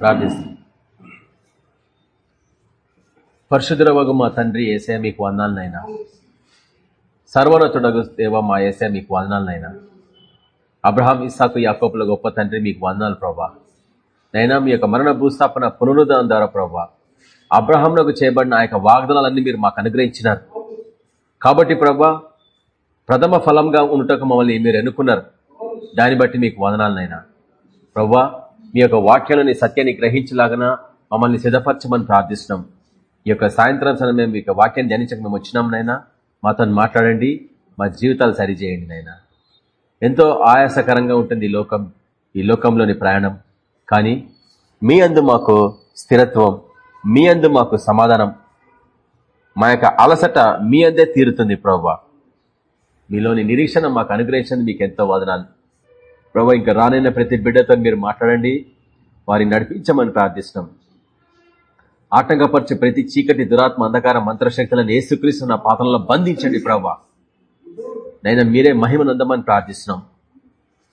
Agradeço. పరిశుద్ధురవగు మా తండ్రి ఏసే మీకు వందాలనైనా సర్వోన్నతుడగు దేవ మా ఏసే మీకు వందనాలనైనా అబ్రహాం ఇస్సాకు యాకోపుల గొప్ప తండ్రి మీకు వందనాలు ప్రభా నైనా మీ యొక్క మరణ భూస్థాపన పునరుద్ధరణ ద్వారా ప్రభా అబ్రహాంలకు చేయబడిన ఆ యొక్క వాగ్దానాలన్నీ మీరు మాకు అనుగ్రహించినారు. కాబట్టి ప్రభా ప్రథమ ఫలంగా ఉండటకు మమ్మల్ని మీరు ఎన్నుకున్నారు. దాన్ని బట్టి మీకు వందనాలనైనా ప్రభా మీ యొక్క వాక్యాలని సత్యాన్ని గ్రహించలాగన మమ్మల్ని సిద్ధపరచమని ప్రార్థిస్తున్నాం. ఈ యొక్క సాయంత్రం సమయం మేము ఇక వాక్యాన్ని ధ్యానించక మేము వచ్చినాం నైనా మాతో మాట్లాడండి. మా జీవితాలు సరిచేయండి నైనా ఎంతో ఆయాసకరంగా ఉంటుంది ఈ లోకం ఈ లోకంలోని ప్రయాణం. కానీ మీ అందు మాకు స్థిరత్వం మీ అందు మాకు సమాధానం. మా యొక్క అలసట మీ అందే తీరుతుంది ప్రవ్వ. మీలోని నిరీక్షణ మాకు అనుగ్రహించింది మీకు ఎంతో వదనాలు. ప్రభావ ఇంకా రానైన ప్రతి బిడ్డతో మీరు మాట్లాడండి. వారిని నడిపించమని ప్రార్థిస్తున్నాం. ఆటంకపరిచే ప్రతి చీకటి దురాత్మ అంధకార మంత్రశక్తులను ఏసుక్రీస్తు నా పాత్రలో బంధించండి ప్రభా. నైనా మీరే మహిమనందమని ప్రార్థిస్తున్నాం.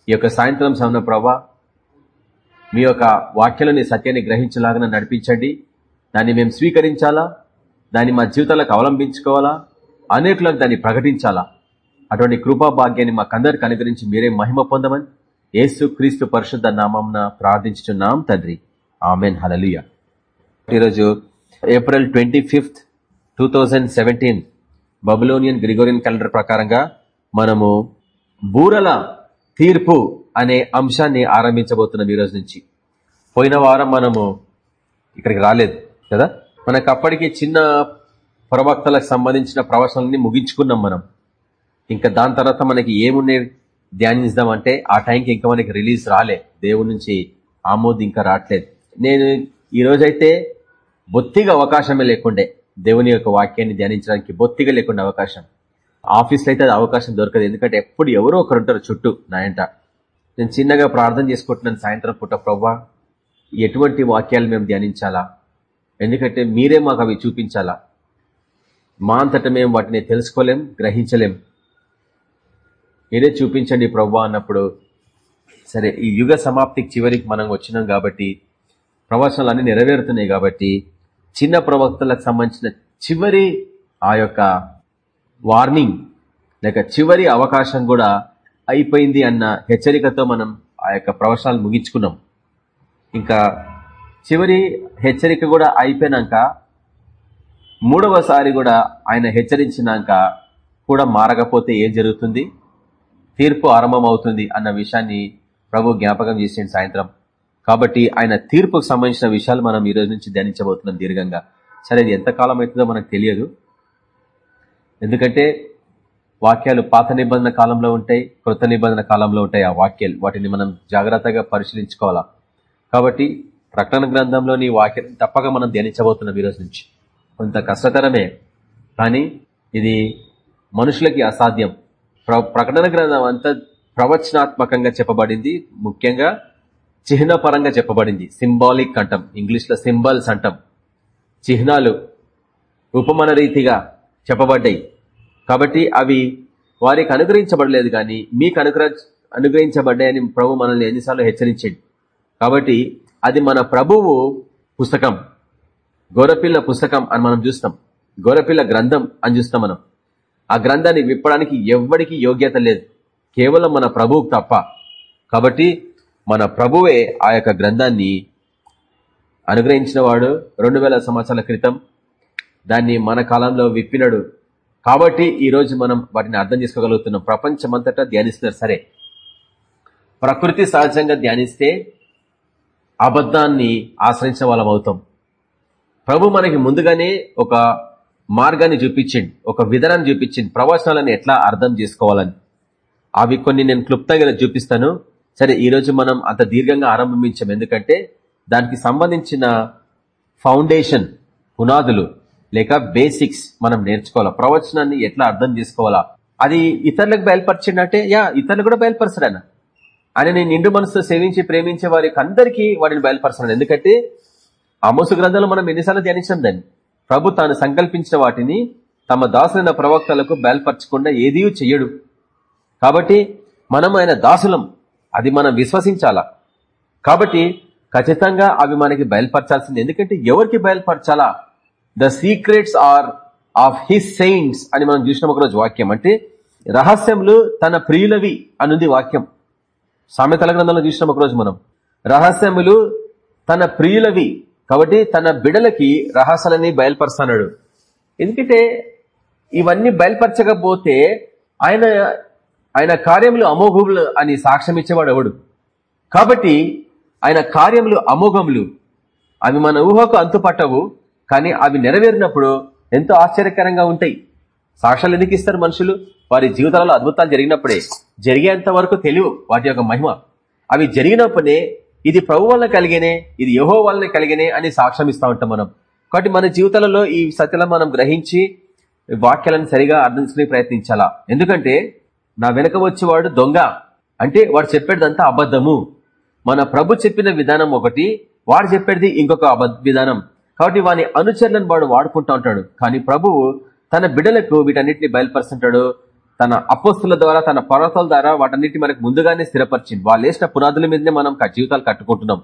ఈ యొక్క సాయంత్రం సమయ ప్రవ్వా మీ యొక్క వాక్యాలని సత్యాన్ని గ్రహించలాగా నడిపించండి. దాన్ని మేము స్వీకరించాలా? దాన్ని మా జీవితాలకు అవలంబించుకోవాలా? అనేకులకు దాన్ని ప్రకటించాలా? అటువంటి కృపా భాగ్యాన్ని మాకందరికి అనుగ్రహించి మీరే మహిమ పొందమని ఏసు క్రీస్తు పరిశుద్ధ నామం ప్రార్థించుతున్నాం తండ్రి. ఆమెన్. హలలియా ఈరోజు April twenty fifth two thousand seventeen Babylonian Gregorian calendar ప్రకారంగా మనము బూరల తీర్పు అనే అంశాన్ని ఆరంభించబోతున్నాం ఈ రోజు నుంచి. పోయిన వారం మనము ఇక్కడికి రాలేదు కదా? మనకు అప్పటికి చిన్న ప్రవక్తలకు సంబంధించిన ప్రవచనాలని ముగించుకున్నాం మనం. ఇంకా దాని తర్వాత మనకి ఏమున్నాయి ధ్యానిస్తాం అంటే ఆ టైంకి ఇంకా మనకి రిలీజ్ రాలే. దేవుడి నుంచి ఆమోద్ ఇంకా రావట్లేదు. నేను ఈరోజైతే బొత్తిగా అవకాశమే లేకుండే దేవుని యొక్క వాక్యాన్ని ధ్యానించడానికి బొత్తిగా లేకుండా అవకాశం. ఆఫీస్లో అయితే అది అవకాశం దొరకదు. ఎందుకంటే ఎప్పుడు ఎవరో ఒకరు ఉంటారు చుట్టూ నాయంట నేను చిన్నగా ప్రార్థన చేసుకుంటున్నాను సాయంత్రం పూట. ప్రవ్వా ఎటువంటి వాక్యాలు మేము ధ్యానించాలా? ఎందుకంటే మీరే మాకు అవి చూపించాలా? మా అంతట మేము వాటిని తెలుసుకోలేం గ్రహించలేం. మీరే చూపించండి ప్రవ్వా అన్నప్పుడు సరే ఈ యుగ సమాప్తికి చివరికి మనం వచ్చినాం కాబట్టి ప్రవచనాలు అన్ని నెరవేరుతున్నాయి కాబట్టి చిన్న ప్రవక్తలకు సంబంధించిన చివరి ఆ యొక్క వార్నింగ్ లేక చివరి అవకాశం కూడా అయిపోయింది అన్న హెచ్చరికతో మనం ఆ యొక్క ప్రవచనాలు ముగించుకున్నాం. ఇంకా చివరి హెచ్చరిక కూడా అయిపోయినాక మూడవసారి కూడా ఆయన హెచ్చరించినాక కూడా మారకపోతే ఏం జరుగుతుంది? తీర్పు ఆరంభమవుతుంది అన్న విషయాన్ని ప్రభు జ్ఞాపకం చేసింది సాయంత్రం. కాబట్టి ఆయన తీర్పుకు సంబంధించిన విషయాలు మనం ఈ రోజు నుంచి ధ్యానించబోతున్నాం దీర్ఘంగా. సరే ఇది ఎంతకాలం అవుతుందో మనకు తెలియదు. ఎందుకంటే వాక్యాలు పాత నిబంధన కాలంలో ఉంటాయి కృత నిబంధన కాలంలో ఉంటాయి ఆ వాక్యాలు. వాటిని మనం జాగ్రత్తగా పరిశీలించుకోవాలా? కాబట్టి ప్రకటన గ్రంథంలోని వాక్యం తప్పక మనం ధ్యానించబోతున్నాం ఈరోజు నుంచి. కొంత కష్టతరమే. కానీ ఇది మనుషులకి అసాధ్యం. ప్రకటన గ్రంథం అంతా ప్రవచనాత్మకంగా చెప్పబడింది. ముఖ్యంగా చిహ్నపరంగా చెప్పబడింది. సింబాలిక్ అంటాం. ఇంగ్లీష్లో సింబల్స్ అంటాం. చిహ్నాలు ఉపమన రీతిగా చెప్పబడ్డాయి. కాబట్టి అవి వారికి అనుగ్రహించబడలేదు కానీ మీకు అనుగ్రహ అనుగ్రహించబడ్డాయని ప్రభు మనల్ని ఎన్నిసార్లు హెచ్చరించండి. కాబట్టి అది మన ప్రభువు పుస్తకం. గోరపిల్ల పుస్తకం అని మనం చూస్తాం. గోరపిల్ల గ్రంథం అని చూస్తాం మనం. ఆ గ్రంథాన్ని విప్పడానికి ఎవ్వడికి యోగ్యత లేదు. కేవలం మన ప్రభువు తప్ప. కాబట్టి మన ప్రభువే ఆ యొక్క గ్రంథాన్ని అనుగ్రహించిన వాడు రెండు సంవత్సరాల క్రితం దాన్ని మన కాలంలో విప్పినడు. కాబట్టి ఈ రోజు మనం వాటిని అర్థం చేసుకోగలుగుతున్నాం. ప్రపంచమంతటా ధ్యానిస్తున్నారు. సరే. ప్రకృతి సహజంగా ధ్యానిస్తే అబద్ధాన్ని ఆశ్రయించిన వాళ్ళం అవుతాం. ప్రభు మనకి ముందుగానే ఒక మార్గాన్ని చూపించింది ఒక విధానాన్ని చూపించింది ప్రవచనాలను ఎట్లా అర్థం చేసుకోవాలని. అవి కొన్ని నేను క్లుప్తంగా చూపిస్తాను. సరే ఈరోజు మనం అంత దీర్ఘంగా ఆరంభించాం. ఎందుకంటే దానికి సంబంధించిన ఫౌండేషన్ పునాదులు లేక బేసిక్స్ మనం నేర్చుకోవాలా? ప్రవచనాన్ని ఎట్లా అర్థం చేసుకోవాలా? అది ఇతరులకు బయలుపరిచిందంటే యా ఇతరులు కూడా బయలుపరచడు ఆయన నేను నిండు మనసుతో సేవించి ప్రేమించే వారికి అందరికీ వాడిని బయలుపరచడం ఎందుకంటే అమోసు గ్రంథంలో మనం ఎన్నిసార్లు ధ్యానించాం దాన్ని. ప్రభు తాను సంకల్పించిన వాటిని తమ దాసులైన ప్రవక్తలకు బయలుపరచకుండా ఏదీ చెయ్యడు కాబట్టి మనం ఆయన దాసులం. అది మనం విశ్వసించాలా? కాబట్టి ఖచ్చితంగా అవి మనకి బయలుపరచాల్సింది. ఎందుకంటే ఎవరికి బయలుపరచాలా? The secrets are of his saints అని మనం చూసిన ఒకరోజు వాక్యం. అంటే రహస్యములు తన ప్రియులవి అనుంది వాక్యం. సామెతల గ్రంథంలో చూసిన ఒకరోజు మనం. రహస్యములు తన ప్రియులవి. కాబట్టి తన బిడలకి రహస్యాలని బయలుపరుస్తున్నాడు ఎందుకంటే ఇవన్నీ బయలుపరచకపోతే ఆయన ఆయన కార్యములు అమోఘములు అని సాక్ష్యం ఇచ్చేవాడు ఎవడు? కాబట్టి ఆయన కార్యములు అమోఘములు. అవి మన ఊహకు అంతుపట్టవు కానీ అవి నెరవేరినప్పుడు ఎంతో ఆశ్చర్యకరంగా ఉంటాయి. సాక్ష్యాలు ఎందుకు ఇస్తారు మనుషులు? వారి జీవితాలలో అద్భుతాలు జరిగినప్పుడే. జరిగేంత వరకు తెలియవు వాటి యొక్క మహిమ. అవి జరిగినప్పుడే ఇది ప్రభు వల్ల కలిగేనే ఇది యహో వల్లనే కలిగేనే అని సాక్ష్యం ఇస్తూ ఉంటాం మనం. కాబట్టి మన జీవితాలలో ఈ సత్యలను మనం గ్రహించి వాక్యాలను సరిగా అర్థం చేసుకునే ప్రయత్నించాలా? ఎందుకంటే నా వెనక వచ్చేవాడు దొంగ అంటే వాడు చెప్పేదంతా అబద్ధము. మన ప్రభు చెప్పిన విధానం ఒకటి వాడు చెప్పేది ఇంకొక విధానం. కాబట్టి వాని అనుచరులను వాడు వాడుకుంటా ఉంటాడు. కానీ ప్రభువు తన బిడ్డలకు వీటన్నిటిని బయలుపరుస్తుంటాడు. తన అపోస్తుల ద్వారా తన పర్వతాల ద్వారా వాటన్నిటి మనకు ముందుగానే స్థిరపరిచింది. వాళ్ళు వేసిన పునాదుల మీదనే మనం జీవితాలు కట్టుకుంటున్నాం.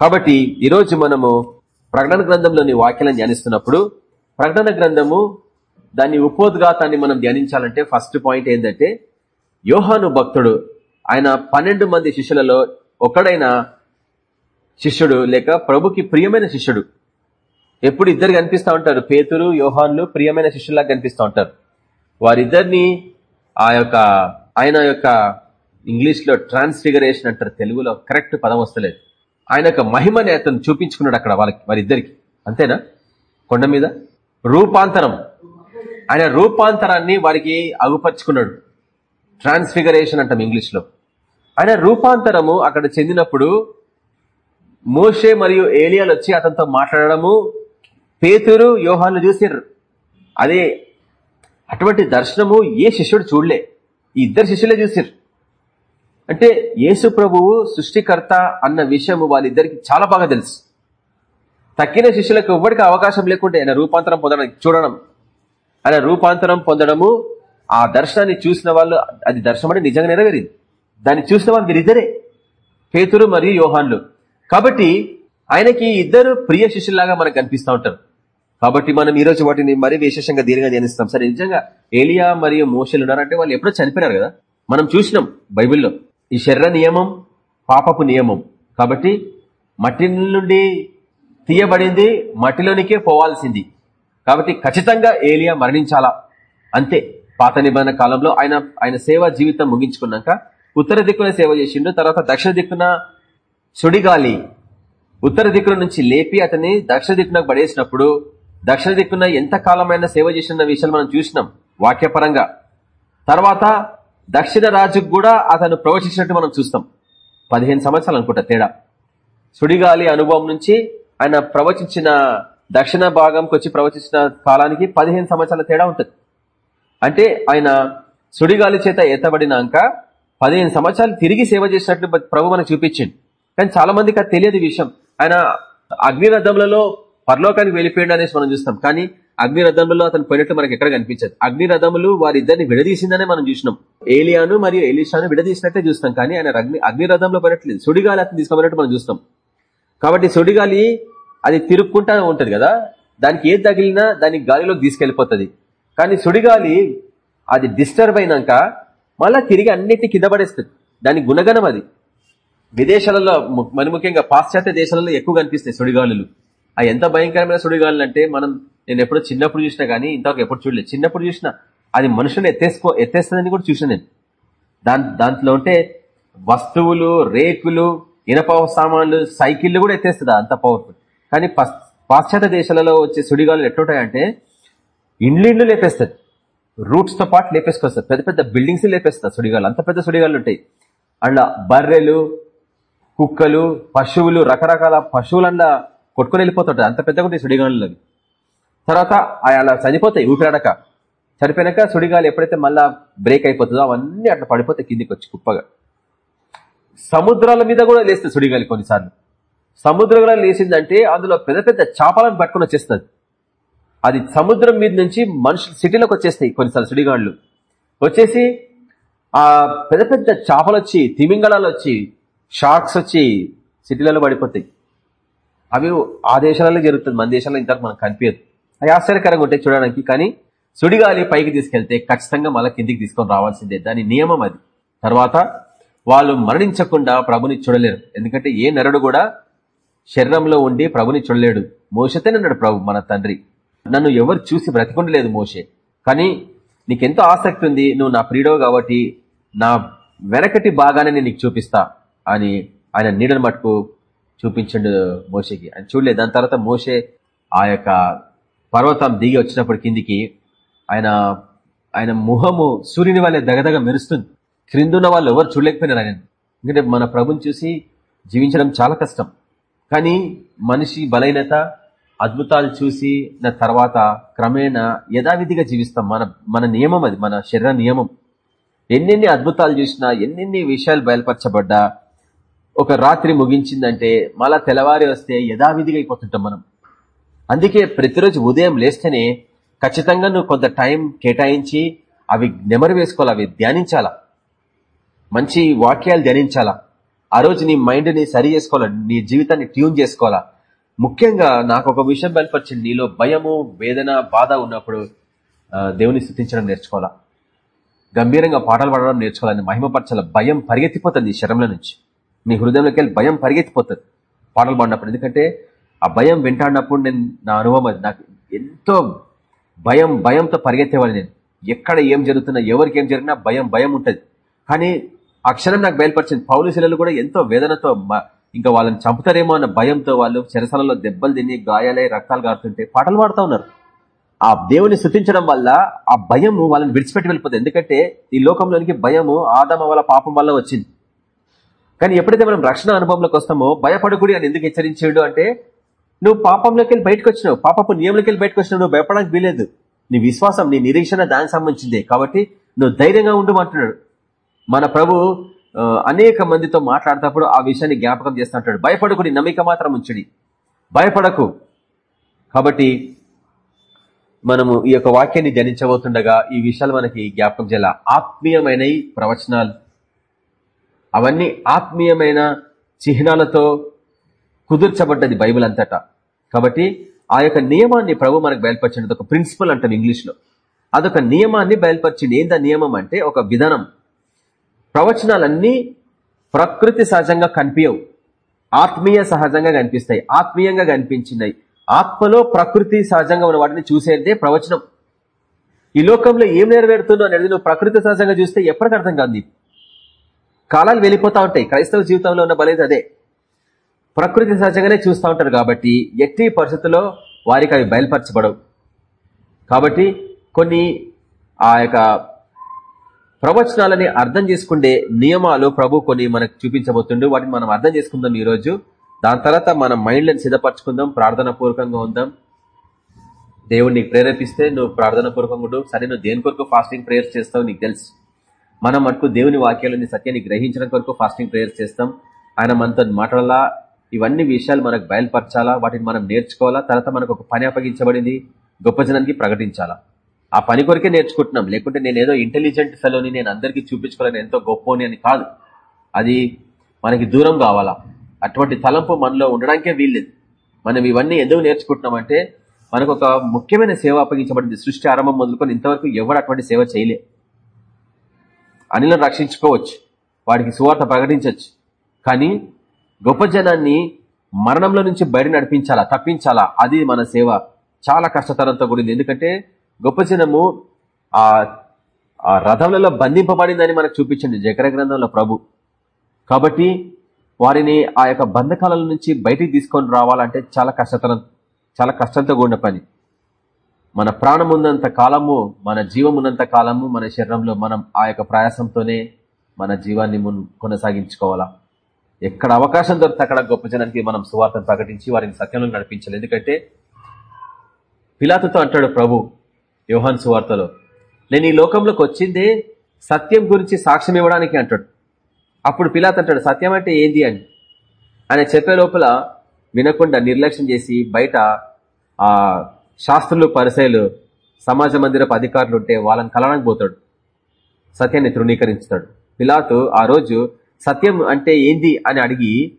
కాబట్టి ఈరోజు మనము ప్రకటన గ్రంథంలోని వాక్యాలను ధ్యానిస్తున్నప్పుడు ప్రకటన గ్రంథము దాని ఉపోద్ఘాతాన్ని మనం ధ్యానించాలంటే ఫస్ట్ పాయింట్ ఏంటంటే యోహాను భక్తుడు ఆయన పన్నెండు మంది శిష్యులలో ఒకడైన శిష్యుడు లేక ప్రభుకి ప్రియమైన శిష్యుడు. ఎప్పుడు ఇద్దరు కనిపిస్తూ ఉంటారు? పేతురు యోహాన్లు ప్రియమైన శిష్యులాగా కనిపిస్తూ ఉంటారు. వారిద్దరిని ఆ యొక్క ఆయన యొక్క ఇంగ్లీష్లో ట్రాన్స్ఫిగరేషన్ అంటారు తెలుగులో కరెక్ట్ పదం వస్తలేదు. ఆయన యొక్క మహిమని అతను చూపించుకున్నాడు అక్కడ వాళ్ళకి వారిద్దరికి. అంతేనా? కొండ మీద? రూపాంతరం. ఆయన రూపాంతరాన్ని వారికి అగుపరుచుకున్నాడు ట్రాన్స్ఫిగరేషన్ అంటాం ఇంగ్లీష్లో ఆయన రూపాంతరము అక్కడ చెందినప్పుడు మోషే మరియు ఏలియాలు వచ్చి అతనితో మాట్లాడము పేతురు యోహాన్లు చూసిర్రు. అదే అటువంటి దర్శనము ఏ శిష్యుడు చూడలే. ఈ ఇద్దరు శిష్యులే చూసిర్రు. అంటే యేసు ప్రభువు సృష్టికర్త అన్న విషయము వాళ్ళిద్దరికి చాలా బాగా తెలుసు. తక్కిన శిష్యులకు ఎవ్వరికి అవకాశం లేకుంటే ఆయన రూపాంతరం పొందడం చూడడం. ఆయన రూపాంతరం పొందడము ఆ దర్శనాన్ని చూసిన వాళ్ళు అది దర్శనం అంటే నిజంగా నెరవేరింది. దాన్ని చూసిన వాళ్ళు వీరిద్దరే పేతురు మరియు యోహాన్లు. కాబట్టి ఆయనకి ఇద్దరు ప్రియ శిష్యులాగా మనకు కనిపిస్తూ ఉంటారు. కాబట్టి మనం ఈ రోజు వాటిని మరీ విశేషంగా దీనిగా ధ్యానిస్తాం. సరే నిజంగా ఏలియా మరియు మోషలు ఉన్నారంటే వాళ్ళు ఎప్పుడో చనిపోయినారు కదా? మనం చూసినాం బైబిల్లో. ఈ శర్ర నియమం పాపపు నియమం. కాబట్టి మట్టి నుండి తీయబడింది మట్టిలోనికే పోవాల్సింది. కాబట్టి ఖచ్చితంగా ఏలియా మరణించాలా? అంతే. పాత నిబంధన కాలంలో ఆయన ఆయన సేవా జీవితం ముగించుకున్నాక ఉత్తర దిక్కున సేవ చేసిండు తర్వాత దక్షిణ దిక్కున సుడిగాలి ఉత్తర దిక్కున నుంచి లేపి అతన్ని దక్షిణ దిక్కున పడేసినప్పుడు దక్షిణ దిక్కున ఎంత కాలమైన సేవ చేసిన విషయాలు మనం చూసినాం వాక్యపరంగా. తర్వాత దక్షిణ రాజుకు కూడా అతను ప్రవచించినట్టు మనం చూస్తాం. పదిహేను సంవత్సరాలు అనుకుంటా తేడా. సుడిగాలి అనుభవం నుంచి ఆయన ప్రవచించిన దక్షిణ భాగంకి వచ్చి ప్రవచించిన కాలానికి పదిహేను సంవత్సరాల తేడా ఉంటుంది. అంటే ఆయన సుడిగాలి చేత ఎత్తబడినాక పదిహేను సంవత్సరాలు తిరిగి సేవ చేసినట్లు ప్రభు మనకు చూపించింది కానీ చాలా మందికి అది తెలియదు విషయం. ఆయన అగ్నిరథములలో పరలోకానికి వెళ్ళిపోయాడు అనేసి మనం చూస్తాం. కానీ అగ్నిరథములలో అతను పోయినట్లు మనకి ఎక్కడ కనిపించదు. అగ్నిరథములు వారిద్దరిని విడదీసిందనే మనం చూసినాం. ఏలియాను మరియు ఏలిషాను విడదీసినట్టే చూస్తాం. కానీ ఆయన అగ్ని అగ్నిరథంలో పోయినట్లేదు సుడిగాలి అతను తీసుకోబోయినట్టు మనం చూస్తాం. కాబట్టి సుడిగాలి అది తిరుక్కుంటా ఉంటది కదా? దానికి ఏది తగిలినా దానికి గాలిలోకి తీసుకెళ్ళిపోతుంది కానీ సుడిగాలి అది డిస్టర్బ్ అయినాక మళ్ళా తిరిగి అన్నిటిని కింద పడేస్తుంది. దాని గుణగణం అది. విదేశాలలో మరి ముఖ్యంగా పాశ్చాత్య దేశాలలో ఎక్కువ కనిపిస్తాయి సుడిగాలులు. ఆ ఎంత భయంకరమైన సుడిగాలు అంటే మనం నేను ఎప్పుడో చిన్నప్పుడు చూసినా కానీ ఇంతవరకు ఎప్పుడు చూడలేదు. చిన్నప్పుడు చూసినా అది మనుషుని ఎత్తేసుకో ఎత్తేస్తుందని కూడా చూసాను నేను. దాని దాంట్లో ఉంటే వస్తువులు రేకులు ఇనప సామాన్లు సైకిళ్ళు కూడా ఎత్తేస్తుంది అంత పవర్ఫుల్ కానీ పాశ్చాత్య దేశాలలో వచ్చే సుడిగాలు ఎట్లుంటాయంటే ఇండ్లు ఇండ్లు లేపేస్తుంది రూట్స్తో పాటు లేపేసుకొస్తారు పెద్ద పెద్ద బిల్డింగ్స్ లేపేస్తారు సుడిగాలు. అంత పెద్ద సుడిగాలు ఉంటాయి. అండ్ బర్రెలు కుక్కలు పశువులు రకరకాల పశువులండా కొట్టుకొని వెళ్ళిపోతుంటాయి. అంత పెద్దగా ఉంటాయి సుడిగాళ్ళు అవి. తర్వాత అలా చనిపోతాయి ఊపిరాడక. చనిపోయినాక సుడిగాలు ఎప్పుడైతే మళ్ళా బ్రేక్ అయిపోతుందో అవన్నీ అట్లా పడిపోతాయి కిందికి వచ్చి కుప్పగా. సముద్రాల మీద కూడా లేస్తుంది సుడిగాలి కొన్నిసార్లు. సముద్రంలో లేచిందంటే అందులో పెద్ద పెద్ద చేపలను పట్టుకుని వచ్చేస్తుంది. అది సముద్రం మీద నుంచి మనుషులు సిటీలోకి వచ్చేస్తాయి కొన్నిసార్లు సుడిగాళ్ళు. వచ్చేసి ఆ పెద్ద పెద్ద చేపలు వచ్చి తిమింగళాలు వచ్చి షార్క్స్ వచ్చి సిటీలలో పడిపోతాయి. అవి ఆ దేశాలలో జరుగుతుంది. మన దేశాల్లో ఇంతకు మనకు కనిపించదు. అవి ఆశ్చర్యకరంగా ఉంటాయి చూడడానికి. కానీ సుడిగాలి పైకి తీసుకెళ్తే ఖచ్చితంగా మళ్ళీ కిందికి తీసుకొని రావాల్సిందే. దాని నియమం అది. తర్వాత వాళ్ళు మరణించకుండా ప్రభుని చూడలేరు. ఎందుకంటే ఏ నరుడు కూడా శరీరంలో ఉండి ప్రభుని చూడలేడు. మోసతేనన్నాడు ప్రభు మన తండ్రి. నన్ను ఎవరు చూసి బ్రతికుండలేదు మోషే. కానీ నీకెంతో ఆసక్తి ఉంది నువ్వు నా ప్రియుడవు కాబట్టి నా వెనకటి బాగానే నేను నీకు చూపిస్తా అని ఆయన నీడను మట్టుకు చూపించండు మోషేకి. అని చూడలేదు. దాని తర్వాత మోషే ఆ యొక్క పర్వతం దిగి వచ్చినప్పుడు కిందికి ఆయన ఆయన ముఖము సూర్యుని వల్లే దగదగ మెరుస్తుంది. క్రిందున్న వాళ్ళు ఎవరు చూడలేకపోయినారు ఆయన ఎందుకంటే మన ప్రభుని చూసి జీవించడం చాలా కష్టం. కానీ మనిషి బలహీనత అద్భుతాలు చూసి నా తర్వాత క్రమేణా యథావిధిగా జీవిస్తాం. మన మన నియమం అది మన శరీర నియమం. ఎన్నెన్ని అద్భుతాలు చూసినా ఎన్నెన్ని విషయాలు బయలుపరచబడ్డా ఒక రాత్రి ముగించిందంటే మళ్ళా తెల్లవారి వస్తే యథావిధిగా అయిపోతుంటాం మనం. అందుకే ప్రతిరోజు ఉదయం లేస్తేనే ఖచ్చితంగా నువ్వు కొంత టైం కేటాయించి అవి నెమరు వేసుకోవాలి అవి ధ్యానించాలా? మంచి వాక్యాలు ధ్యానించాలా? ఆ రోజు నీ మైండ్ని సరి చేసుకోవాలా? నీ జీవితాన్ని ట్యూన్ చేసుకోవాలా? ముఖ్యంగా నాకు ఒక విషయం బయలుపరిచింది. నీలో భయము వేదన బాధ ఉన్నప్పుడు దేవుని స్థుతించడం నేర్చుకోవాలా? గంభీరంగా పాటలు పాడడం నేర్చుకోవాలని మహిమపరచాల? భయం పరిగెత్తిపోతుంది నీ శరంలో నుంచి. నీ హృదయంలోకి వెళ్ళి భయం పరిగెత్తిపోతుంది. పాటలు పాడినప్పుడు. ఎందుకంటే ఆ భయం వింటాడినప్పుడు నేను నా అనుభవం అది. నాకు ఎంతో భయం భయంతో పరిగెత్తేవాడిని నేను. ఎక్కడ ఏం జరుగుతున్నా ఎవరికి ఏం జరిగినా భయం భయం ఉంటుంది. కానీ ఆ క్షణం నాకు బయలుపరిచింది. పౌలు శిలలు కూడా ఎంతో వేదనతో ఇంకా వాళ్ళని చంపుతారేమో అన్న భయంతో వాళ్ళు చెరసలలో దెబ్బలు తిని గాయాలై రక్తాలు కారుతుంటే పాటలు పాడుతూ ఉన్నారు. ఆ దేవుని స్థుతించడం వల్ల ఆ భయము వాళ్ళని విడిచిపెట్టి వెళ్ళిపోతుంది. ఎందుకంటే ఈ లోకంలోనికి భయము ఆదమ వల్ల పాపం వల్ల వచ్చింది. కానీ ఎప్పుడైతే మనం రక్షణ అనుభవంలోకి వస్తామో భయపడకూడి అని ఎందుకు హెచ్చరించాడు అంటే నువ్వు పాపంలోకి వెళ్ళి బయటకు వచ్చినావు. పాపపు నియమంలోకి వెళ్ళి బయటకు వచ్చినావు. నువ్వు భయపడానికి వీలేదు నీ విశ్వాసం నీ నిరీక్షణ దానికి సంబంధించిందే. కాబట్టి నువ్వు ధైర్యంగా ఉండమంటున్నాడు మన ప్రభు అనేక మందితో మాట్లాడేటప్పుడు ఆ విషయాన్ని జ్ఞాపకం చేస్తుంటాడు భయపడకుని నమ్మిక మాత్రం ఉంచడి. భయపడకు. కాబట్టి మనము ఈ యొక్క వాక్యాన్ని ధ్యానించబోతుండగా ఈ విషయాలు మనకి జ్ఞాపకం చేయాలి? ఆత్మీయమైన ప్రవచనాలు. అవన్నీ ఆత్మీయమైన చిహ్నాలతో కుదుర్చబడ్డది బైబిల్ అంతటా. కాబట్టి ఆ యొక్క నియమాన్ని ప్రభు మనకు బయలుపరిచింది ఒక ప్రిన్సిపల్ అంటాం ఇంగ్లీష్లో. అదొక నియమాన్ని బయలుపరిచింది. ఏందా నియమం అంటే ఒక విధానం. ప్రవచనాలన్నీ ప్రకృతి సహజంగా కనిపించవు. ఆత్మీయ సహజంగా కనిపిస్తాయి. ఆత్మీయంగా కనిపించినాయి. ఆత్మలో ప్రకృతి సహజంగా ఉన్న వాటిని చూసేదే ప్రవచనం. ఈ లోకంలో ఏం నెరవేరుతుందో అనేది నువ్వు ప్రకృతి సహజంగా చూస్తే ఎప్పటికీ అర్థం కాదు కాలాలు వెళ్ళిపోతా ఉంటాయి. క్రైస్తవ జీవితంలో ఉన్న బలేదు అదే. ప్రకృతి సహజంగానే చూస్తూ ఉంటారు కాబట్టి ఎట్టి పరిస్థితుల్లో వారికి అవి బయలుపరచబడవు. కాబట్టి కొన్ని ఆ యొక్క ప్రవచనాలని అర్థం చేసుకుంటే నియమాలు ప్రభు కొన్ని మనకు చూపించబోతుండే. వాటిని మనం అర్థం చేసుకుందాం ఈరోజు. దాని తర్వాత మన మైండ్లను సిద్ధపరచుకుందాం. ప్రార్థన పూర్వకంగా ఉందాం. దేవుడిని ప్రేరేపిస్తే నువ్వు ప్రార్థన పూర్వకంగా సరే నువ్వు దేని కొరకు ఫాస్టింగ్ ప్రేయర్స్ చేస్తావు నీకు తెలుసు. మనం మటుకు దేవుని వాక్యాలని సత్యాన్ని గ్రహించడం కొరకు ఫాస్టింగ్ ప్రేయర్స్ చేస్తాం. ఆయన మనతో మాట్లాడాలా? ఇవన్నీ విషయాలు మనకు బయలుపరచాలా? వాటిని మనం నేర్చుకోవాలా? తర్వాత మనకు ఒక పని అప్పగించబడింది. గొప్ప జనానికి ప్రకటించాలా? ఆ పని కొరకే నేర్చుకుంటున్నాం. లేకుంటే నేను ఏదో ఇంటెలిజెంట్ ఫెలోని నేను అందరికీ చూపించుకోవాలని ఎంతో గొప్పని అని కాదు. అది మనకి దూరం కావాలా? అటువంటి తలంపు మనలో ఉండడానికే వీల్లేదు. మనం ఇవన్నీ ఎందుకు నేర్చుకుంటున్నామంటే మనకు ఒక ముఖ్యమైన సేవ అప్పగించబడింది. సృష్టి ఆరంభం మొదలుకొని ఇంతవరకు ఎవరు అటువంటి సేవ చేయలే. అనిలను రక్షించుకోవచ్చు. వాడికి సువార్త ప్రకటించవచ్చు. కానీ గొప్ప జనాన్ని మరణంలో నుంచి బయట నడిపించాలా తప్పించాలా? అది మన సేవ. చాలా కష్టతరంతో కూడింది. ఎందుకంటే గొప్ప జనము ఆ రథములలో బంధింపబడిందని మనకు చూపించండి. జకర గ్రంథంలో ప్రభు. కాబట్టి వారిని ఆ యొక్క బంధకాల నుంచి బయటికి తీసుకొని రావాలంటే చాలా కష్టతరం చాలా కష్టంతో కూడిన పని. మన ప్రాణం ఉన్నంత కాలము మన జీవం ఉన్నంత కాలము మన శరీరంలో మనం ఆ యొక్క ప్రయాసంతోనే మన జీవాన్ని మున్ కొనసాగించుకోవాలా. ఎక్కడ అవకాశం దొరికితే అక్కడ గొప్ప జనానికి మనం సువార్తను ప్రకటించి వారిని సత్యంలో నడిపించాలి. ఎందుకంటే పిలాతతో అంటాడు ప్రభు యోహాన్ సువార్తలో నేను ఈ లోకంలోకి వచ్చిందే సత్యం గురించి సాక్ష్యం ఇవ్వడానికి అంటాడు. అప్పుడు పిలాత్ అంటాడు సత్యం అంటే ఏంది అని? ఆయన చెప్పే లోపల వినకుండా నిర్లక్ష్యం చేసి బయట ఆ శాస్త్రులు పరిశైలు సమాజ మందిరపు అధికారులు ఉంటే వాళ్ళని కలడానికి పోతాడు. సత్యాన్ని తృణీకరించుతాడు. పిలాతు ఆ రోజు సత్యం అంటే ఏంది? అని అడిగి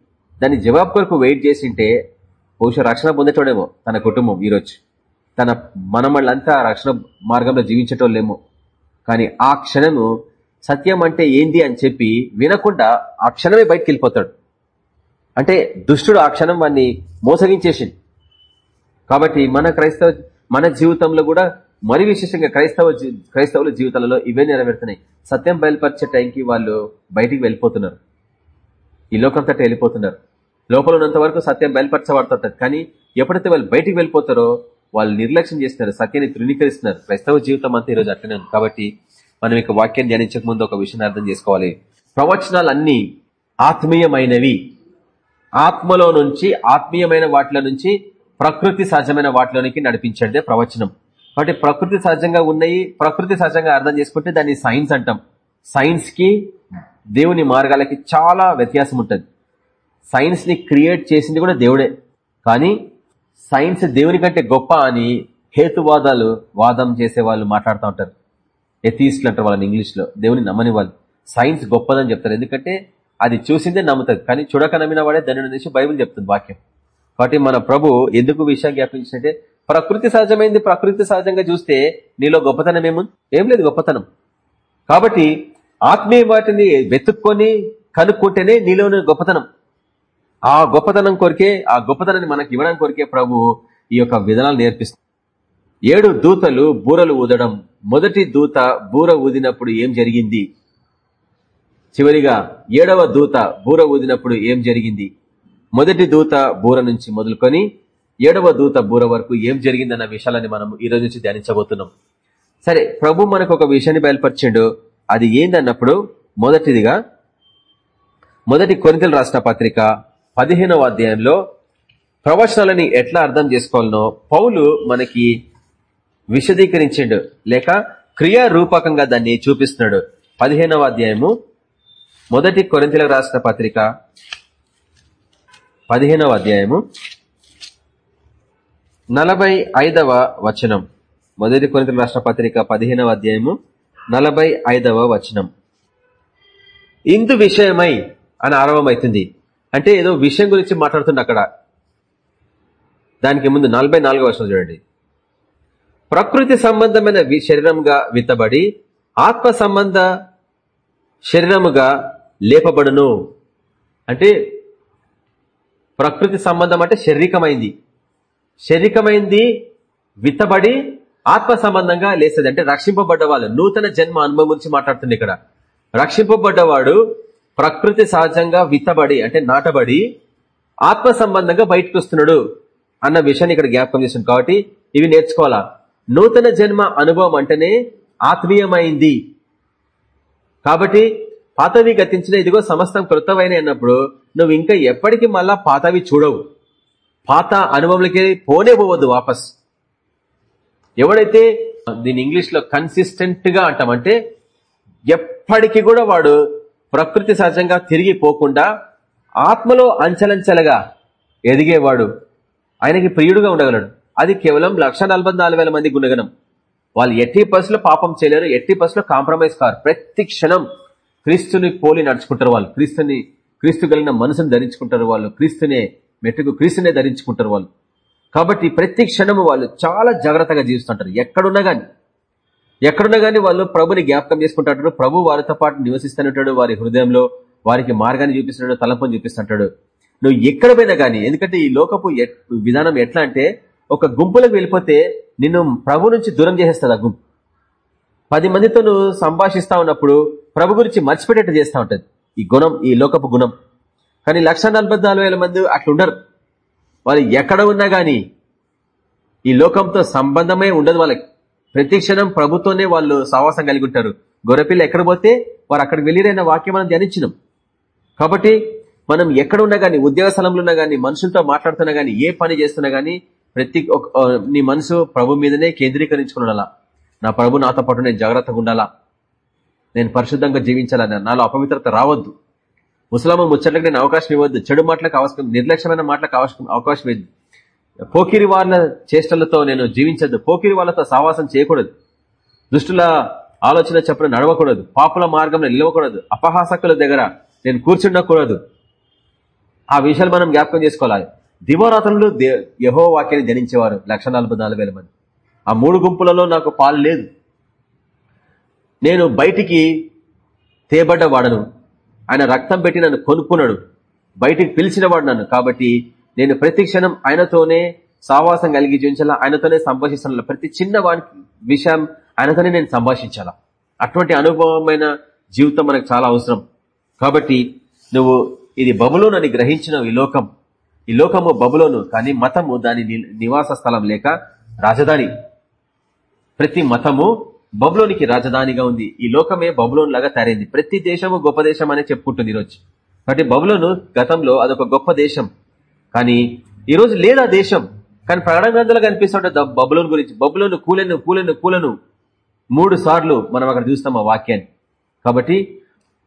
దాని జవాబు కొరకు వెయిట్ చేసింటే బహుశా రక్షణ పొందేటోడేమో తన కుటుంబం ఈరోజు. తన మనమళ్ళంతా రక్షణ మార్గంలో జీవించేటోళ్ళేమో. కానీ ఆ క్షణము సత్యం అంటే ఏంది అని చెప్పి వినకుండా ఆ క్షణమే బయటకు వెళ్ళిపోతాడు. అంటే దుష్టుడు ఆ క్షణం వాడిని మోసగించేసింది కాబట్టి మన క్రైస్తవ మన జీవితంలో కూడా మరి విశేషంగా క్రైస్తవ క్రైస్తవుల జీవితాలలో ఇవే నెరవేరుతున్నాయి. సత్యం బయలుపరిచే టైంకి వాళ్ళు బయటికి వెళ్ళిపోతున్నారు. ఈ లోకంతో వెళ్ళిపోతున్నారు. లోపల ఉన్నంత వరకు సత్యం బయలుపరచబడుతుంటారు కానీ ఎప్పుడైతే వాళ్ళు బయటికి వెళ్ళిపోతారో వాళ్ళు నిర్లక్ష్యం చేస్తున్నారు సత్యాన్ని తృణీకరిస్తున్నారు. క్రైస్తవ జీవితం అంతా ఈరోజు అట్లనే ఉంది. కాబట్టి మనం ఇక వాక్యాన్ని ధ్యానించక ముందు ఒక విషయాన్ని అర్థం చేసుకోవాలి. ప్రవచనాలన్నీ ఆత్మీయమైనవి. ఆత్మలో నుంచి ఆత్మీయమైన వాటిలో నుంచి ప్రకృతి సహజమైన వాటిలోనికి నడిపించడే ప్రవచనం. కాబట్టి ప్రకృతి సహజంగా ఉన్నాయి ప్రకృతి సహజంగా అర్థం చేసుకుంటే దాన్ని సైన్స్ అంటాం. సైన్స్కి దేవుని మార్గాలకి చాలా వ్యత్యాసం ఉంటుంది. సైన్స్ని క్రియేట్ చేసింది కూడా దేవుడే. కానీ సైన్స్ దేవుని కంటే గొప్ప అని హేతువాదాలు వాదం చేసే వాళ్ళు మాట్లాడుతూ ఉంటారు. ఎథీస్ట్లు అంటారు వాళ్ళని ఇంగ్లీష్లో దేవుని నమ్మని వాళ్ళు. సైన్స్ గొప్పదని చెప్తారు. ఎందుకంటే అది చూసిందే నమ్ముతారు. కానీ చూడక నమ్మిన వాడే దాని నుంచి బైబుల్ చెప్తుంది వాక్యం. కాబట్టి మన ప్రభు ఎందుకు విషయం జ్ఞాపించినట్టే ప్రకృతి సహజమైంది. ప్రకృతి సహజంగా చూస్తే నీలో గొప్పతనం ఏముంది ఏం లేదు గొప్పతనం. కాబట్టి ఆత్మీయ వాటిని వెతుక్కొని కనుక్కుంటేనే నీలోని గొప్పతనం. ఆ గొప్పతనం కొరికే ఆ గొప్పతనాన్ని మనకి ఇవ్వడం కొరికే ప్రభు ఈ యొక్క విధానాలు నేర్పిస్తుంది. ఏడు దూతలు బూరలు ఊదడం. మొదటి దూత బూర ఊదినప్పుడు ఏం జరిగింది? చివరిగా ఏడవ దూత బూర ఊదినప్పుడు ఏం జరిగింది? మొదటి దూత బూర నుంచి మొదలుకొని ఏడవ దూత బూర వరకు ఏం జరిగిందన్న విషయాలని మనం ఈ రోజు నుంచి ధ్యానించబోతున్నాం. సరే ప్రభు మనకు ఒక విషయాన్ని బయలుపరిచిండు. అది ఏందన్నప్పుడు? మొదటిదిగా మొదటి కొనితలు రాసిన పత్రిక పదిహేనవ అధ్యాయంలో ప్రవచనాలని ఎట్లా అర్థం చేసుకోవాలనో పౌలు మనకి విశదీకరించిండు. లేక క్రియారూపకంగా దాన్ని చూపిస్తున్నాడు. పదిహేనవ అధ్యాయము మొదటి కొరింతలకు రాసిన పత్రిక. పదిహేనవ అధ్యాయము నలభై ఐదవ వచనం. మొదటి కొరింతలకు రాసిన పత్రిక పదిహేనవ అధ్యాయము నలభై ఐదవ వచనం. ఇందు విషయమై అని ఆరంభమవుతుంది అంటే ఏదో విషయం గురించి మాట్లాడుతుండే అక్కడ. దానికి ముందు నలభై నాలుగో వర్షం చూడండి. ప్రకృతి సంబంధమైన శరీరంగా విత్తబడి ఆత్మ సంబంధ శరీరముగా లేపబడును. అంటే ప్రకృతి సంబంధం అంటే శారీరకమైంది. శారీరకమైంది విత్తబడి ఆత్మ సంబంధంగా లేస్తుంది అంటే రక్షింపబడ్డ వాళ్ళు నూతన జన్మ అనుభవం గురించి మాట్లాడుతుంది ఇక్కడ. రక్షింపబడ్డవాడు ప్రకృతి సహజంగా విత్తబడి అంటే నాటబడి ఆత్మ సంబంధంగా బయటకు వస్తున్నాడు అన్న విషయాన్ని ఇక్కడ జ్ఞాపకం చేస్తుంది. కాబట్టి ఇవి నేర్చుకోవాలా? నూతన జన్మ అనుభవం అంటేనే ఆత్మీయమైంది. కాబట్టి పాతవి గతించిన ఇదిగో సమస్తం కృతమైన అన్నప్పుడు నువ్వు ఇంకా ఎప్పటికీ మళ్ళా పాతవి చూడవు. పాత అనుభవంలోకి పోనే పోవద్దు వాపస్. ఎవడైతే దీని ఇంగ్లీష్లో కన్సిస్టెంట్గా అంటామంటే ఎప్పటికీ కూడా వాడు ప్రకృతి సహజంగా తిరిగి పోకుండా ఆత్మలో అంచలంచలగా ఎదిగేవాడు. ఆయనకి ప్రియుడుగా ఉండగలడు. అది కేవలం లక్ష మంది గుణగణం. వాళ్ళు ఎట్టి బస్సులో పాపం చేయలేరు ఎట్టి బస్సులో కాంప్రమైజ్ కారు. ప్రతి క్షణం క్రీస్తుని పోలి నడుచుకుంటారు వాళ్ళు. క్రీస్తుని క్రీస్తు కలిగిన మనసును ధరించుకుంటారు వాళ్ళు. క్రీస్తునే మెట్టుకు క్రీస్తునే ధరించుకుంటారు వాళ్ళు. కాబట్టి ప్రతి క్షణము వాళ్ళు చాలా జాగ్రత్తగా జీవిస్తుంటారు. ఎక్కడున్నా కానీ ఎక్కడున్నా కానీ వాళ్ళు ప్రభుని జ్ఞాపకం చేసుకుంటాడు. ప్రభు వారితో పాటు నివసిస్తుంటాడు వారి హృదయంలో వారికి మార్గాన్ని చూపిస్తున్నాడు తలంపుని చూపిస్తుంటాడు నువ్వు ఎక్కడ పోయినా ఎందుకంటే ఈ లోకపు విధానం ఎట్లా అంటే ఒక గుంపులకు వెళ్ళిపోతే నిన్ను ప్రభు నుంచి దూరం చేసేస్తుంది ఆ గుంపు. పది మందితో నువ్వు సంభాషిస్తా ఉన్నప్పుడు ప్రభు గురించి మర్చిపెట్టేట్టు చేస్తూ ఉంటుంది. ఈ గుణం ఈ లోకపు గుణం. కానీ లక్ష మంది అట్లుండరు వాళ్ళు ఎక్కడ ఉన్నా గాని ఈ లోకంతో సంబంధమే ఉండదు వాళ్ళకి. ప్రతి క్షణం ప్రభుత్వనే వాళ్ళు సహవాసం కలిగి ఉంటారు. గొర్రెపిల్ల ఎక్కడ పోతే వారు అక్కడికి వెళ్ళిరైన వాక్యం మనం ధ్యానించినాం. కాబట్టి మనం ఎక్కడ ఉన్నా గానీ ఉద్యోగ స్థలంలో ఉన్నా గానీ మనుషులతో మాట్లాడుతున్నా గానీ ఏ పని చేస్తున్నా గానీ ప్రతి ఒక్క- నీ మనసు ప్రభు మీదనే కేంద్రీకరించుకున్నాలా నా ప్రభు నాతో పాటు నేను జాగ్రత్తగా ఉండాలా? నేను పరిశుద్ధంగా జీవించాలని నాలో అపవిత్రత రావద్దు. ముసలామ ముచ్చట్లకు నేను అవకాశం ఇవ్వద్దు. చెడు మాటలకు అవకాశం నిర్లక్ష్యమైన మాటలకు అవకాశం అవకాశం ఇవ్వద్దు. పోకిరి వాళ్ళ చేష్టలతో నేను జీవించద్దు. పోకిరి వాళ్ళతో సావాసం చేయకూడదు. దుష్టుల ఆలోచన చెప్పడం నడవకూడదు. పాపుల మార్గంలో నిలవకూడదు. అపహాసకుల దగ్గర నేను కూర్చుండకూడదు. ఆ విషయాలు మనం జ్ఞాపకం చేసుకోవాలి. దివరాత్రులు యహో వాక్యాన్ని ధనించేవారు లక్ష మంది. ఆ మూడు గుంపులలో నాకు పాలు లేదు. నేను బయటికి తేబడ్డ వాడను ఆయన రక్తం పెట్టి నన్ను కొనుక్కున్నాడు. బయటికి పిలిచినవాడు నన్ను. కాబట్టి నేను ప్రతి క్షణం ఆయనతోనే సావాసం కలిగి జీవించాలా? ఆయనతోనే సంభాషిస్తాను ప్రతి చిన్న వానికి విషయం ఆయనతోనే నేను సంభాషించాలా? అటువంటి అనుభవమైన జీవితం మనకు చాలా అవసరం. కాబట్టి నువ్వు ఇది బబులోను అని గ్రహించిన ఈ లోకం ఈ లోకము బబులోను కానీ మతము దాని ని- నివాస స్థలం లేక రాజధాని. ప్రతి మతము బబులోనికి రాజధానిగా ఉంది. ఈ లోకమే బబులోన్ లాగా తయారైంది. ప్రతి దేశము గొప్ప దేశం అనే చెప్పుకుంటుంది ఈరోజు. కాబట్టి బబులోను గతంలో అదొక గొప్ప దేశం. కానీ ఈరోజు రోజు లేదా దేశం కానీ ప్రకటన గ్రంథాలు కనిపిస్తుంటే ద- గురించి బబులోను కూలెను కూలెను కూలను. మూడు సార్లు మనం అక్కడ చూస్తాం ఆ వాక్యాన్ని. కాబట్టి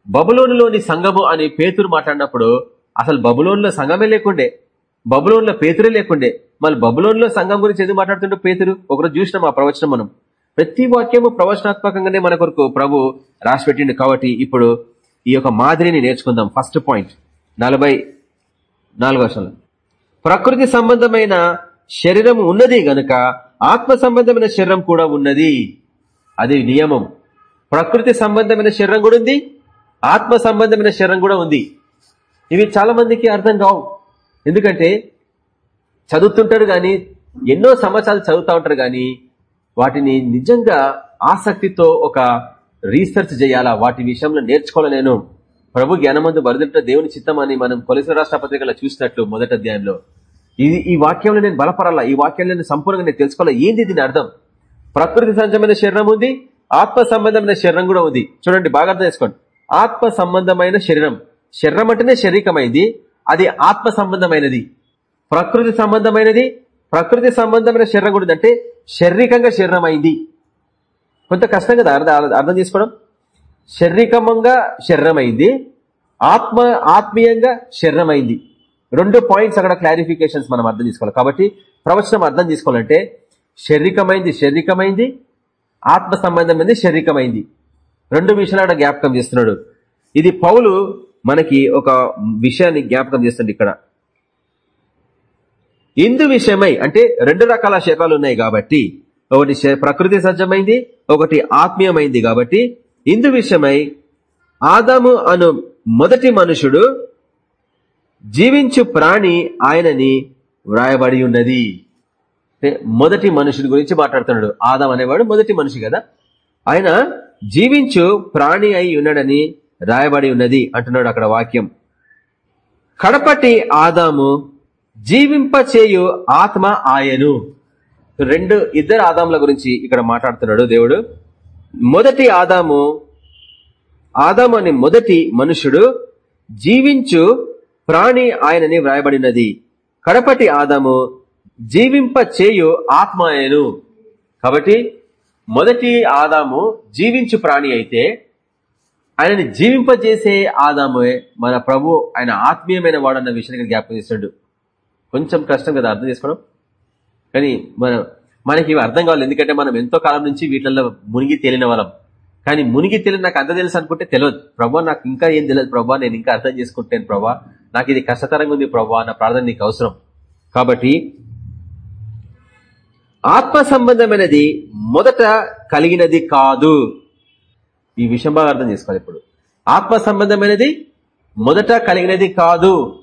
బబులోనులోని సంఘము అని పేతురు మాట్లాడినప్పుడు అసలు బబులోన్లో సంఘమే లేకుండే బబులోన్లో పేతురే లేకుండే. మళ్ళీ బబులోన్లో సంఘం గురించి ఎందుకు మాట్లాడుతుంటే పేతురు? ఒకరోజు చూసినాం ఆ ప్రవచనం మనం. ప్రతి వాక్యము ప్రవచనాత్మకంగానే మన కొరకు ప్రభు రాసిపెట్టిండు. కాబట్టి ఇప్పుడు ఈ యొక్క మాదిరిని నేర్చుకుందాం. First point. నలభై నాలుగో వర్షంలో ప్రకృతి సంబంధమైన శరీరం ఉన్నది గనుక ఆత్మ సంబంధమైన శరీరం కూడా ఉన్నది. అది నియమం. ప్రకృతి సంబంధమైన శరీరం కూడా ఉంది ఆత్మ సంబంధమైన శరీరం కూడా ఉంది. ఇవి చాలా మందికి అర్థం కావు. ఎందుకంటే చదువుతుంటారు కానీ ఎన్నో సంవత్సరాలు చదువుతూ ఉంటారు కానీ వాటిని నిజంగా ఆసక్తితో ఒక రీసెర్చ్ చేయాలా? వాటి విషయంలో నేర్చుకోవాలి నేను? ప్రభు జ్ఞానమందు వరదట దేవుని చిత్తం అని మనం కొలసిన రాష్ట్ర పత్రికలో చూసినట్లు మొదటి అధ్యాయంలో. ఇది ఈ వాక్యంలో నేను బలపడాలా? ఈ వాక్యంలో నేను సంపూర్ణంగా నేను తెలుసుకోవాలా? ఏంది దీని అర్థం? ప్రకృతి సంబంధమైన శరీరం ఉంది ఆత్మ సంబంధమైన శరీరం కూడా ఉంది. చూడండి బాగా అర్థం చేసుకోండి. ఆత్మ సంబంధమైన శరీరం. శరీరం అంటేనే శరీరమైంది అది ఆత్మ సంబంధమైనది. ప్రకృతి సంబంధమైనది ప్రకృతి సంబంధమైన శరీరం కూడా అంటే శారీరకంగా శరీరం అయింది కొంత కష్టం కదా అర్థం అర్థం చేసుకోవడం? శారీరకంగా శరీరమైంది ఆత్మ ఆత్మీయంగా శరీరమైంది. రెండు పాయింట్స్ అక్కడ క్లారిఫికేషన్స్ మనం అర్థం చేసుకోవాలి. కాబట్టి ప్రవచనం అర్థం చేసుకోవాలంటే శారీరకమైంది శారీరకమైంది ఆత్మ సంబంధమైంది శారీరకమైంది. రెండు విషయాలు అక్కడ జ్ఞాపకం చేస్తున్నాడు. ఇది పౌలు మనకి ఒక విషయాన్ని జ్ఞాపకం చేస్తుంది ఇక్కడ. ఇందు విషయమై అంటే రెండు రకాల శరీరాలు ఉన్నాయి కాబట్టి ఒకటి శ- ప్రకృతి సజ్జమైంది ఒకటి ఆత్మీయమైంది కాబట్టి ఇందు విషయమై ఆదాము అను మొదటి మనుషుడు జీవించు ప్రాణి ఆయనని వ్రాయబడి ఉన్నది. మొదటి మనుషుడి గురించి మాట్లాడుతున్నాడు. ఆదాం అనేవాడు మొదటి మనిషి కదా. ఆయన జీవించు ప్రాణి అయి ఉన్నాడని రాయబడి ఉన్నది అంటున్నాడు అక్కడ వాక్యం. కడపటి ఆదాము జీవింపచేయు ఆత్మ ఆయను. రెండు ఇద్దరు ఆదాముల గురించి ఇక్కడ మాట్లాడుతున్నాడు దేవుడు. మొదటి ఆదాము ఆదాము అనే మొదటి మనుషుడు జీవించు ప్రాణి ఆయనని వ్రాయబడినది. కడపటి ఆదాము జీవింప చేయు ఆత్మ ఆయను కాబట్టి మొదటి ఆదాము జీవించు ప్రాణి అయితే ఆయనని జీవింపజేసే ఆదామే మన ప్రభు ఆయన ఆత్మీయమైన వాడన్న విషయాన్ని జ్ఞాపకం చేస్తాడు. కొంచెం కష్టం కదా అర్థం చేసుకోవడం? కానీ మన మనకి ఇవి అర్థం కావాలి. ఎందుకంటే మనం ఎంతో కాలం నుంచి వీటిల్లో మునిగి తేలిన వాళ్ళం. కానీ మునిగి తేలిన నాకు అంత తెలుసు అనుకుంటే తెలియదు. ప్రభా నాకు ఇంకా ఏం తెలియదు. ప్రభా నేను ఇంకా అర్థం చేసుకుంటాను ప్రభా. నాకు ఇది కష్టతరంగా ఉంది ప్రభా నా ప్రార్థన నీకు అవసరం. కాబట్టి ఆత్మ సంబంధమైనది మొదట కలిగినది కాదు. ఈ విషయం బాగా అర్థం చేసుకోవాలి ఇప్పుడు. ఆత్మ సంబంధమైనది మొదట కలిగినది కాదు.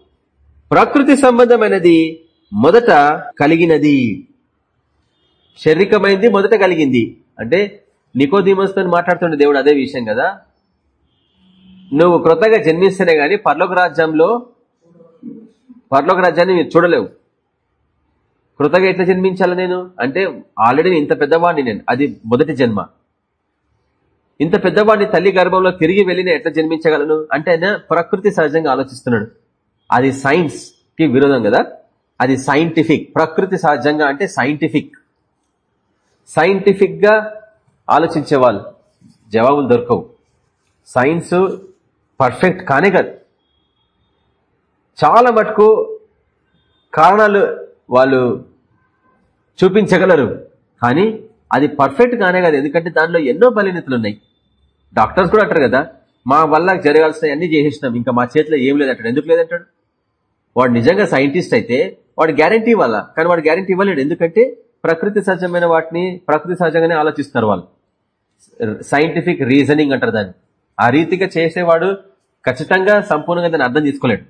ప్రకృతి సంబంధమైనది మొదట కలిగినది. శారీరకమైంది మొదట కలిగింది. అంటే నికోదీమస్తో మాట్లాడుతుండే దేవుడు అదే విషయం కదా? నువ్వు క్రొత్తగా జన్మిస్తేనే గాని పర్లోక రాజ్యంలో పర్లోక రాజ్యాన్ని మీరు చూడలేవు. కృతగా ఎట్లా జన్మించాలి నేను? అంటే ఆల్రెడీ ఇంత పెద్దవాడిని నేను. అది మొదటి జన్మ. ఇంత పెద్దవాడిని తల్లి గర్భంలో తిరిగి వెళ్ళిన ఎట్లా జన్మించగలను? అంటే ఆయన ప్రకృతి సహజంగా ఆలోచిస్తున్నాడు. అది సైన్స్కి విరోధం కదా? అది సైంటిఫిక్ ప్రకృతి సహజంగా అంటే సైంటిఫిక్ సైంటిఫిక్గా ఆలోచించే వాళ్ళు జవాబులు దొరకవు. సైన్స్ పర్ఫెక్ట్ కానే కాదు. చాలా మటుకు కారణాలు వాళ్ళు చూపించగలరు. కానీ అది పర్ఫెక్ట్ కానే కాదు. ఎందుకంటే దానిలో ఎన్నో బలీనతలు ఉన్నాయి. డాక్టర్స్ కూడా అంటారు కదా మా వల్ల జరగాల్సిన అన్ని చేసేసినాం ఇంకా మా చేతిలో ఏం లేదంటాడు ఎందుకు లేదంటాడు వాడు నిజంగా సైంటిస్ట్ అయితే వాడు గ్యారంటీ ఇవ్వాలా కానీ వాడు గ్యారంటీ ఇవ్వలేడు. ఎందుకంటే ప్రకృతి సహజమైన వాటిని ప్రకృతి సహజంగానే ఆలోచిస్తారు వాళ్ళు. సైంటిఫిక్ రీజనింగ్ అంటారు దాన్ని. ఆ రీతిగా చేసేవాడు ఖచ్చితంగా సంపూర్ణంగా దాన్ని అర్థం చేసుకోలేడు.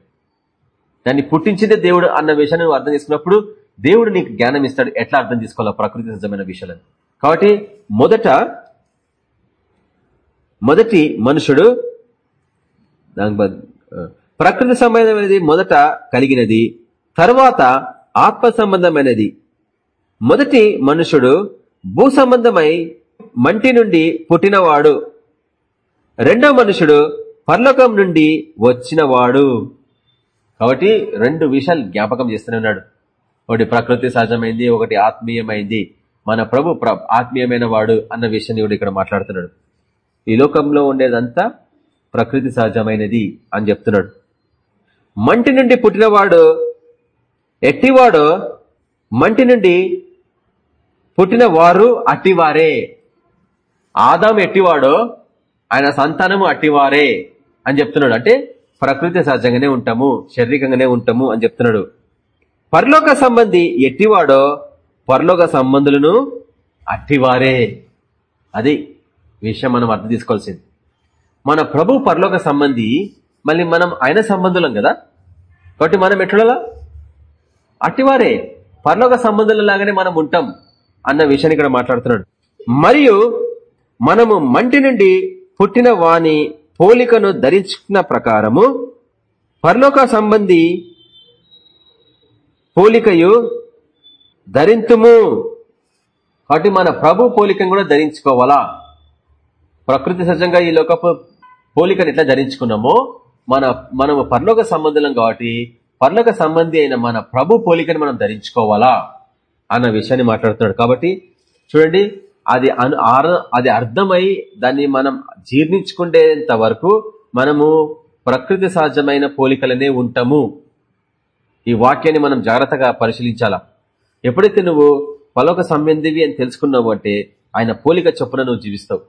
దాన్ని పుట్టించిందే దేవుడు అన్న విషయాన్ని నువ్వు అర్థం చేసుకున్నప్పుడు దేవుడు నీకు జ్ఞానం ఇస్తాడు ఎట్లా అర్థం చేసుకోవాలో ప్రకృతి సహజమైన విషయాలను. కాబట్టి మొదట మొదటి మనుషుడు ప్రకృతి సంబంధమైనది మొదట కలిగినది తర్వాత ఆత్మ సంబంధమైనది. మొదటి మనుషుడు భూ సంబంధమై మంటి నుండి పుట్టినవాడు. రెండో మనుషుడు పర్లోకం నుండి వచ్చినవాడు. కాబట్టి రెండు విషయాలు జ్ఞాపకం చేస్తూనే ఒకటి ప్రకృతి సహజమైంది ఒకటి ఆత్మీయమైంది. మన ప్రభు ప్ర- ఆత్మీయమైన వాడు అన్న విషయాన్ని కూడా ఇక్కడ మాట్లాడుతున్నాడు. ఈ లోకంలో ఉండేదంతా ప్రకృతి సహజమైనది అని చెప్తున్నాడు. మంటి నుండి పుట్టినవాడు ఎట్టివాడు మంటి నుండి పుట్టిన వారు అట్టివారే. ఆదాం ఎట్టివాడో ఆయన సంతానము అట్టివారే అని చెప్తున్నాడు. అంటే ప్రకృతి సహజంగానే ఉంటాము శారీరకంగానే ఉంటాము అని చెప్తున్నాడు. పరలోక సంబంధి ఎట్టివాడో పరలోక సంబంధులను అట్టివారే. అది విషయం మనం అర్థం తీసుకోవాల్సింది. మన ప్రభు పరలోక సంబంధి మళ్ళీ మనం ఆయన సంబంధులం కదా? కాబట్టి మనం ఎట్లా అట్టివారే. పరలోక సంబంధుల లాగానే మనం ఉంటాం. అన్న విషయాన్ని ఇక్కడ మాట్లాడుతున్నాడు. మరియు మనము మంటి నుండి పుట్టిన వాని పోలికను ధరించుకున్న ప్రకారము పరలోక సంబంధి పోలికయు ధరింతుము. కాబట్టి మన ప్రభు పోలికను కూడా ధరించుకోవాలా? ప్రకృతి సహజంగా ఈ లోకపు పోలికను ఎట్లా ధరించుకున్నామో? మన మనము పరలోక సంబంధులం కాబట్టి పర్లోక సంబంధి అయిన మన ప్రభు పోలికను మనం ధరించుకోవాలా? అన్న విషయాన్ని మాట్లాడుతున్నాడు. కాబట్టి చూడండి అది అను ఆర- అది అర్థమై దాన్ని మనం జీర్ణించుకునేంత వరకు మనము ప్రకృతి సహజమైన పోలికలనే ఉంటాము. ఈ వాక్యాన్ని మనం జాగ్రత్తగా పరిశీలించాలా. ఎప్పుడైతే నువ్వు పలోక సంబంధివి అని తెలుసుకున్నావు అంటే ఆయన పోలిక చొప్పున నువ్వు జీవిస్తావు.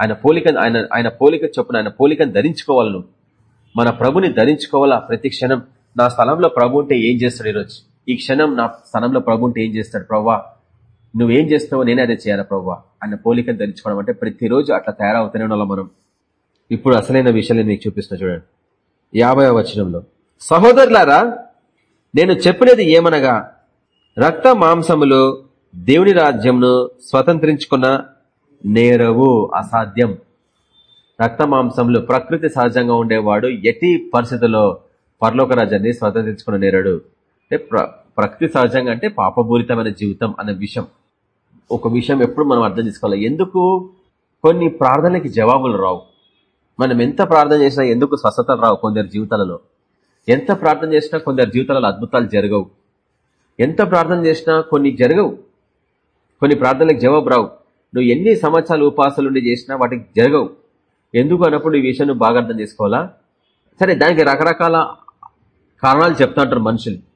ఆయన పోలిక ఆయన ఆయన పోలిక చొప్పున ఆయన పోలికను ధరించుకోవాలి మన ప్రభుని ధరించుకోవాలా ప్రతి క్షణం? నా స్థలంలో ప్రభు ఉంటే ఏం చేస్తాడు ఈరోజు? ఈ క్షణం నా స్థలంలో ప్రభు ఉంటే ఏం చేస్తాడు? ప్రవ్వా నువ్వేం చేస్తావో నేనే అదే చేయాలా ప్రవ్వా? అన్న పోలికను ధరించుకోవడం అంటే ప్రతిరోజు అట్లా తయారవుతూనే ఉండాలి మనం? ఇప్పుడు అసలైన విషయాలు మీకు చూపిస్తున్నా చూడండి. యాభై వచనంలో సహోదరులారా నేను చెప్పినది ఏమనగా రక్త మాంసములు దేవుని రాజ్యంను స్వతంత్రించుకున్న నేరవు అసాధ్యం. రక్త మాంసములు ప్రకృతి సహజంగా ఉండేవాడు ఎట్టి పరిస్థితుల్లో పరలోక రాజ్యాన్ని స్వతంత్రించుకున్న నేరడు. అంటే ప్రకృతి సహజంగా అంటే పాపపూరితమైన జీవితం అనే విషయం. ఒక విషయం ఎప్పుడు మనం అర్థం చేసుకోవాలి. ఎందుకు? కొన్ని ప్రార్థనలకి జవాబులు రావు. మనం ఎంత ప్రార్థన చేసినా ఎందుకు స్వస్థతలు రావు కొందరి జీవితాలలో? ఎంత ప్రార్థన చేసినా కొందరి జీవితాలలో అద్భుతాలు జరగవు. ఎంత ప్రార్థన చేసినా కొన్ని జరగవు. కొన్ని ప్రార్థనలకు జవాబు రావు. నువ్వు ఎన్ని సంవత్సరాలు ఉపాసాలుండి చేసినా వాటికి జరగవు. ఎందుకు అన్నప్పుడు ఈ విషయం నువ్వు బాగా అర్థం చేసుకోవాలా? సరే దానికి రకరకాల కారణాలు చెప్తా ఉంటారు మనుషులు.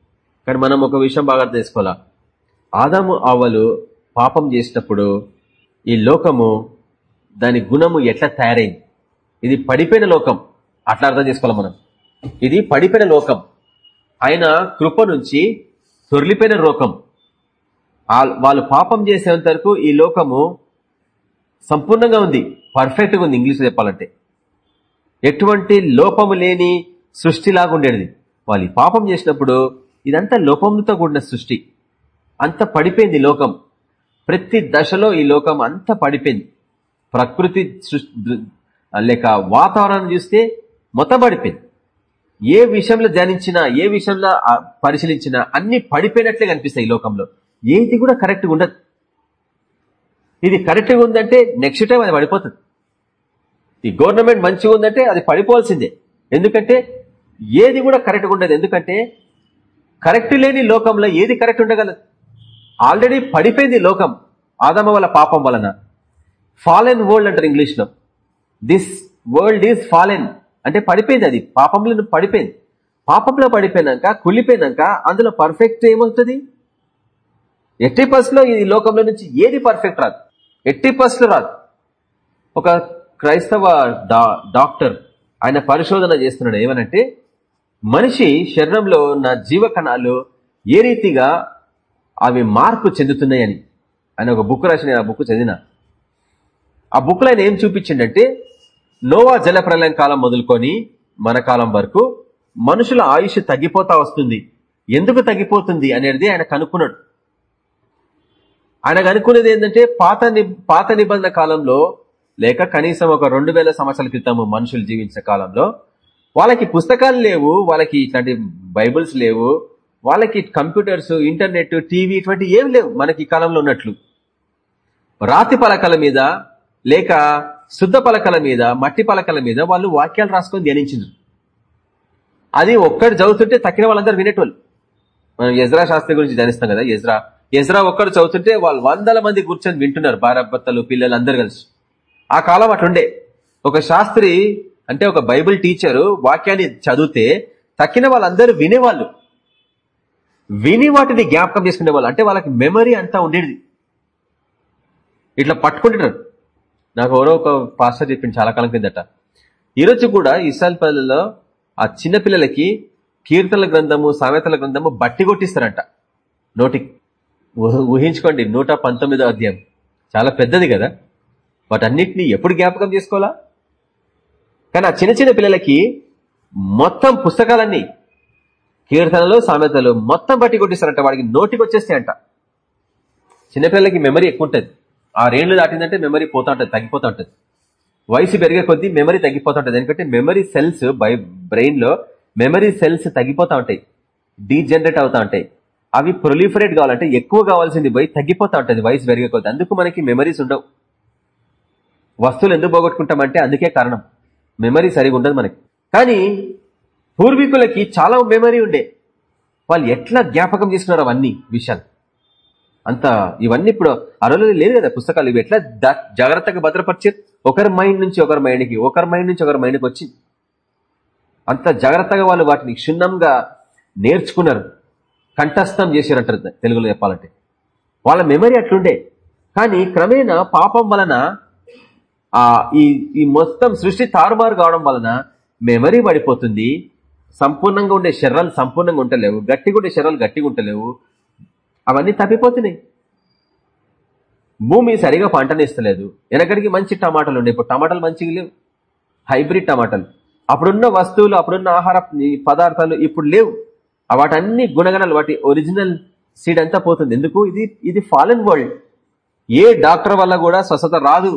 కానీ మనం ఒక విషయం బాగా తెలుసుకోవాలా? ఆదాము ఆవలు పాపం చేసినప్పుడు ఈ లోకము దాని గుణము ఎట్లా తయారైంది? ఇది పడిపోయిన లోకం. అట్లా అర్థం చేసుకోవాలి మనం? ఇది పడిపోయిన లోకం. ఆయన కృప నుంచి తొరిలిపోయిన లోకం. వాళ్ళు పాపం చేసేంత వరకు ఈ లోకము సంపూర్ణంగా ఉంది. పర్ఫెక్ట్గా ఉంది ఇంగ్లీష్ చెప్పాలంటే. ఎటువంటి లోపము లేని సృష్టిలాగా ఉండేది. వాళ్ళు పాపం చేసినప్పుడు ఇదంతా లోపంతో కూడిన సృష్టి. అంత పడిపోయింది లోకం. ప్రతి దశలో ఈ లోకం అంత పడిపోయింది. ప్రకృతి దృ- లేక వాతావరణం చూస్తే మొత్తం పడిపోయింది ఏ విషయంలో ధ్యానించినా ఏ విషయంలో పరిశీలించినా అన్ని పడిపోయినట్లే కనిపిస్తాయి ఈ లోకంలో. ఏది కూడా కరెక్ట్గా ఉండదు. ఇది కరెక్ట్గా ఉందంటే నెక్స్ట్ టైం అది పడిపోతుంది. ఈ గవర్నమెంట్ మంచిగా ఉందంటే అది పడిపోవాల్సిందే. ఎందుకంటే ఏది కూడా కరెక్ట్గా ఉండదు. ఎందుకంటే కరెక్ట్ లేని లోకంలో ఏది కరెక్ట్ ఉండగలదు? ఆల్రెడీ పడిపోయింది లోకం ఆదమ వల్ల పాపం వలన. ఫాలెన్ వరల్డ్ అంటారు ఇంగ్లీష్లో. దిస్ వరల్డ్ ఈజ్ ఫాలెన్ అంటే పడిపోయింది అది. పాపంలో పడిపోయింది. పాపంలో పడిపోయినాక కుళ్ళిపోయినాక అందులో పర్ఫెక్ట్ ఏమవుతుంది? ఎట్టి పర్స్లో ఈ లోకంలో నుంచి ఏది పర్ఫెక్ట్ రాదు? ఎట్టి పర్స్లో రాదు. ఒక క్రైస్తవ డాక్టర్ ఆయన పరిశోధన చేస్తున్నాడు. ఏమనంటే మనిషి శరీరంలో ఉన్న జీవకణాలు ఏ రీతిగా అవి మార్పు చెందుతున్నాయని ఆయన ఒక బుక్ రాసిన ఆ బుక్ చదివిన. ఆ బుక్లో ఆయన ఏం చూపించిండంటే నోవా జల ప్రళయం కాలం మొదలుకొని మన కాలం వరకు మనుషుల ఆయుష్ తగ్గిపోతా వస్తుంది. ఎందుకు తగ్గిపోతుంది అనేది ఆయన కనుక్కున్నాడు. ఆయన కనుక్కునేది ఏంటంటే పాత పాత నిబంధన కాలంలో లేక కనీసం ఒక రెండు వేల సంవత్సరాల క్రితం మనుషులు జీవించిన కాలంలో వాళ్ళకి పుస్తకాలు లేవు వాళ్ళకి ఇట్లాంటి బైబుల్స్ లేవు వాళ్ళకి కంప్యూటర్స్ ఇంటర్నెట్ టీవీ ఇటువంటి ఏమి లేవు మనకి ఈ కాలంలో ఉన్నట్లు. రాతి పలకల మీద లేక శుద్ధ పలకల మీద మట్టి పలకల మీద వాళ్ళు వాక్యాలు రాసుకొని ధ్యానించారు అది ఒక్కడు చదువుతుంటే తక్కిన వాళ్ళందరూ వినేటోళ్ళు. మనం ఎజ్రా శాస్త్రి గురించి ధ్యానిస్తాం కదా ఎజ్రా. ఎజ్రా ఒక్కడు చదువుతుంటే వాళ్ళు వందల మంది కూర్చొని వింటున్నారు భారభర్తలు పిల్లలు అందరు కలిసి. ఆ కాలం అట్లుండే. ఒక శాస్త్రి అంటే ఒక బైబిల్ టీచరు వాక్యాన్ని చదివితే తక్కిన వాళ్ళందరూ వినేవాళ్ళు. విని వాటిని జ్ఞాపకం చేసుకునే వాళ్ళు అంటే వాళ్ళకి మెమరీ అంతా ఉండేది. ఇట్లా పట్టుకుంటున్నారు. నాకు ఎవరో ఒక పాస్టర్ చెప్పింది చాలా కాలం కిందట ఈరోజు కూడా ఇసాల్ పల్లెలో ఆ చిన్నపిల్లలకి కీర్తనల గ్రంథము సామెతల గ్రంథము బట్టి కొట్టిస్తారంట. నోటికి ఊహించుకోండి నూట పంతొమ్మిదో అధ్యాయం. చాలా పెద్దది కదా. వాటన్నిటిని ఎప్పుడు జ్ఞాపకం చేసుకోవాలా? కానీ ఆ చిన్న చిన్న పిల్లలకి మొత్తం పుస్తకాలన్నీ కీర్తనలు సామెతలు మొత్తం బట్టి కొట్టిస్తారంట వాడికి నోటికి వచ్చేస్తాయంట. చిన్నపిల్లలకి మెమరీ ఎక్కువ ఉంటుంది. ఆ రేణులు దాటిందంటే మెమరీ పోతా ఉంటుంది తగ్గిపోతూ ఉంటుంది. వయసు పెరిగే కొద్దీ మెమరీ తగ్గిపోతూ ఉంటుంది. ఎందుకంటే మెమరీ సెల్స్ బై బ్రెయిన్లో మెమరీ సెల్స్ తగ్గిపోతూ ఉంటాయి. డీజనరేట్ అవుతూ ఉంటాయి. అవి ప్రొలిఫరేట్ కావాలంటే ఎక్కువ కావాల్సింది పోయి తగ్గిపోతూ ఉంటుంది వయసు పెరిగే కొద్ది. అందుకు మనకి మెమరీస్ ఉండవు. వస్తువులు ఎందుకు పోగొట్టుకుంటామంటే అందుకే కారణం. మెమరీ సరిగా ఉండదు మనకి. కానీ పూర్వీకులకి చాలా మెమరీ ఉండే. వాళ్ళు ఎట్లా జ్ఞాపకం చేసుకున్నారు అవన్నీ విషయాలు? అంత ఇవన్నీ ఇప్పుడు అరలో లేదు కదా పుస్తకాలు. ఇవి ఎట్లా జాగ్రత్తగా భద్రపరిచారు? ఒకరి మైండ్ నుంచి ఒకరి మైండ్కి ఒకరి మైండ్ నుంచి ఒకరి మైండ్కి వచ్చి. అంత జాగ్రత్తగా వాళ్ళు వాటిని క్షుణ్ణంగా నేర్చుకున్నారు. కంఠస్థం చేశారంటారు తెలుగులో చెప్పాలంటే. వాళ్ళ మెమరీ అట్లుండే. కానీ క్రమేణా పాపం వలన ఆ ఈ ఈ మొత్తం సృష్టి తారుమారు కావడం వలన మెమరీ పడిపోతుంది. సంపూర్ణంగా ఉండే శరీరాలు సంపూర్ణంగా ఉంటలేవు గట్టిగా ఉండే శరీరాలు గట్టిగా ఉంటలేవు అవన్నీ తప్పిపోతున్నాయి. భూమి సరిగా పంటనిస్తలేదు వెనకడికి మంచి టమాటాలు ఉండే. ఇప్పుడు టమాటాలు మంచిగా లేవు. హైబ్రిడ్ టమాటాలు. అప్పుడున్న వస్తువులు అప్పుడున్న ఆహార పదార్థాలు ఇప్పుడు లేవు. వాటన్ని గుణగణాలు వాటి ఒరిజినల్ సీడ్ అంతా పోతుంది. ఎందుకు? ఇది ఇది ఫాలెన్ వరల్డ్ ఏ డాక్టర్ వల్ల కూడా స్వస్థత రాదు.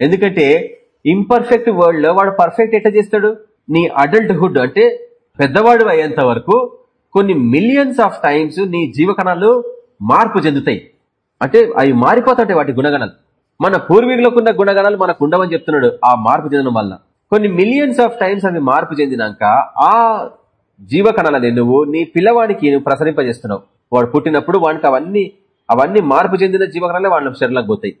ఎందుకంటే ఇంపర్ఫెక్ట్ వరల్డ్లో వాడు పర్ఫెక్ట్ ఎట్లా చేస్తాడు? నీ అడల్ట్హుడ్ అంటే పెద్దవాడు అయ్యేంత వరకు కొన్ని మిలియన్స్ ఆఫ్ టైమ్స్ నీ జీవకణాలు మార్పు చెందుతాయి. అంటే అవి మారిపోతాయి వాటి గుణగణాలు. మన పూర్వీకులకు ఉన్న గుణగణాలు మనకు ఉండవని చెప్తున్నాడు ఆ మార్పు చెందడం వల్ల. కొన్ని మిలియన్స్ ఆఫ్ టైమ్స్ అవి మార్పు చెందినాక ఆ జీవకణాలని నువ్వు నీ పిల్లవాడికి నువ్వు ప్రసరింపజేస్తున్నావు. వాడు పుట్టినప్పుడు వాడికి అవన్నీ అవన్నీ మార్పు చెందిన జీవకణాలే వాళ్ళ శరీరంలోకి పోతాయి.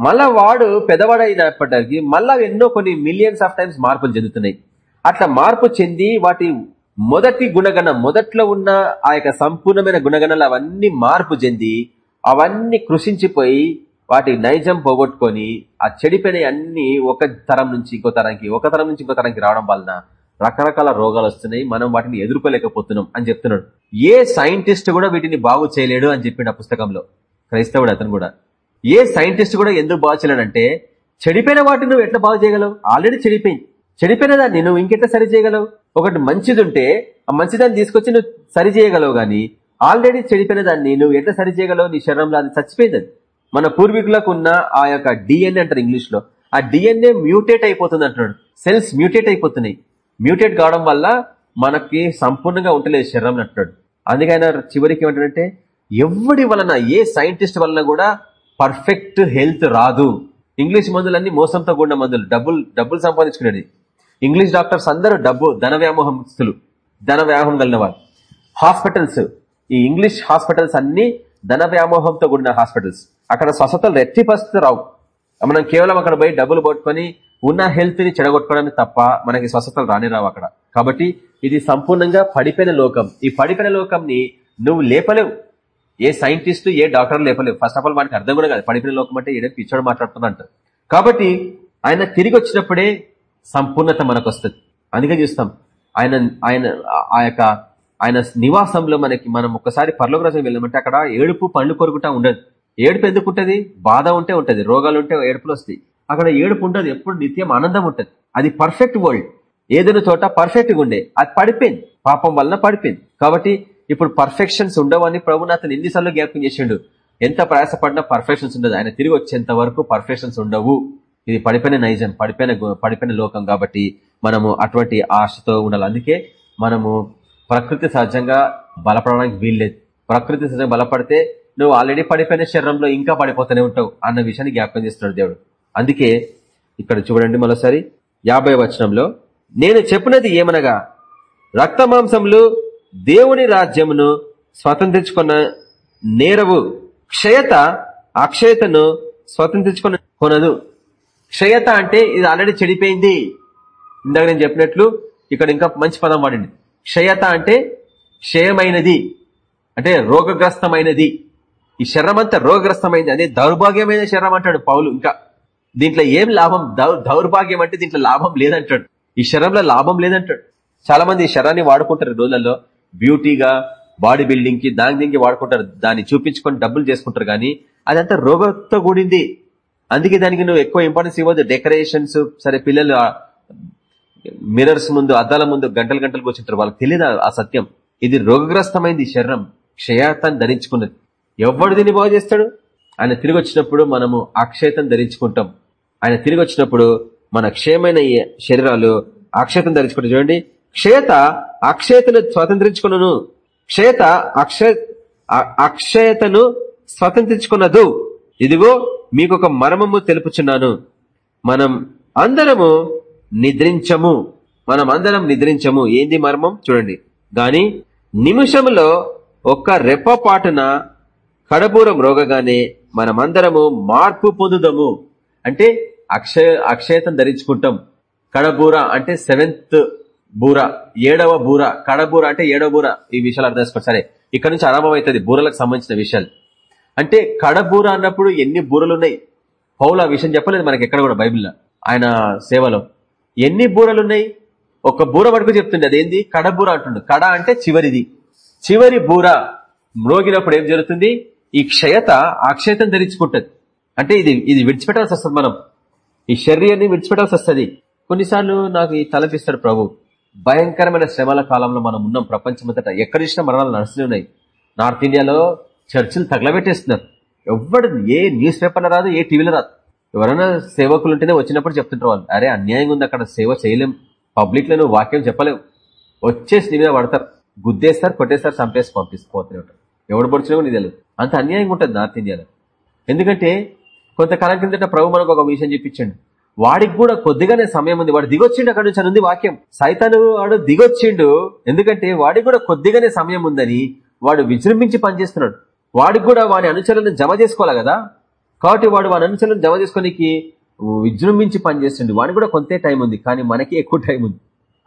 మళ్ళా వాడు పెద్దవాడైనప్పటికీ మళ్ళా ఎన్నో కొన్ని మిలియన్స్ ఆఫ్ టైమ్స్ మార్పులు చెందుతున్నాయి. అట్లా మార్పు చెంది వాటి మొదటి గుణగణం మొదట్లో ఉన్న ఆ యొక్క సంపూర్ణమైన గుణగణాలు అవన్నీ మార్పు చెంది అవన్నీ కృషించిపోయి వాటి నైజం పోగొట్టుకొని ఆ చెడిపోయిన అన్ని ఒక తరం నుంచి ఇంకో తరానికి ఒక తరం నుంచి ఇంకో తరానికి రావడం వలన రకరకాల రోగాలు వస్తున్నాయి. మనం వాటిని ఎదుర్కోలేకపోతున్నాం అని చెప్తున్నాడు. ఏ సైంటిస్ట్ కూడా వీటిని బాగు చేయలేడు అని చెప్పిండు ఆ పుస్తకంలో. క్రైస్తవుడు అతను కూడా. ఏ సైంటిస్ట్ కూడా ఎందుకు బాగా చేయలేడంటే చెడిపోయిన వాటిని నువ్వు ఎట్లా బాగు చేయగలవు? ఆల్రెడీ చెడిపోయింది. చెడిపోయిన దాన్ని నువ్వు ఇంకెట్లా సరి చేయగలవు? ఒకటి మంచిది ఉంటే ఆ మంచిదాన్ని తీసుకొచ్చి నువ్వు సరి చేయగలవు గాని ఆల్రెడీ చెడిపోయిన దాన్ని నువ్వు ఎట్లా సరి చేయగలవు? నీ శరీరంలో అది చచ్చిపోయింది మన పూర్వీకులకు ఉన్న ఆ యొక్క డిఎన్ఏ అంటారు ఇంగ్లీష్లో ఆ డిఎన్ఏ మ్యూటేట్ అయిపోతుంది అంటున్నాడు. సెల్స్ మ్యూటేట్ అయిపోతున్నాయి. మ్యూటేట్ కావడం వల్ల మనకి సంపూర్ణంగా ఉంటలేదు శరీరం అంటున్నాడు. అందుకైనా చివరికి ఏమంటాడంటే ఎవడి వలన ఏ సైంటిస్ట్ వలన కూడా పర్ఫెక్ట్ హెల్త్ రాదు. ఇంగ్లీష్ మందులన్నీ మోసంతో కూడిన మందులు. డబ్బులు డబ్బులు సంపాదించుకునేది. ఇంగ్లీష్ డాక్టర్స్ అందరూ డబ్బు ధన వ్యామోహస్తులు. ధన వ్యామోహం కలిగిన హాస్పిటల్స్. ఈ ఇంగ్లీష్ హాస్పిటల్స్ అన్ని ధన వ్యామోహంతో కూడిన హాస్పిటల్స్. అక్కడ స్వస్థతలు రెట్టి పరిస్థితి రావు. మనం కేవలం అక్కడ పోయి డబ్బులు పట్టుకొని ఉన్న హెల్త్ని చెడగొట్టుకోవడానికి తప్ప మనకి స్వస్థతలు రాని రావు అక్కడ. కాబట్టి ఇది సంపూర్ణంగా పడిపోయిన లోకం. ఈ పడిపోయిన లోకంని నువ్వు లేపలేవు. ఏ సైంటిస్ట్ ఏ డాక్టర్ లేపలేవు ఫస్ట్ ఆఫ్ ఆల్ మనకి అర్థం కూడా కాదు. పడిపోయిన లోకం అంటే ఏదో పిచ్చోడు మాట్లాడుతున్నా కాబట్టి ఆయన తిరిగి వచ్చినప్పుడే సంపూర్ణత మనకు వస్తుంది అందుకే చూస్తాం. ఆయన ఆయన ఆ యొక్క ఆయన నివాసంలో మనకి మనం ఒక్కసారి పర్లోక రాజ్యం వెళ్ళామంటే అక్కడ ఏడుపు పండ్లు కొరుకుంటా ఉండదు. ఏడుపు ఎందుకు ఉంటుంది? బాధ ఉంటే ఉంటుంది. రోగాలు ఉంటే ఏడుపులు వస్తాయి. అక్కడ ఏడుపు ఉండదు. ఎప్పుడు నిత్యం ఆనందం ఉంటుంది. అది పర్ఫెక్ట్ వరల్డ్ ఏదైనా చోట పర్ఫెక్ట్గా ఉండే. అది పడిపోయింది. పాపం వలన పడిపోయింది. కాబట్టి ఇప్పుడు పర్ఫెక్షన్స్ ఉండవని ప్రభు అతను ఎన్నిసార్లు జ్ఞాపకం చేసిండు. ఎంత ప్రయాసపడినా పర్ఫెక్షన్స్ ఉండదు. ఆయన తిరిగి వచ్చేంత వరకు పర్ఫెక్షన్స్ ఉండవు. ఇది పడిపోయిన నైజం పడిపోయిన పడిపోయిన లోకం కాబట్టి మనము అటువంటి ఆశతో ఉండాలి. అందుకే మనము ప్రకృతి సహజంగా బలపడడానికి వీల్లేదు. ప్రకృతి సహజంగా బలపడితే నువ్వు ఆల్రెడీ పడిపోయిన శరీరంలో ఇంకా పడిపోతూనే ఉంటావు అన్న విషయాన్ని జ్ఞాపకం చేస్తున్నాడు దేవుడు. అందుకే ఇక్కడ చూడండి మరోసారి యాభై వచనంలో నేను చెప్పినది ఏమనగా రక్త మాంసములు దేవుని రాజ్యమును స్వతంత్రించుకున్న నేరవు క్షయత అక్షయతను స్వతంత్రించుకున్న కొనదు. క్షయత అంటే ఇది ఆల్రెడీ చెడిపోయింది. ఇందాక నేను చెప్పినట్లు ఇక్కడ ఇంకా మంచి పదం వాడింది క్షయత అంటే క్షయమైనది అంటే రోగగ్రస్తమైనది. ఈ శరీరం అంతా రోగగ్రస్తమైంది అదే దౌర్భాగ్యమైన శరీరం అంటాడు పౌలు ఇంకా. దీంట్లో ఏం లాభం? దౌర్భాగ్యం అంటే దీంట్లో లాభం లేదంటాడు. ఈ శరీరంలో లాభం లేదంటాడు. చాలా మంది ఈ శరాన్ని వాడుకుంటారు రోజులలో. బ్యూటీగా బాడీ బిల్డింగ్కి దాని దీనికి వాడుకుంటారు. దాన్ని చూపించుకొని డబ్బులు చేసుకుంటారు కానీ అదంతా రోగంతో కూడింది. అందుకే దానికి నువ్వు ఎక్కువ ఇంపార్టెన్స్ ఇవ్వద్దు. డెకరేషన్స్ సరే పిల్లలు మిరర్స్ ముందు అద్దాల ముందు గంటలు గంటలు కూర్చుంటారు. వాళ్ళకి తెలియదు ఆ సత్యం? ఇది రోగగ్రస్తమైంది శరీరం. క్షయాతాన్ని ధరించుకున్నది. ఎవడు దీన్ని బాగు చేస్తాడు? ఆయన తిరిగి వచ్చినప్పుడు మనము అక్షయతం ధరించుకుంటాం. ఆయన తిరిగి వచ్చినప్పుడు మన క్షయమైన శరీరాలు అక్షయతం ధరించుకుంటాం చూడండి క్షేత అక్షయతను స్వతంత్రించుకును క్షేత అక్షయ అక్షయతను స్వతంత్రించుకున్నదు. ఇదిగో మీకు ఒక మర్మము తెలుపుచున్నాను. మనం అందరము నిద్రించము. మనం అందరం నిద్రించము. ఏంది మర్మం? చూడండి. గాని నిమిషంలో ఒక్క రెప్పపాటున కడబూరం రోగగానే మనమందరము మార్పు పొందుదము. అంటే అక్షయ అక్షయతం ధరించుకుంటాం. కడబూర అంటే సెవెంత్ బూర ఏడవ బూర కడబూర అంటే ఏడవ బూర ఈ విషయాలు అర్థం చేసుకోండి. సరే ఇక్కడ నుంచి ఆరంభమవుతుంది బూరలకు సంబంధించిన విషయాలు. అంటే కడబూర అన్నప్పుడు ఎన్ని బూరలు ఉన్నాయి? పౌలు ఆ విషయం చెప్పలేదు మనకి ఎక్కడ కూడా బైబిల్లో ఆయన సేవలో. ఎన్ని బూరలున్నాయి ఒక బూర వరకు చెప్తుండే అదేంది? కడబూర అంటుండు. కడ అంటే చివరిది. చివరి బూర మ్రోగినప్పుడు ఏం జరుగుతుంది? ఈ క్షయత ఆ క్షయతం ధరించుకుంటుంది. అంటే ఇది ఇది విడిచిపెట్టాల్సి వస్తుంది మనం. ఈ శరీరాన్ని విడిచిపెట్టాల్సి వస్తుంది. కొన్నిసార్లు నాకు ఈ తలపిస్తాడు ప్రభు. భయంకరమైన శ్రమల కాలంలో మనం ఉన్నాం ప్రపంచమంతటా. ఎక్కడిచ్చినా మరణాలు నడుస్తూనే ఉన్నాయి. నార్త్ ఇండియాలో చర్చిలు తగలబెట్టేస్తున్నారు. ఎవడు ఏ న్యూస్ పేపర్లో రాదు ఏ టీవీలో రాదు. ఎవరైనా సేవకులు ఉంటేనే వచ్చినప్పుడు చెప్తుంటారు వాళ్ళు అరే అన్యాయంగా ఉంది అక్కడ సేవ చేయలేం. పబ్లిక్లో నువ్వు వాక్యం చెప్పలేవు వచ్చేసి నీ మీద పడతారు. గుద్దేస్తారు కొట్టేస్తారు చంపేసి పంపిస్తుపోతూనే ఉంటారు. ఎవడు పొడిచినా కూడా తెలియదు అంత అన్యాయంగా ఉంటుంది నార్త్ ఇండియాలో. ఎందుకంటే కొంతకాలం కిందట ప్రభు మనకు ఒక విషయం చెప్పించండి వాడికి కూడా కొద్దిగానే సమయం ఉంది. వాడు దిగొచ్చిండు అక్కడ నుంచి ఉంది వాక్యం. సైతాను వాడు దిగొచ్చిండు. ఎందుకంటే వాడికి కూడా కొద్దిగానే సమయం ఉందని వాడు విజృంభించి పనిచేస్తున్నాడు. వాడికి కూడా వాడి అనుచరులను జమ చేసుకోవాలి కదా? కాబట్టి వాడు వాని అనుచరులను జమ చేసుకోనికి విజృంభించి పనిచేస్తుండే. వాడికి కూడా కొంతే టైం ఉంది. కానీ మనకి ఎక్కువ టైం ఉంది.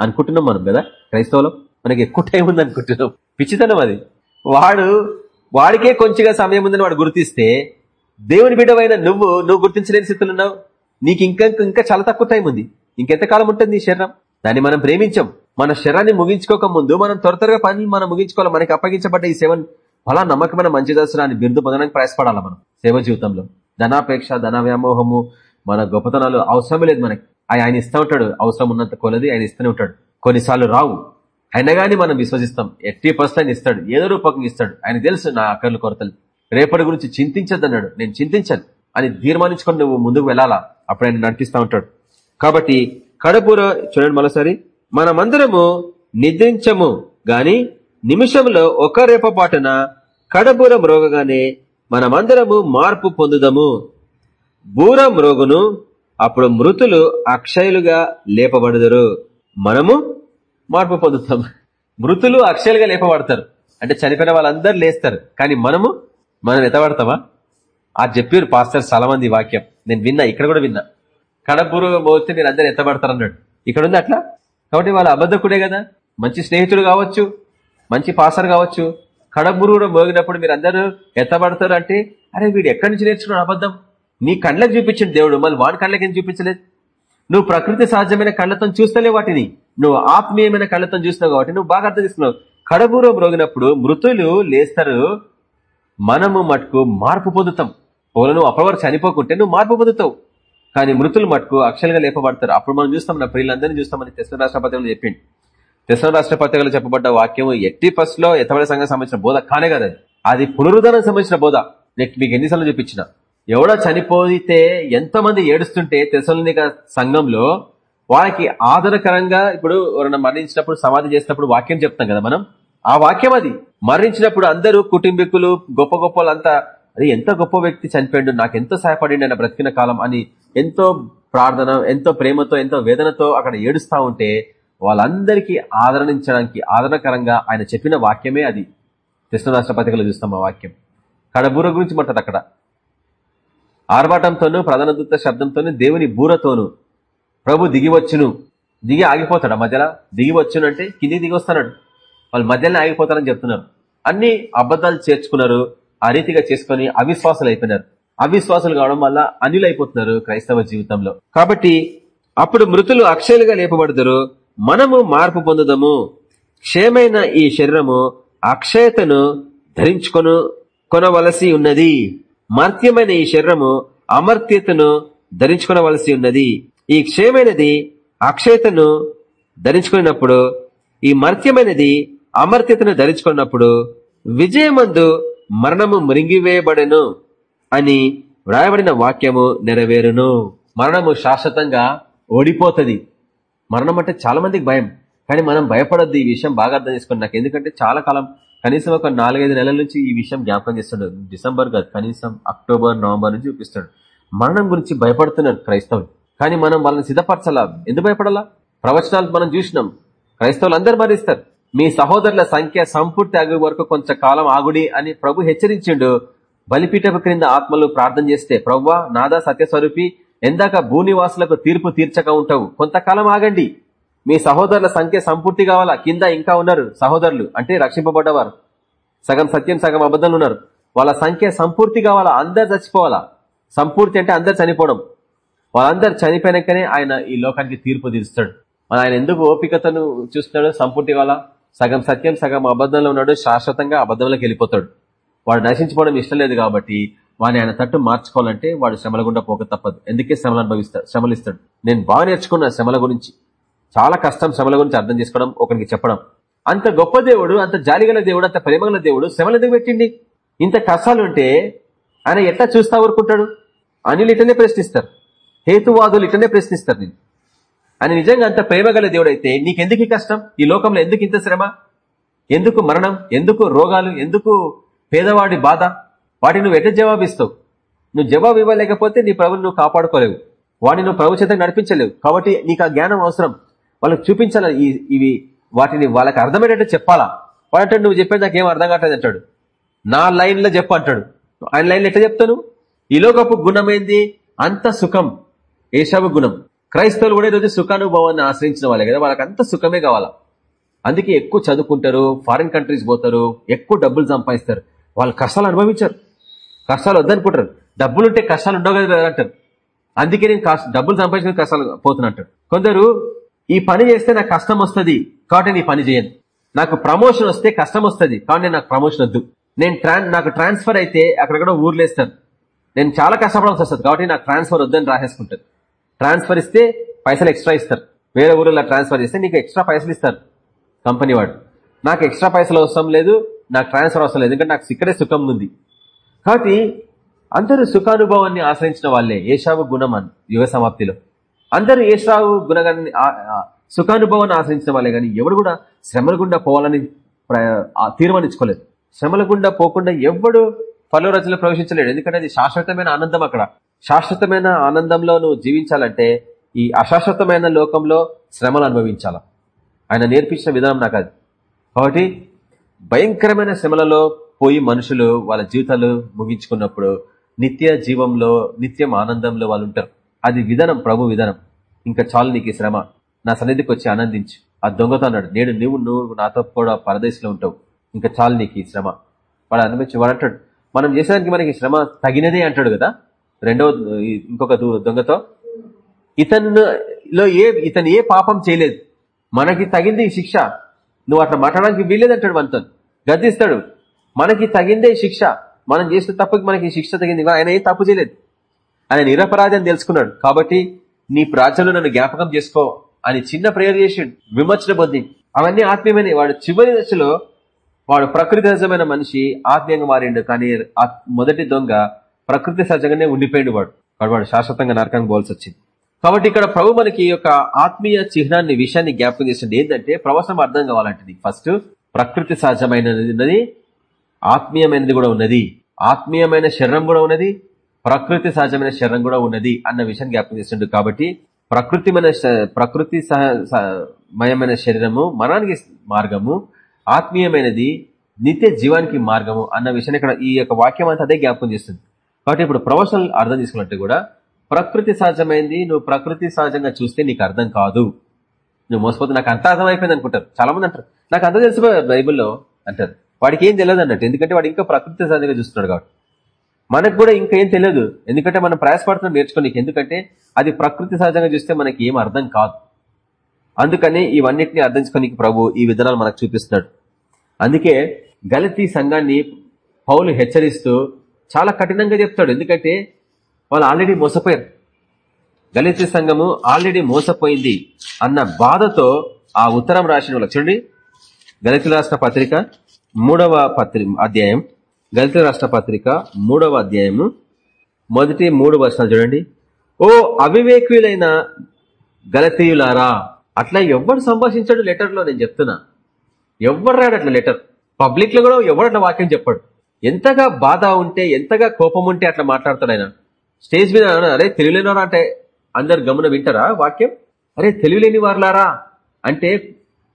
అనుకుంటున్నాం మనం కదా? క్రైస్తవులం? మనకి ఎక్కువ టైం ఉంది అనుకుంటున్నాం. పిచ్చితనం అది. వాడు వాడికే కొంచెంగా సమయం ఉందని వాడు గుర్తిస్తే దేవుని బిడ్డవైన నువ్వు నువ్వు గుర్తించలేని స్థితిలో ఉన్నావు? నీకు ఇంకా ఇంకా చాలా తక్కువ టైం ఉంది. ఇంకెంతకాలం ఉంటుంది నీ శరీరం దాన్ని మనం ప్రేమించాం. మన శరీరాన్ని ముగించుకోక ముందు మనం త్వర త్వరగా పని మనం ముగించుకోవాలి. మనకి అప్పగించబడ్డ ఈ సేవను అలా నమ్మకమైన మంచి దర్శనాన్ని బిరుదు పొందడానికి ప్రయాసపడాలి మనం. సేవ జీవితంలో. ధనాపేక్ష ధన వ్యామోహము మన గొప్పతనాలు అవసరమే లేదు మనకి. ఆయన ఇస్తూ ఉంటాడు. అవసరం ఉన్నంత కొలది ఆయన ఇస్తూనే ఉంటాడు. కొన్నిసార్లు రావు. అయినా కానీ మనం విశ్వసిస్తాం. ఎట్టి పర్సెంట్ ఇస్తాడు. ఏదో రూపకంగా ఇస్తాడు. ఆయన తెలుసు నా అక్కర్లు కొరతలు. రేపటి గురించి చింతించద్దన్నాడు. నేను చింతించను అని తీర్మానించుకొని నువ్వు ముందుకు వెళ్ళాలా? అప్పుడు ఆయన నడిపిస్తూ ఉంటాడు. కాబట్టి కడపూర చూడండి మరోసారి. మనమందరము నిద్రించము గాని నిమిషంలో ఒక రేపపాటున కడబూర మ్రోగగానే మనమందరము మార్పు పొందుదము. బూర రోగును అప్పుడు మృతులు అక్షయులుగా లేపబడుదరు. మనము మార్పు పొందుతాం. మృతులు అక్షయులుగా లేపబడతారు. అంటే చనిపోయిన వాళ్ళందరూ లేస్తారు. కానీ మనము మనం ఎత్తబడతామా? ఆ చెప్పారు పాస్టర్ సలమంది వాక్యం. నేను విన్నా ఇక్కడ కూడా విన్నా. కడపూర్వ పోతే మీరు అందరు ఎత్తబడతారు అన్నాడు ఇక్కడ ఉంది అట్లా? కాబట్టి వాళ్ళ అబద్ధకుడే కదా? మంచి స్నేహితుడు కావచ్చు మంచి పాసర్ కావచ్చు. కడబురుడు మోగినప్పుడు మీరు అందరూ ఎత్తబడతారు అంటే అరే వీడు ఎక్కడి నుంచి నేర్చుకున్నాడు అబద్ధం? నీ కళ్ళకి చూపించిన దేవుడు మళ్ళీ వాడి కళ్ళకి చూపించలేదు? నువ్వు ప్రకృతి సహజమైన కళ్ళతో చూస్తలే వాటిని. నువ్వు ఆత్మీయమైన కళ్ళతో చూస్తున్నావు కాబట్టి నువ్వు బాగా అర్థం చేస్తున్నావు కడబూర మ్రోగినప్పుడు మృతులు లేస్తారు. మనము మటుకు మార్పు పొందుతాం. ఒకవేళ నువ్వు చనిపోకుంటే నువ్వు మార్పు పొందుతావు. కానీ మృతులు మటుకు అక్షరంగా లేపబడతారు. అప్పుడు మనం చూస్తాం నా ప్రియులందరినీ చూస్తామని తెస్త రాష్ట్రపతిలో చెప్పింది తెస్త రాష్ట్రపతిలో చెప్పబడ్డ వాక్యం ఎట్టి ఫస్ట్లో ఎత్తబడి సంఘం సంబంధించిన బోధ కానే కదా అది. పునరుద్ధరణకు సంబంధించిన బోధ. నేను మీకు ఎన్నిసార్లు చూపించిన. ఎవడో చనిపోతే ఎంతో మంది ఏడుస్తుంటే తెసలనిక సంఘంలో వాళ్ళకి ఆదరకరంగా ఇప్పుడు ఎవరైనా మరణించినప్పుడు సమాధి చేసినప్పుడు వాక్యం చెప్తాం కదా మనం. ఆ వాక్యం అది. మరణించినప్పుడు అందరూ కుటుంబీకులు గొప్ప గొప్పలంతా అది ఎంత గొప్ప వ్యక్తి చనిపోయిండు నాకు ఎంతో సహాయపడిండు ఆయన బ్రతికిన కాలం అని ఎంతో ప్రార్థన ఎంతో ప్రేమతో ఎంతో వేదనతో అక్కడ ఏడుస్తూ ఉంటే వాళ్ళందరికీ ఆదరణించడానికి ఆదరణకరంగా ఆయన చెప్పిన వాక్యమే అది. కృష్ణ రాష్ట్రపతికలు చూస్తాం ఆ వాక్యం. కడబూర గురించి మాట్లాడు అక్కడ. ఆర్భాటంతోనూ ప్రధాన దూత శబ్దంతోనూ దేవుని బూరతోనూ ప్రభు దిగివచ్చును దిగి ఆగిపోతాడు మధ్యలో? దిగివచ్చును అంటే కిందికి దిగి వస్తున్నాడు. వాళ్ళు మధ్యలో ఆగిపోతారని చెప్తున్నారు. అన్ని అబద్ధాలు చేర్చుకున్నారు. ఆ రీతిగా చేసుకుని అవిశ్వాసాలు అయిపోయినారు. అవిశ్వాసాలు కావడం వల్ల అనిలైపోతున్నారు అయిపోతున్నారు క్రైస్తవ జీవితంలో. కాబట్టి అప్పుడు మృతులు అక్షయులుగా లేపబడతారు మనము మార్పు పొందుదము. క్షేమైన ఈ శరీరము అక్షయతను ధరించుకొను కొనవలసి ఉన్నది. మర్త్యమైన ఈ శరీరము అమర్త్యతను ధరించుకొనవలసి ఉన్నది. ఈ క్షేమైనది అక్షయతను ధరించుకున్నప్పుడు ఈ మర్త్యమైనది అమర్త్యతను ధరించుకున్నప్పుడు విజయమందు మరణము మృంగివేయబడెను అని వ్రాయబడిన వాక్యము నెరవేరును. మరణము శాశ్వతంగా ఓడిపోతుంది. మరణం అంటే చాలా మందికి భయం. కానీ మనం భయపడద్దు. ఈ విషయం బాగా అర్థం చేసుకోండి నాకు ఎందుకంటే చాలా కాలం కనీసం ఒక నాలుగైదు నెలల నుంచి ఈ విషయం జ్ఞాపకం చేస్తాడు. డిసెంబర్ కాదు కనీసం అక్టోబర్ నవంబర్ నుంచి చూపిస్తాడు. మరణం గురించి భయపడుతున్నారు క్రైస్తవులు. కానీ మనం వాళ్ళని సిద్ధపరచాలా? ఎందుకు భయపడాలా? ప్రవచనాలు మనం చూసినాం. క్రైస్తవులు అందరు మరిస్తారు మీ సహోదరుల సంఖ్య సంపూర్తి అగు వరకు కొంచెం ఆగుడి అని ప్రభు హెచ్చరించిండు. బలిపీఠపు క్రింద ఆత్మలు ప్రార్థన చేస్తే ప్రవ్వా నాదా సత్యస్వరూపి ఎందాక భూనివాసులకు తీర్పు తీర్చక ఉంటావు. కొంతకాలం ఆగండి. మీ సహోదరుల సంఖ్య సంపూర్తి కావాలా? కింద ఇంకా ఉన్నారు సహోదరులు. అంటే రక్షింపబడ్డవారు. సగం సత్యం సగం అబద్ధం ఉన్నారు. వాళ్ళ సంఖ్య సంపూర్తి కావాలా? అందరు చచ్చిపోవాలా? సంపూర్తి అంటే అందరు చనిపోవడం. వాళ్ళందరు చనిపోయినాకనే ఆయన ఈ లోకానికి తీర్పు తీరుస్తాడు. మన ఆయన ఎందుకు ఓపికతను చూస్తున్నాడు సంపూర్తి కావాలా? సగం సత్యం సగం అబద్ధంలో ఉన్నాడు శాశ్వతంగా అబద్ధంలోకి వెళ్ళిపోతాడు. వాడు నశించుకోవడం ఇష్టం లేదు కాబట్టి వాడిని ఆయన తట్టు మార్చుకోవాలంటే వాడు శ్రమల గుండా పోక తప్పదు. ఎందుకే శ్రమలు అనుభవిస్తాడు శ్రమలు ఇస్తాడు నేను బాగా నేర్చుకున్నా శ్రమల గురించి. చాలా కష్టం శ్రమల గురించి అర్థం చేసుకోవడం ఒకరికి చెప్పడం. అంత గొప్ప దేవుడు అంత జాలిగల దేవుడు అంత ప్రేమగల దేవుడు శ్రమలు ఎందుకు పెట్టిండి? ఇంత కష్టాలు ఉంటే ఆయన ఎట్లా చూస్తా ఊరుకుంటాడు? అనిలు ఇటనే ప్రశ్నిస్తారు. హేతువాదులు ఇటనే ప్రశ్నిస్తారు నేను ఆయన నిజంగా అంత ప్రేమగల గల దేవుడైతే నీకెందుకు ఈ కష్టం? ఈ లోకంలో ఎందుకు ఇంత శ్రమ? ఎందుకు మరణం? ఎందుకు రోగాలు? ఎందుకు పేదవాడి బాధ? వాటిని నువ్వు ఎట్లా జవాబిస్తావు? నువ్వు జవాబు ఇవ్వలేకపోతే నీ ప్రభుని నువ్వు కాపాడుకోలేవు. వాడిని నువ్వు ప్రభు చేత నడిపించలేవు. కాబట్టి నీకు ఆ జ్ఞానం అవసరం. వాళ్ళకి చూపించాలా ఇవి వాటిని వాళ్ళకి అర్థమయ్యేటట్టు చెప్పాలా? వాడంటే నువ్వు చెప్పేది నాకు ఏం అర్థం కావట్లేదు అంటాడు. నా లైన్లో చెప్పు అంటాడు. ఆయన లైన్లో ఎట్లా చెప్తాను? ఈలోకపు గుణమైంది అంత సుఖం. ఏషాబు గుణం. క్రైస్తవులు కూడా ఈరోజు సుఖానుభవాన్ని ఆశ్రయించిన వాళ్ళే కదా. వాళ్ళకి అంత సుఖమే కావాలా? అందుకే ఎక్కువ చదువుకుంటారు ఫారిన్ కంట్రీస్ పోతారు ఎక్కువ డబ్బులు సంపాదిస్తారు. వాళ్ళు కష్టాలు అనుభవించారు. కష్టాలు వద్దనుకుంటారు. డబ్బులుంటే కష్టాలు ఉండవు కదా అంటారు. అందుకే నేను డబ్బులు సంపాదించిన కష్టాలు పోతున్నట్టు కొందరు ఈ పని చేస్తే నాకు కష్టం వస్తుంది కాబట్టి నేను పని చేయను. నాకు ప్రమోషన్ వస్తే కష్టం వస్తుంది కాబట్టి నాకు ప్రమోషన్ వద్దు. నేను నాకు ట్రాన్స్ఫర్ అయితే అక్కడక్కడ ఊర్లేస్తాను నేను చాలా కష్టపడాల్సి వస్తుంది కాబట్టి నాకు ట్రాన్స్ఫర్ వద్దని రాసేసుకుంటాను ట్రాన్స్ఫర్ ఇస్తే పైసలు ఎక్స్ట్రా ఇస్తారు. వేరే ఊరిలో ట్రాన్స్ఫర్ చేస్తే నీకు ఎక్స్ట్రా పైసలు ఇస్తారు కంపెనీ వాడు. నాకు ఎక్స్ట్రా పైసలు అవసరం లేదు నాకు ట్రాన్స్ఫర్ అవసరం లేదు ఎందుకంటే నాకు ఇక్కడే సుఖం ఉంది. కాబట్టి అందరూ సుఖానుభవాన్ని ఆశ్రయించిన వాళ్ళే ఏషావు గుణం అని యుగ సమాప్తిలో. అందరూ ఏషావు గుణగాన్ని సుఖానుభవాన్ని ఆశ్రయించిన వాళ్ళే కానీ ఎవడు కూడా శ్రమల గుండా పోవాలని తీర్మానించుకోలేదు. శ్రమల గుండా పోకుండా ఎవడు పలు రచనలు ప్రవేశించలేడు ఎందుకంటే అది శాశ్వతమైన ఆనందం అక్కడ. శాశ్వతమైన ఆనందంలో నువ్వు జీవించాలంటే ఈ అశాశ్వతమైన లోకంలో శ్రమలు అనుభవించాల? ఆయన నేర్పించిన విధానం నాకు అది. కాబట్టి భయంకరమైన శ్రమలలో పోయి మనుషులు వాళ్ళ జీవితాలు ముగించుకున్నప్పుడు నిత్య జీవంలో నిత్యం ఆనందంలో వాళ్ళు ఉంటారు. అది విధానం ప్రభు విధానం. ఇంకా చాలు నీకు శ్రమ. నా సన్నిధికి వచ్చి ఆనందించు. ఆ దొంగతో అన్నాడు నువ్వు నువ్వు నాతో కూడా పరదేశంలో ఉంటావు. ఇంకా చాలు నీకు శ్రమ. వాడు అనిపించి వాడు అంటాడు మనం చేసేదానికి మనకి శ్రమ తగినదే అంటాడు కదా. రెండవ ఇంకొక దొంగతో. ఇతనిలో ఏ ఇతను ఏ పాపం చేయలేదు. మనకి తగింది శిక్ష. నువ్వు అట్లా మాట్లాడడానికి వీల్లేదంటాడు మనతో. గర్దిస్తాడు మనకి తగిందే శిక్ష. మనం చేసిన తప్పుకి మనకి శిక్ష తగింది. ఆయన ఏం తప్పు చేయలేదు. ఆయన నిరపరాధి అని తెలుసుకున్నాడు. కాబట్టి నీ ప్రాచలు నన్ను జ్ఞాపకం చేసుకో అని చిన్న ప్రేయర్ చేసి విమర్శన పొంది. అవన్నీ ఆత్మీయమైన వాడు చివరి దశలో వాడు ప్రకృతి సహజమైన మనిషి ఆత్మీయంగా మారిండు. కానీ మొదటి దొంగ ప్రకృతి సహజంగానే ఉండిపోయిండు వాడు. వాడు శాశ్వతంగా నరకానికి పోల్సి వచ్చింది కాబట్టి ఇక్కడ ప్రభు మనకి యొక్క ఆత్మీయ చిహ్నాన్ని విషయాన్ని జ్ఞాపకం చేసింది ఏంటంటే ప్రవాసం అర్థం కావాలంటే ఫస్ట్ ప్రకృతి సహజమైనది ఉన్నది ఆత్మీయమైనది కూడా ఉన్నది. ఆత్మీయమైన శరీరం కూడా ఉన్నది ప్రకృతి సహజమైన శరీరం కూడా ఉన్నది అన్న విషయాన్ని జ్ఞాపకం చేసిండు కాబట్టి ప్రకృతిమైన ప్రకృతి మయమైన శరీరము మరణానికి మార్గము ఆత్మీయమైనది నిత్య జీవానికి మార్గము అన్న విషయాన్ని ఇక్కడ ఈ యొక్క వాక్యం అంతా అదే జ్ఞాపకం చేస్తుంది. కాబట్టి ఇప్పుడు ప్రొఫెషనల్ అర్థం తీసుకున్నట్టు కూడా ప్రకృతి సహజమైంది నువ్వు ప్రకృతి సహజంగా చూస్తే నీకు అర్థం కాదు. నువ్వు మోసపోతే నాకు అంత అర్థం అయిపోయింది అనుకుంటారు. చాలా మంది అంటారు. నాకు అంత తెలిసిపోయారు బైబుల్లో అంటారు. వాడికి ఏం తెలియదు అన్నట్టు. ఎందుకంటే వాడు ఇంకా ప్రకృతి సహజంగా చూస్తున్నాడు కాబట్టి. మనకు కూడా ఇంకా ఏం తెలియదు. ఎందుకంటే మనం ప్రయాసపడుతున్నాం నేర్చుకోనికి. ఎందుకంటే అది ప్రకృతి సహజంగా చూస్తే మనకి ఏం అర్థం కాదు. అందుకని ఇవన్నిటిని అర్థించుకోనికి ప్రభు ఈ విధానాలు మనకు చూపిస్తున్నాడు. అందుకే గలతీ సంఘాన్ని పౌలు హెచ్చరిస్తూ చాలా కఠినంగా చెప్తాడు. ఎందుకంటే వాళ్ళు ఆల్రెడీ మోసపోయారు. గలిత సంఘము ఆల్రెడీ మోసపోయింది అన్న బాధతో ఆ ఉత్తరం రాసిన వాళ్ళకి చూడండి. గలిత రాష్ట్ర పత్రిక మూడవ పత్రి అధ్యాయం. గలిత రాష్ట్ర పత్రిక మూడవ అధ్యాయము. మొదటి మూడు వర్షాలు చూడండి. ఓ అవివేకులైన గలతీయులారా అట్లా ఎవరు సంభాషించాడు లెటర్లో నేను చెప్తున్నా. ఎవరు రాడు అట్లా లెటర్. పబ్లిక్లో కూడా ఎవరు అట్లా వాక్యం చెప్పాడు. ఎంతగా బాధ ఉంటే ఎంతగా కోపం ఉంటే అట్లా మాట్లాడతాడు ఆయన. స్టేజ్ మీద అరే తెలివిలేనివారా అంటే అందరు గమన వింటారా వాక్యం? అరే తెలివిలేని వారులారా అంటే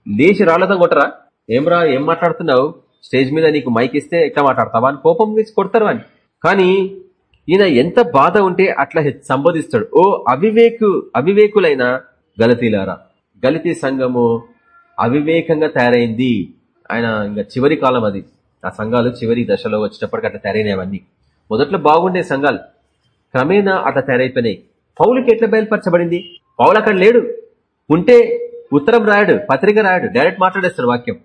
లేచి రాళ్ళతో కొట్టరా? ఏమరా ఏం మాట్లాడుతున్నావు? స్టేజ్ మీద నీకు మైక్ ఇస్తే ఎట్లా మాట్లాడతావా అని కోపం తీసి కొడతారు అని కానీ ఈయన ఎంత బాధ ఉంటే అట్లా సంబోధిస్తాడు. ఓ అవివేకు అవివేకులైన గలతీలారా గలితీ సంఘము అవివేకంగా తయారైంది. ఆయన ఇంకా చివరి కాలం అది. ఆ సంఘాలు చివరి దశలో వచ్చేటప్పటికి అట్లా తయారైనవన్నీ మొదట్లో బాగుండే సంఘాలు. క్రమేణా అట్లా తయారైపోయినాయి. పౌలకి ఎట్లా బయలుపరచబడింది? పౌలు అక్కడ లేడు. ఉంటే ఉత్తరం రాయడు పత్రిక రాయడు డైరెక్ట్ మాట్లాడేస్తాడు వాక్యం.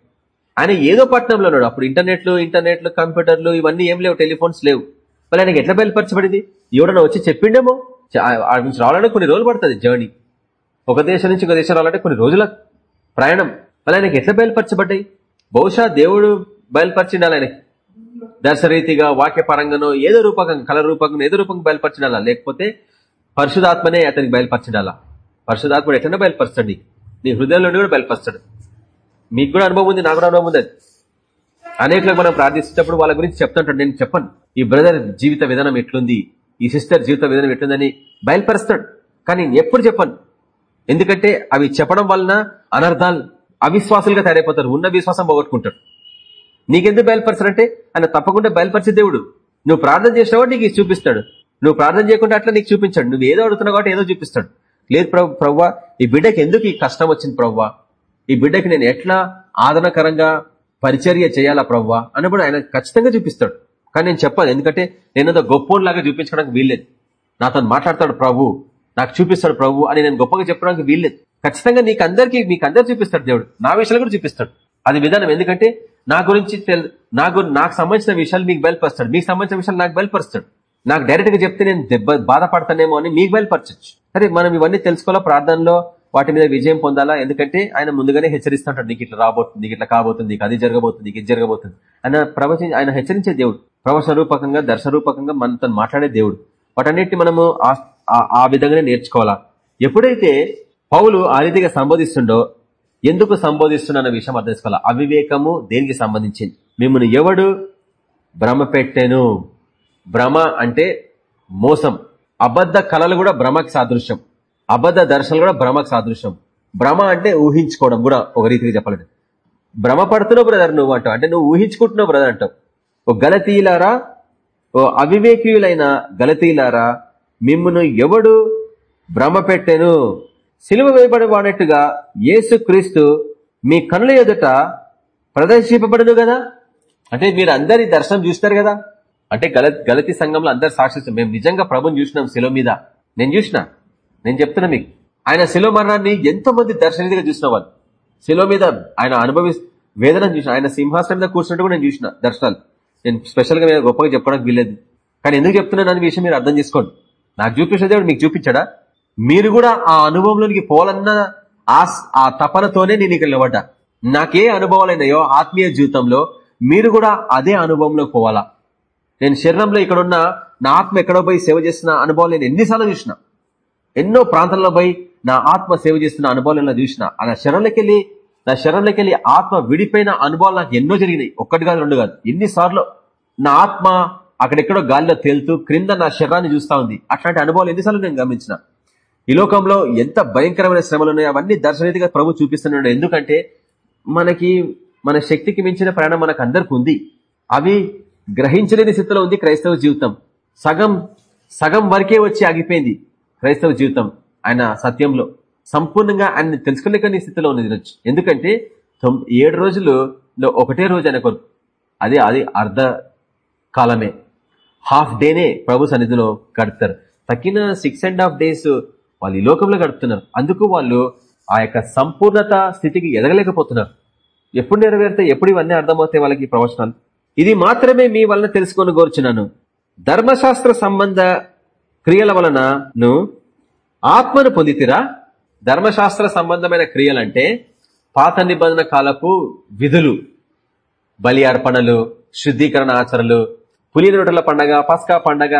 ఆయన ఏదో పట్టణంలో ఉన్నాడు. అప్పుడు ఇంటర్నెట్లు ఇంటర్నెట్లు కంప్యూటర్లు ఇవన్నీ ఏం లేవు టెలిఫోన్స్ లేవు. మరి ఆయనకి ఎట్లా బయలుపరచబడింది? ఎవడన్నా వచ్చి చెప్పిండేమో? నుంచి రావాలంటే కొన్ని రోజులు పడుతుంది జర్నీ. ఒక దేశం నుంచి ఒక దేశం రావాలంటే కొన్ని రోజుల ప్రయాణం. మళ్ళీ ఆయనకి ఎట్లా బయలుపరచబడ్డాయి? బహుశా దేవుడు బయలుపరిచిండాలి ఆయనకి దర్శరీతిగా వాక్యపరంగానో ఏదో రూపకంగా కళ రూపకంగా ఏదో రూపంగా బయలుపరచడాలా లేకపోతే పరిశుధాత్మనే అతనికి బయలుపరచడాలా పరిశుధాత్మడు ఎట్లనే బయలుపరచండి నీ హృదయంలో కూడా బయలుపరచాడు మీకు కూడా అనుభవం ఉంది నాకు కూడా అనుభవం ఉంది. అది అనేకలకు మనం ప్రార్థించేటప్పుడు వాళ్ళ గురించి చెప్తుంటాడు. నేను చెప్పను. ఈ బ్రదర్ జీవిత విధానం ఎట్లుంది? ఈ సిస్టర్ జీవిత విధానం ఎట్లుందని బయలుపరుస్తాడు. కానీ ఎప్పుడు చెప్పను. ఎందుకంటే అవి చెప్పడం వలన అనర్థాలు అవిశ్వాసులుగా తయారైపోతారు. ఉన్న విశ్వాసం పోగొట్టుకుంటాడు నీకెందుకు బయలుపరచారంటే ఆయన తప్పకుండా బయలుపరిచే దేవుడు. నువ్వు ప్రార్థన చేసినావు నీకు చూపిస్తాడు. నువ్వు ప్రార్థన చేయకుండా అట్లా నీకు చూపించాడు. నువ్వు ఏదో అడుగుతున్నావు కాబట్టి ఏదో చూపిస్తాడు. లేదు ప్రభు ప్రవ్వా ఈ బిడ్డకి ఎందుకు ఈ కష్టం వచ్చింది ప్రవ్వా? ఈ బిడ్డకి నేను ఎట్లా ఆదరణకరంగా పరిచర్య చేయాలా ప్రవ్వా? అన్నప్పుడు ఆయన ఖచ్చితంగా చూపిస్తాడు. కానీ నేను చెప్పాను ఎందుకంటే నేను లాగా చూపించడానికి వీల్లేదు. నాతో మాట్లాడతాడు ప్రభు. నాకు చూపిస్తాడు ప్రభు అని నేను గొప్పగా చెప్పడానికి వీల్లేదు. ఖచ్చితంగా నీకు అందరికీ మీకు అందరు చూపిస్తాడు దేవుడు. నా విషయాలు కూడా చూపిస్తాడు. అది విధానం ఎందుకంటే నా గురించి నాకు నాకు సంబంధించిన విషయాలు మీకు బయలుపరుస్తాడు. మీకు సంబంధించిన విషయాలు నాకు బయలుపరుస్తాడు. నాకు డైరెక్ట్గా చెప్తే నేను దెబ్బ బాధపడతానేమో అని మీకు బయలుపరచచ్చు. సరే మనం ఇవన్నీ తెలుసుకోవాలా? ప్రార్థనలో వాటి మీద విజయం పొందాలా? ఎందుకంటే ఆయన ముందుగానే హెచ్చరిస్తుంటాడు నీకు ఇట్లా రాబోతుంది నీకు ఇట్లా కాబోతుంది నీకు అది జరగబోతుంది నీకు ఇది జరగబోతుంది. ఆయన ప్రవచన ఆయన హెచ్చరించే దేవుడు. ప్రవచన రూపకంగా దర్శన రూపకంగా మనతో మాట్లాడే దేవుడు. వాటన్నిటిని మనము ఆ విధంగానే నేర్చుకోవాలా? ఎప్పుడైతే పౌలు ఆ రీతిగా సంబోధిస్తుండో ఎందుకు సంబోధిస్తున్న విషయం అర్థం చేసుకోవాలి? అవివేకము దేనికి సంబంధించింది? మిమ్మల్ని ఎవడు భ్రమ పెట్టాను? భ్రమ అంటే మోసం. అబద్ధ కళలు కూడా భ్రమకు సాదృశ్యం. అబద్ధ దర్శనలు కూడా భ్రమకు సాదృశ్యం. భ్రమ అంటే ఊహించుకోవడం కూడా ఒక రీతిగా చెప్పాలంటే. భ్రమపడుతున్నావు బ్రదర్ నువ్వు అంటావు. అంటే నువ్వు ఊహించుకుంటున్నావు బ్రదర్ అంటావు. ఓ గలతీలారా ఓ అవివేకీయులైన గలతీలారా మిమ్మను ఎవడు భ్రమ పెట్టెను? సిలువ వేయబడవాడట్టుగా యేసుక్రీస్తు మీ కనుల ఎదుట ప్రదర్శింపబడదు కదా అంటే మీరు అందరి దర్శనం చూస్తారు కదా అంటే గల గలతి సంఘంలో అందరు సాక్షిస్తాం మేము నిజంగా ప్రభుని చూసినాం శిలో మీద. నేను చూసిన? నేను చెప్తున్నా మీకు. ఆయన శిలో మరణాన్ని ఎంతో మంది దర్శనీతిగా చూసిన వాళ్ళు. శిలో మీద ఆయన అనుభవి వేదన చూసిన ఆయన సింహాసనం మీద కూర్చున్నట్టు కూడా నేను చూసిన దర్శనాలు. నేను స్పెషల్గా మీద గొప్పగా చెప్పడానికి వీలేదు కానీ ఎందుకు చెప్తున్నాను అనే విషయం మీరు అర్థం చేసుకోండి. నాకు చూపించిన దేవుడు మీకు చూపించాడా? మీరు కూడా ఆ అనుభవంలోనికి పోవాలన్న ఆ తపనతోనే నేను ఇక్కడ నిలబడ్డా. నాకే అనుభవాలైనాయో ఆత్మీయ జీవితంలో మీరు కూడా అదే అనుభవంలోకి పోవాలా? నేను శరీరంలో ఇక్కడున్న నా ఆత్మ ఎక్కడో పోయి సేవ చేస్తున్న అనుభవం నేను ఎన్నిసార్లు చూసిన. ఎన్నో ప్రాంతాల్లో పోయి నా ఆత్మ సేవ చేస్తున్న అనుభవాలు చూసిన. నా శరీరంలోకి వెళ్ళి నా శరీరంలోకి వెళ్ళి ఆత్మ విడిపోయిన అనుభవాలు నాకు ఎన్నో జరిగినాయి. ఒక్కటి కాదు రెండు కాదు. ఎన్నిసార్లు నా ఆత్మ అక్కడెక్కడో గాలిలో తేలుతూ క్రింద నా శరీరాన్ని చూస్తా ఉంది. అట్లాంటి అనుభవాలు ఎన్నిసార్లు నేను గమనించిన? ఈ లోకంలో ఎంత భయంకరమైన శ్రమలు ఉన్నాయో అవన్నీ దర్శనీతిగా ప్రభు చూపిస్తున్నాడు. ఎందుకంటే మనకి మన శక్తికి మించిన ప్రయాణం మనకు అందరికి ఉంది. అవి గ్రహించలేని స్థితిలో ఉంది క్రైస్తవ జీవితం. సగం సగం వరకే వచ్చి ఆగిపోయింది క్రైస్తవ జీవితం ఆయన సత్యంలో. సంపూర్ణంగా ఆయన తెలుసుకోలేకని స్థితిలో ఉన్నది ఎందుకంటే ఏడు రోజులలో ఒకటే రోజు ఆయన కొరకు. అది అది అర్ధ కాలమే. హాఫ్ డేనే ప్రభు సన్నిధిలో గడుపుతారు. తక్కిన సిక్స్ అండ్ హాఫ్ డేస్ వాళ్ళు ఈ లోకంలో గడుపుతున్నారు. అందుకు వాళ్ళు ఆ యొక్క సంపూర్ణత స్థితికి ఎదగలేకపోతున్నారు. ఎప్పుడు నెరవేరితే ఎప్పుడు ఇవన్నీ అర్థమవుతాయి వాళ్ళకి ప్రవచనాలు? ఇది మాత్రమే మీ వలన తెలుసుకొని కోరుచున్నాను ధర్మశాస్త్ర సంబంధ క్రియల వలనను ఆత్మను పొందితిరా? ధర్మశాస్త్ర సంబంధమైన క్రియలంటే పాత నిబంధన కాలపు విధులు బలి అర్పణలు శుద్ధీకరణ ఆచరణలు పులి రొట్టెల పండగ పస్కా పండగ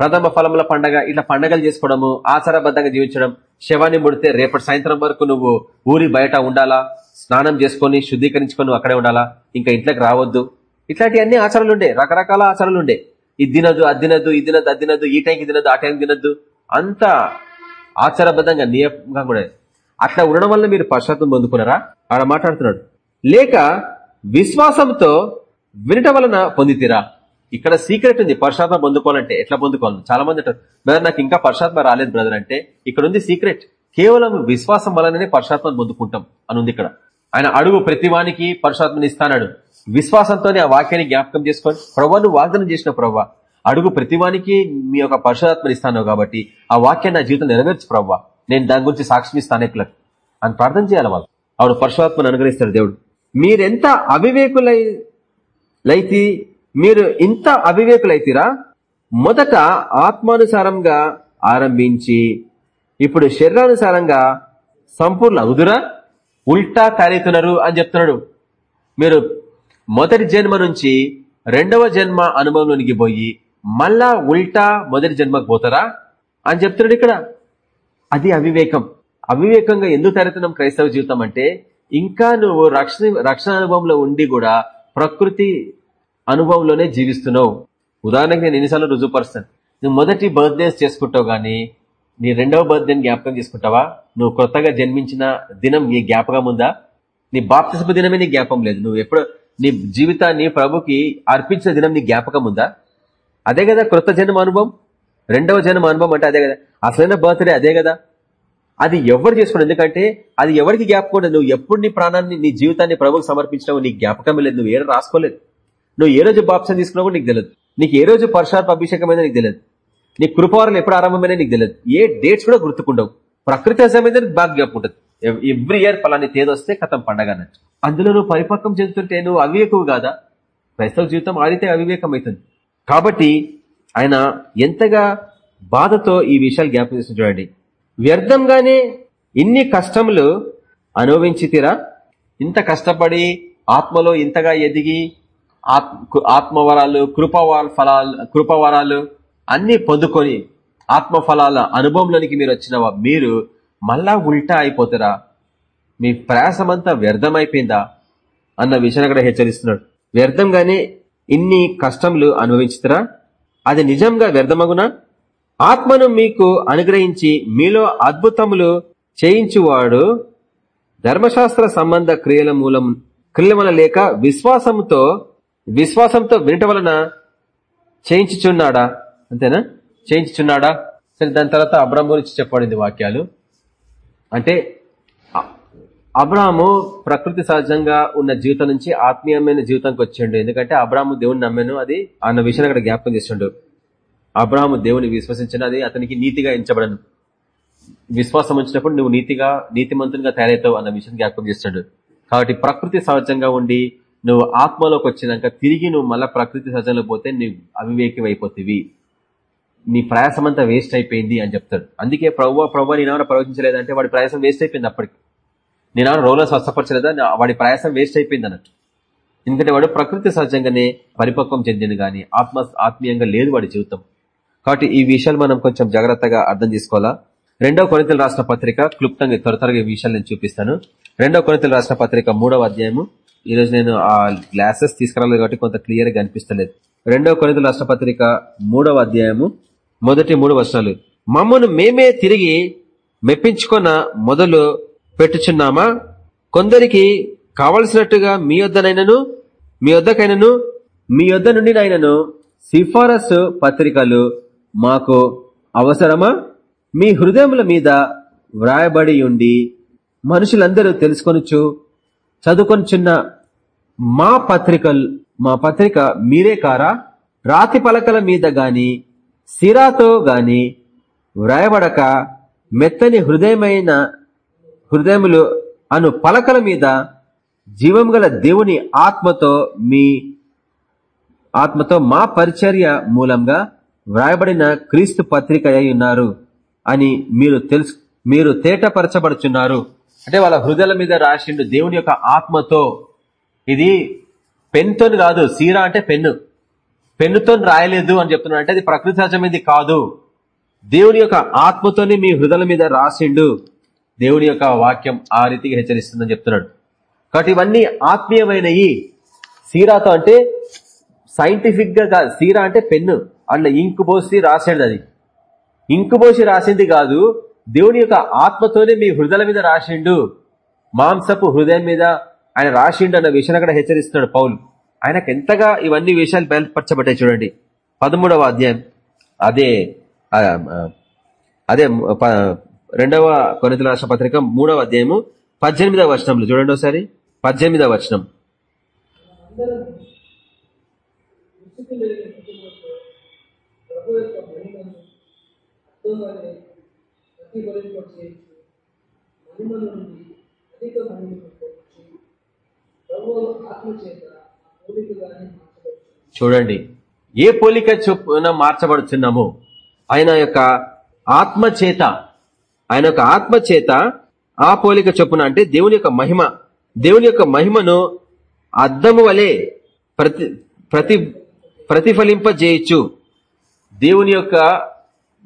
ప్రథమ ఫలముల పండగ ఇట్లా పండగలు చేసుకోవడము ఆచారబద్ధంగా జీవించడం శవాన్ని ముడితే రేపటి సాయంత్రం వరకు నువ్వు ఊరి బయట ఉండాలా? స్నానం చేసుకొని శుద్ధీకరించుకొని అక్కడే ఉండాలా? ఇంకా ఇంట్లోకి రావద్దు. ఇట్లాంటి అన్ని ఆచారాలు ఉండే రకరకాల ఆచారాలు ఉండే. ఇది తినదు అది తినదు ఇది తినదు అది తినదు ఈ టైంకి తినదు ఆ టైంకి తినద్దు. అంత ఆచారబద్ధంగా నియమంగా కూడా. అట్లా ఉండడం వల్ల మీరు పశ్చాత్తం పొందుకున్నారా? ఆడ మాట్లాడుతున్నాడు. లేక విశ్వాసంతో వినటం వలన పొందితీరా? ఇక్కడ సీక్రెట్ ఉంది. పరశాత్మ పొందుకోవాలంటే ఎట్లా పొందుకోవాలి? చాలా మంది బ్రదర్ నాకు ఇంకా పరశాత్మ రాలేదు బ్రదర్ అంటే ఇక్కడ ఉంది సీక్రెట్ కేవలం విశ్వాసం వలననే పరశాత్మను పొందుకుంటాం అని ఉంది ఇక్కడ. ఆయన అడుగు ప్రతివానికి పరశాత్మని ఇస్తాడు. విశ్వాసంతోనే ఆ వాక్యాన్ని జ్ఞాపకం చేసుకొని ప్రభాను వాగ్దానం చేసిన ప్రవ్వా అడుగు ప్రతివానికి మీ యొక్క పరశురాత్మని ఇస్తాను కాబట్టి ఆ వాక్యాన్ని నా జీవితం నెరవేర్చు ప్రవ్వా. నేను దాని గురించి సాక్షి అనేకులకు అని ప్రార్థన చేయాలి వాళ్ళు. ఆవిడ పరశురాత్మను అనుగ్రహిస్తాడు దేవుడు. మీరెంత అవివేకులై లైతి మీరు ఇంత అవివేకులైతిరా? మొదట ఆత్మానుసారంగా ఆరంభించి ఇప్పుడు శరీరానుసారంగా సంపూర్ణ అవుదురా ఉల్టా తయారవుతున్నారు అని చెప్తున్నాడు. మీరు మొదటి జన్మ నుంచి రెండవ జన్మ అనుభవంలోనికి పోయి మళ్ళా ఉల్టా మొదటి జన్మకు పోతారా? అని చెప్తున్నాడు ఇక్కడ. అది అవివేకం. అవివేకంగా ఎందుకు తయారుతున్నాం క్రైస్తవ జీవితం అంటే ఇంకా నువ్వు రక్షణ రక్షణ అనుభవంలో ఉండి కూడా ప్రకృతి అనుభవంలోనే జీవిస్తున్నావు. ఉదాహరణకు నేను ఎన్నిసార్లు రుజువుపరుస్తాను. నువ్వు మొదటి బర్త్డేస్ చేసుకుంటావు కానీ నీ రెండవ బర్త్డేని జ్ఞాపకం చేసుకుంటావా? నువ్వు కొత్తగా జన్మించిన దినం నీ జ్ఞాపకం ఉందా? నీ బాప్తిస్మ దినమే నీ జ్ఞాపకం లేదు. నువ్వు ఎప్పుడు నీ జీవితాన్ని ప్రభుకి అర్పించిన దినం నీ జ్ఞాపకం ఉందా? అదే కదా కృత జన్మ అనుభవం? రెండవ జన్మ అనుభవం అంటే అదే కదా. అసలైన బర్త్డే అదే కదా. అది ఎవరు చేసుకోండి ఎందుకంటే అది ఎవరికి జ్ఞాపకం నువ్వు ఎప్పుడు నీ ప్రాణాన్ని నీ జీవితాన్ని ప్రభుకి సమర్పించినావు నీ జ్ఞాపకం లేదు. నువ్వు ఏడు రాసుకోలేదు. నువ్వు ఏ రోజు బాప్సం తీసుకున్నావు నీకు తెలియదు నీకు ఏ రోజు పరుషాత్మ అభిషేకమైనా నీకు తెలియదు నీ కృపవరం ఎప్పుడు ఆరంభమైనా నీకు తెలియదు ఏ డేట్స్ కూడా గుర్తుకుండవు. ప్రకృతి అసమైన బాగా జ్ఞాపకం ఉంటుంది. ఎవ్రీ ఇయర్ పలాని తేదొస్తే కథం పండగ అన్నట్టు. అందులో నువ్వు పరిపక్వం చెందుతుంటే నువ్వు అవివేకవు కాదా? క్రైస్తవ జీవితం ఆడితే అవివేకం అవుతుంది కాబట్టి ఆయన ఎంతగా బాధతో ఈ విషయాలు జ్ఞాపకం చేసి చూడండి. వ్యర్థంగానే ఇన్ని కష్టములు అనుభవించితిరా? ఇంత కష్టపడి ఆత్మలో ఇంతగా ఎదిగి ఆత్మవరాలు కృపవర ఫలాలు కృపవరాలు అన్నీ పొందుకొని ఆత్మఫలాల అనుభవంలోనికి మీరు వచ్చిన మీరు మళ్ళా ఉల్టా అయిపోతారా? మీ ప్రయాసమంతా వ్యర్థమైపోయిందా? అన్న విషయాన్ని అక్కడ హెచ్చరిస్తున్నాడు. వ్యర్థంగానే ఇన్ని కష్టములు అనుభవించుతారా? అది నిజంగా వ్యర్థమగునా? ఆత్మను మీకు అనుగ్రహించి మీలో అద్భుతములు చేయించువాడు ధర్మశాస్త్ర సంబంధ క్రియల మూలం క్రియల లేక విశ్వాసంతో విశ్వాసంతో వినటం వలన చేయించుచున్నాడా? అంతేనా? చేయించుచున్నాడా? సరే దాని తర్వాత అబ్రాహం గురించి చెప్పబడింది వాక్యాలు. అంటే అబ్రాహము ప్రకృతి సహజంగా ఉన్న జీవితం నుంచి ఆత్మీయమైన జీవితానికి వచ్చిండు. ఎందుకంటే అబ్రాహము దేవుని నమ్మాను అది అన్న విషయాన్ని అక్కడ జ్ఞాపకం చేస్తుండు. అబ్రాహము దేవుని విశ్వసించిన అది అతనికి నీతిగా ఎంచబడను. విశ్వాసం వచ్చినప్పుడు నువ్వు నీతిగా నీతిమంతునిగా తయారవుతావు అన్న విషయం జ్ఞాపకం చేస్తాడు. కాబట్టి ప్రకృతి సహజంగా ఉండి నువ్వు ఆత్మలోకి వచ్చినాక తిరిగి నువ్వు మళ్ళీ ప్రకృతి సహజంలో పోతే నువ్వు అవివేకి అయిపోతుంది నీ ప్రయాసం అంతా వేస్ట్ అయిపోయింది అని చెప్తాడు. అందుకే ప్రవ్వ ప్రవ్వ నేనేమైనా ప్రవచించలేదంటే వాడి ప్రయాసం వేస్ట్ అయిపోయింది అప్పటికి. నేనేమైనా రోలో స్వస్థపరచలేదా? నా- వాడి ప్రయాసం వేస్ట్ అయిపోయింది అన్నట్టు. ఎందుకంటే వాడు ప్రకృతి సహజంగానే పరిపక్వం చెందింది కానీ ఆత్మ ఆత్మీయంగా లేదు వాడి జీవితం. కాబట్టి ఈ విషయాలు మనం కొంచెం జాగ్రత్తగా అర్థం చేసుకోవాలా? రెండవ కొనితలు రాసిన పత్రిక క్లుప్తంగా త్వర త్వరగా ఈ విషయాలు నేను చూపిస్తాను. రెండవ కొనితలు రాసిన పత్రిక మూడవ అధ్యాయము ఈరోజు నేను ఆ గ్లాసెస్ తీసుకురాలేదు కాబట్టి కొంత క్లియర్గా అనిపిస్తలేదు. రెండవ కొనితలు రాసిన మూడవ అధ్యాయము మొదటి మూడు వర్షాలు మమ్మను మేమే తిరిగి మెప్పించుకున్న మొదలు పెట్టుచున్నామా? కొందరికి కావలసినట్టుగా మీ వద్దనైనను మీ వద్దకైనను మీ వద్ద నుండి నైనను సిఫారసు పత్రికలు మాకు అవసరమా? మీ హృదయముల మీద వ్రాయబడి ఉండి మనుషులందరూ తెలుసుకొనుచు చదువుకొనిచున్న మా పత్రికల్ మా పత్రిక మీరే కారా? రాతి పలకల మీద గాని సిరాతో గాని వ్రాయబడక మెత్తని హృదయమైన హృదయములు అను పలకల మీద జీవం గల దేవుని ఆత్మతో మీ ఆత్మతో మా పరిచర్య మూలంగా వ్రాయబడిన క్రీస్తు పత్రిక అయి ఉన్నారు అని మీరు తెలుసు మీరు తేటపరచబడుచున్నారు. అంటే వాళ్ళ హృదయాల మీద రాసిండు దేవుని యొక్క ఆత్మతో. ఇది పెన్తో కాదు సీరా అంటే పెన్ను. పెన్నుతో రాయలేదు అని చెప్తున్నాడు. అంటే అది ప్రకృతి సహజమైంది కాదు. దేవుని యొక్క ఆత్మతోనే మీ హృదయాల మీద రాసిండు దేవుని యొక్క వాక్యం ఆ రీతిగా హెచ్చరిస్తుందని చెప్తున్నాడు. కాబట్టి ఇవన్నీ ఆత్మీయమైనవి సీరాతో అంటే సైంటిఫిక్గా కాదు సీరా అంటే పెన్ను. అండ్ ఇంకు పోసి రాసాడు అది. ఇంకు పోసి రాసింది కాదు దేవుని యొక్క ఆత్మతోనే మీ హృదయాల మీద రాసిండు. మాంసపు హృదయం మీద ఆయన రాసిండు అన్న విషయాన్ని అక్కడ హెచ్చరిస్తున్నాడు పౌలు. ఆయనకు ఎంతగా ఇవన్నీ విషయాలు బయలుపరచబడ్డాయి చూడండి. పదమూడవ అధ్యాయం. అదే అదే ప- రెండవ కొనితల రాష్ట్ర పత్రిక మూడవ అధ్యాయము పద్దెనిమిదవ వచనంలో. చూడండి ఒకసారి. పద్దెనిమిదవ వచనం. ప్రభు యొక్క మహిమ నుండి అధిక మహిమపరచు ప్రభు ఆత్మచేత పోలికగానే చూడండి ఏ పోలిక చొప్పున మార్చబడుతున్నాము ఆయన యొక్క ఆత్మ చేత ఆయన యొక్క ఆత్మ చేత ఆ పోలిక చొప్పున అంటే దేవుని యొక్క మహిమ. దేవుని యొక్క మహిమను అద్దము వలె ప్రతి ప్రతి ప్రతిఫలింపజేయచ్చు. దేవుని యొక్క